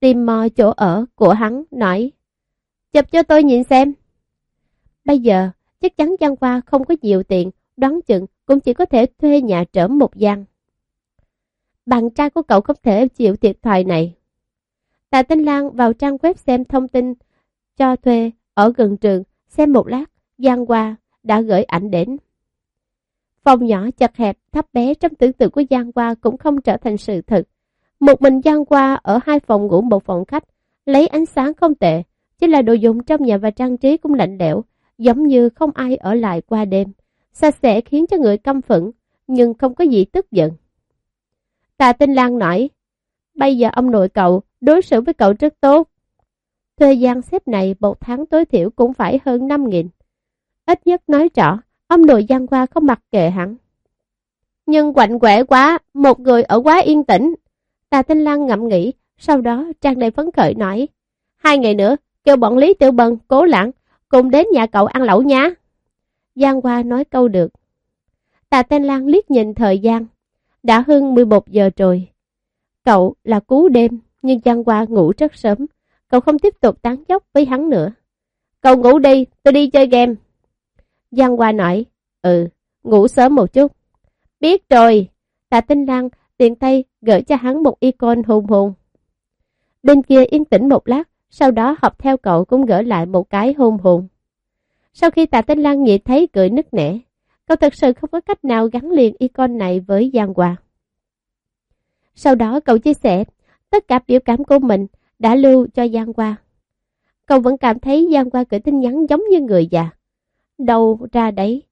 tìm mò chỗ ở của hắn, nói Chụp cho tôi nhìn xem. Bây giờ, chắc chắn Giang qua không có nhiều tiền, đoán chừng cũng chỉ có thể thuê nhà trở một gian. Bạn trai của cậu không thể chịu thiệt thòi này. Tạ Tinh Lan vào trang web xem thông tin cho thuê ở gần trường, xem một lát, Giang Hoa đã gửi ảnh đến. Phòng nhỏ chật hẹp, thấp bé trong tưởng tượng của Giang Hoa cũng không trở thành sự thật. Một mình Giang Hoa ở hai phòng ngủ một phòng khách, lấy ánh sáng không tệ, chỉ là đồ dùng trong nhà và trang trí cũng lạnh lẽo, giống như không ai ở lại qua đêm. xa xẻ khiến cho người căm phẫn, nhưng không có gì tức giận. Tạ Tinh Lan nói, bây giờ ông nội cậu đối xử với cậu rất tốt. Thời gian xếp này một tháng tối thiểu cũng phải hơn 5.000. Ít nhất nói rõ, ông nội Giang Hoa không mặc kệ hắn. Nhưng quạnh quẻ quá, một người ở quá yên tĩnh. Tà Tinh Lan ngậm nghĩ, sau đó trang đầy phấn khởi nói. Hai ngày nữa, kêu bọn Lý Tiểu Bân, Cố Lãng, cùng đến nhà cậu ăn lẩu nhá. Giang Hoa nói câu được. Tà Tinh Lan liếc nhìn thời gian. Đã hơn 11 giờ rồi. Cậu là cú đêm, nhưng Giang Hoa ngủ rất sớm. Cậu không tiếp tục tán dốc với hắn nữa. Cậu ngủ đi, tôi đi chơi game. Giang Hoa nói, ừ, ngủ sớm một chút. Biết rồi, tạ tinh Lan tiện tay gửi cho hắn một icon hùng hùng. Bên kia yên tĩnh một lát, sau đó học theo cậu cũng gửi lại một cái hùng hùng. Sau khi tạ Tinh Lan nhìn thấy cười nức nẻ, cậu thật sự không có cách nào gắn liền icon này với Giang Hòa. Sau đó cậu chia sẻ tất cả biểu cảm của mình đã lưu cho Giang Hoa. Cậu vẫn cảm thấy Giang Hoa gửi tin nhắn giống như người già. Đầu ra đấy,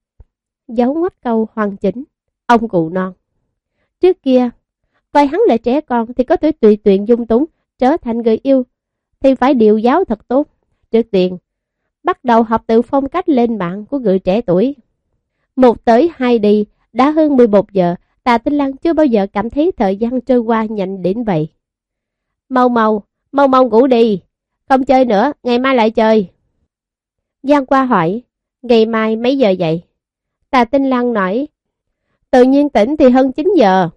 dấu ngoắt câu hoàn chỉnh, ông cụ non. Trước kia, coi hắn là trẻ con thì có thể tùy tiện dung túng, trở thành người yêu, thì phải điều giáo thật tốt. Trước tiên, bắt đầu học tự phong cách lên mạng của người trẻ tuổi. Một tới hai đi, đã hơn 11 giờ, Tạ Tinh Lăng chưa bao giờ cảm thấy thời gian trôi qua nhanh đến vậy. Mau mau, mau mau ngủ đi, không chơi nữa, ngày mai lại chơi. Giang qua hỏi, ngày mai mấy giờ vậy? Tạ Tinh Lăng nói, tự nhiên tỉnh thì hơn 9 giờ.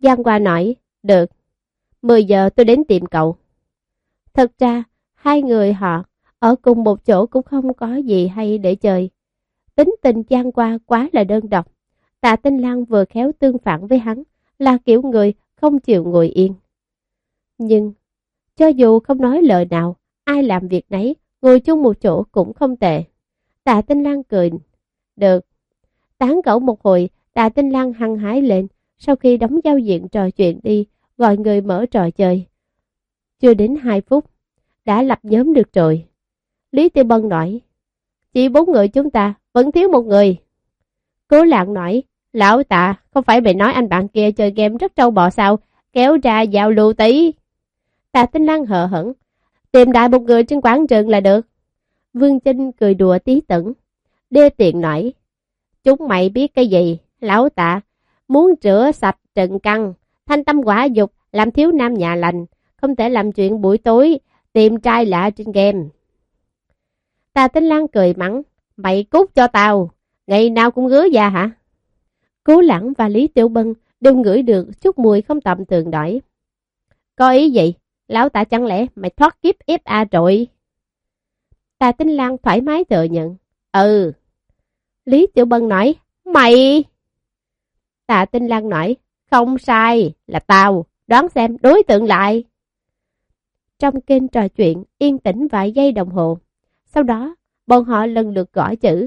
Giang qua nói, được, 10 giờ tôi đến tìm cậu. Thật ra, hai người họ ở cùng một chỗ cũng không có gì hay để chơi. Tính tình Giang qua quá là đơn độc. Tạ Tinh Lan vừa khéo tương phản với hắn, là kiểu người không chịu ngồi yên. Nhưng, cho dù không nói lời nào, ai làm việc nấy, ngồi chung một chỗ cũng không tệ. Tạ Tinh Lan cười. Được. Tán gẫu một hồi, Tạ Tinh Lan hăng hái lên, sau khi đóng giao diện trò chuyện đi, gọi người mở trò chơi. Chưa đến 2 phút, đã lập nhóm được rồi. Lý Tiêu Bân nói, chỉ bốn người chúng ta, vẫn thiếu một người. Cố lạng nói, lão tạ, không phải mày nói anh bạn kia chơi game rất trâu bò sao, kéo ra giao lù tí. Tạ Tinh Lan hờ hững, tìm đại một người trên quảng trường là được. Vương Trinh cười đùa tí tẩn. Đê tiện nói, chúng mày biết cái gì, lão tạ, muốn rửa sạch trận căng, thanh tâm quả dục, làm thiếu nam nhà lành, không thể làm chuyện buổi tối, tìm trai lạ trên game. Tà Tinh Lan cười mắng, mày cút cho tao, ngày nào cũng ngứa da hả? Cố Lãng và Lý Tiểu Bân đều ngửi được chút mùi không tầm thường đổi. Có ý gì? Lão tạ chẳng lẽ mày thoát kiếp FA rồi? Tà Tinh Lan thoải mái thừa nhận. Ừ. Lý Tiểu Bân nói, mày... Tà Tinh Lan nói, không sai, là tao, đoán xem đối tượng lại. Trong kênh trò chuyện, yên tĩnh vài giây đồng hồ. Sau đó, bọn họ lần lượt gọi chữ.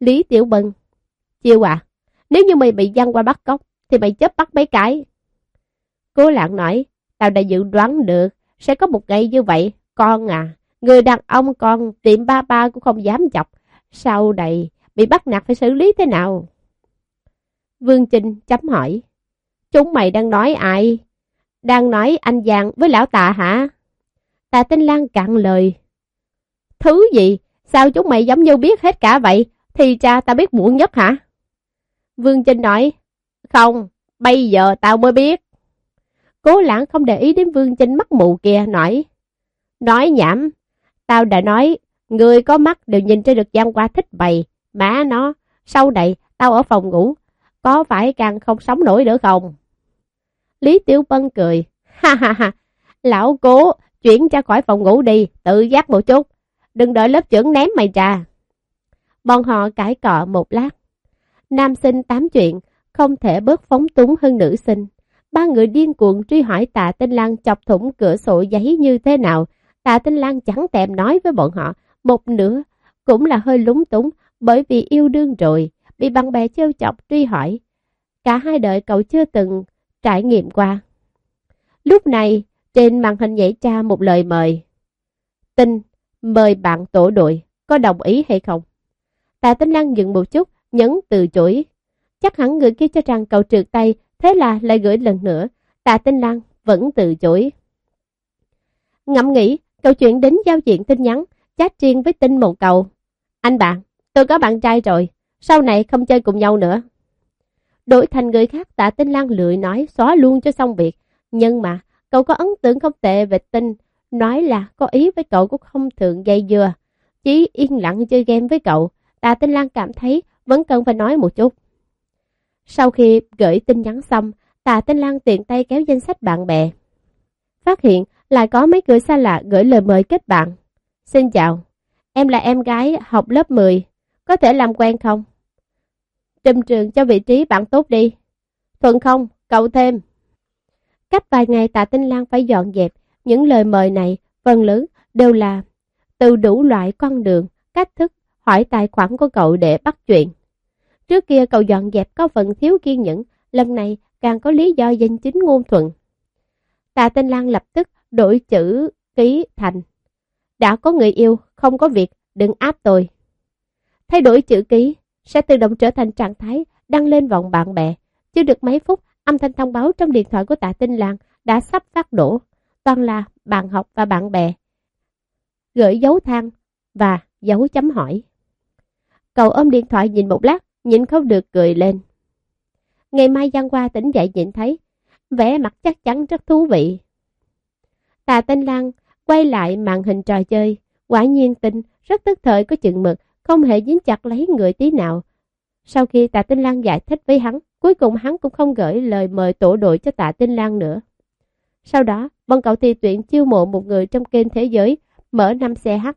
Lý Tiểu Bân, chiêu à, nếu như mày bị giăng qua bắt cóc, thì mày chết bắt mấy cái. Cố lạng nói, tao đã dự đoán được, sẽ có một ngày như vậy, con à, người đàn ông con tiệm ba ba cũng không dám chọc. Sau này, bị bắt nạt phải xử lý thế nào? Vương Trinh chấm hỏi. Chúng mày đang nói ai? Đang nói anh Giang với lão tạ hả? Tạ Tinh Lan cạn lời. Thứ gì? Sao chúng mày giống như biết hết cả vậy? Thì cha ta biết muộn nhất hả? Vương Trinh nói. Không, bây giờ tao mới biết. Cố lãng không để ý đến Vương Trinh mắt mù kia, nói. Nói nhảm, tao đã nói, người có mắt đều nhìn ra được Gian qua thích bày. Má nó, sau này tao ở phòng ngủ, có phải càng không sống nổi nữa không? Lý Tiểu Bân cười. Ha ha ha, lão cố, chuyển ra khỏi phòng ngủ đi, tự giác một chút. Đừng đợi lớp trưởng ném mày ra. Bọn họ cãi cọ một lát. Nam sinh tám chuyện, không thể bớt phóng túng hơn nữ sinh. Ba người điên cuồng truy hỏi tạ Tinh Lan chọc thủng cửa sổ giấy như thế nào. Tạ Tinh Lan chẳng tèm nói với bọn họ, một nửa cũng là hơi lúng túng bởi vì yêu đương rồi, bị bạn bè trêu chọc truy hỏi. Cả hai đời cậu chưa từng trải nghiệm qua. Lúc này, trên màn hình nhảy ra một lời mời. tinh mời bạn tổ đội, có đồng ý hay không? Tạ Tinh Lan dừng một chút, nhấn từ chối. Chắc hẳn người kia cho rằng cậu trượt tay, thế là lại gửi lần nữa. Tạ Tinh Lăng vẫn từ chối. Ngẫm nghĩ, cậu chuyện đến giao diện tin nhắn, chat riêng với tin một cậu. Anh bạn, tôi có bạn trai rồi, sau này không chơi cùng nhau nữa. Đổi thành người khác tạ tinh lan lười nói xóa luôn cho xong việc. Nhưng mà cậu có ấn tượng không tệ về tinh. Nói là có ý với cậu cũng không thường dây dừa, Chỉ yên lặng chơi game với cậu. Tạ tinh lan cảm thấy vẫn cần phải nói một chút. Sau khi gửi tin nhắn xong, Tạ Tinh Lan tiện tay kéo danh sách bạn bè. Phát hiện lại có mấy người xa lạ gửi lời mời kết bạn. Xin chào, em là em gái học lớp 10, có thể làm quen không? Trùm trường cho vị trí bạn tốt đi. Thuận không, cậu thêm. Cách vài ngày tạ Tinh Lan phải dọn dẹp, những lời mời này, phần lớn đều là từ đủ loại con đường, cách thức hỏi tài khoản của cậu để bắt chuyện. Trước kia cậu dọn dẹp có phần thiếu kiên nhẫn, lần này càng có lý do danh chính ngôn thuận. Tạ Tinh Lan lập tức đổi chữ ký thành. Đã có người yêu, không có việc, đừng áp tôi. Thay đổi chữ ký sẽ tự động trở thành trạng thái đăng lên vòng bạn bè. Chưa được mấy phút, âm thanh thông báo trong điện thoại của Tạ Tinh Lan đã sắp phát đổ. Toàn là bạn học và bạn bè. Gửi dấu thang và dấu chấm hỏi. Cậu ôm điện thoại nhìn một lát, nhìn không được cười lên. Ngày mai Giang qua tỉnh dậy nhìn thấy, vẻ mặt chắc chắn rất thú vị. Tà Tinh Lan quay lại màn hình trò chơi, quả nhiên tinh, rất tức thời có chừng mực, không hề dính chặt lấy người tí nào. Sau khi Tạ Tinh Lan giải thích với hắn, cuối cùng hắn cũng không gửi lời mời tổ đội cho Tạ Tinh Lan nữa. Sau đó, bọn cậu thi tuyển chiêu mộ một người trong kênh thế giới, mở 5 xe H.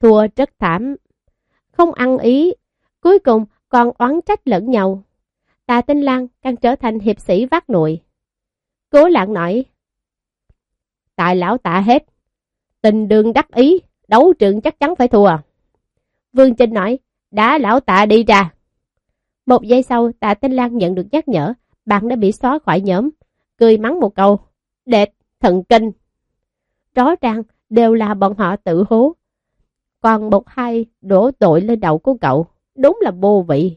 Thua rất thảm, không ăn ý, cuối cùng còn oán trách lẫn nhau. Tà Tinh Lan càng trở thành hiệp sĩ vác nội. Cố lạng nói, tại lão tạ hết, tình đường đắc ý, đấu trường chắc chắn phải thua. Vương Trinh nói, đã lão tạ đi ra. Một giây sau, tạ Tinh Lan nhận được nhắc nhở, bạn đã bị xóa khỏi nhóm, cười mắng một câu, đệt, thần kinh. Rõ ràng đều là bọn họ tự hố. Còn một hai đổ tội lên đầu của cậu, đúng là vô vị.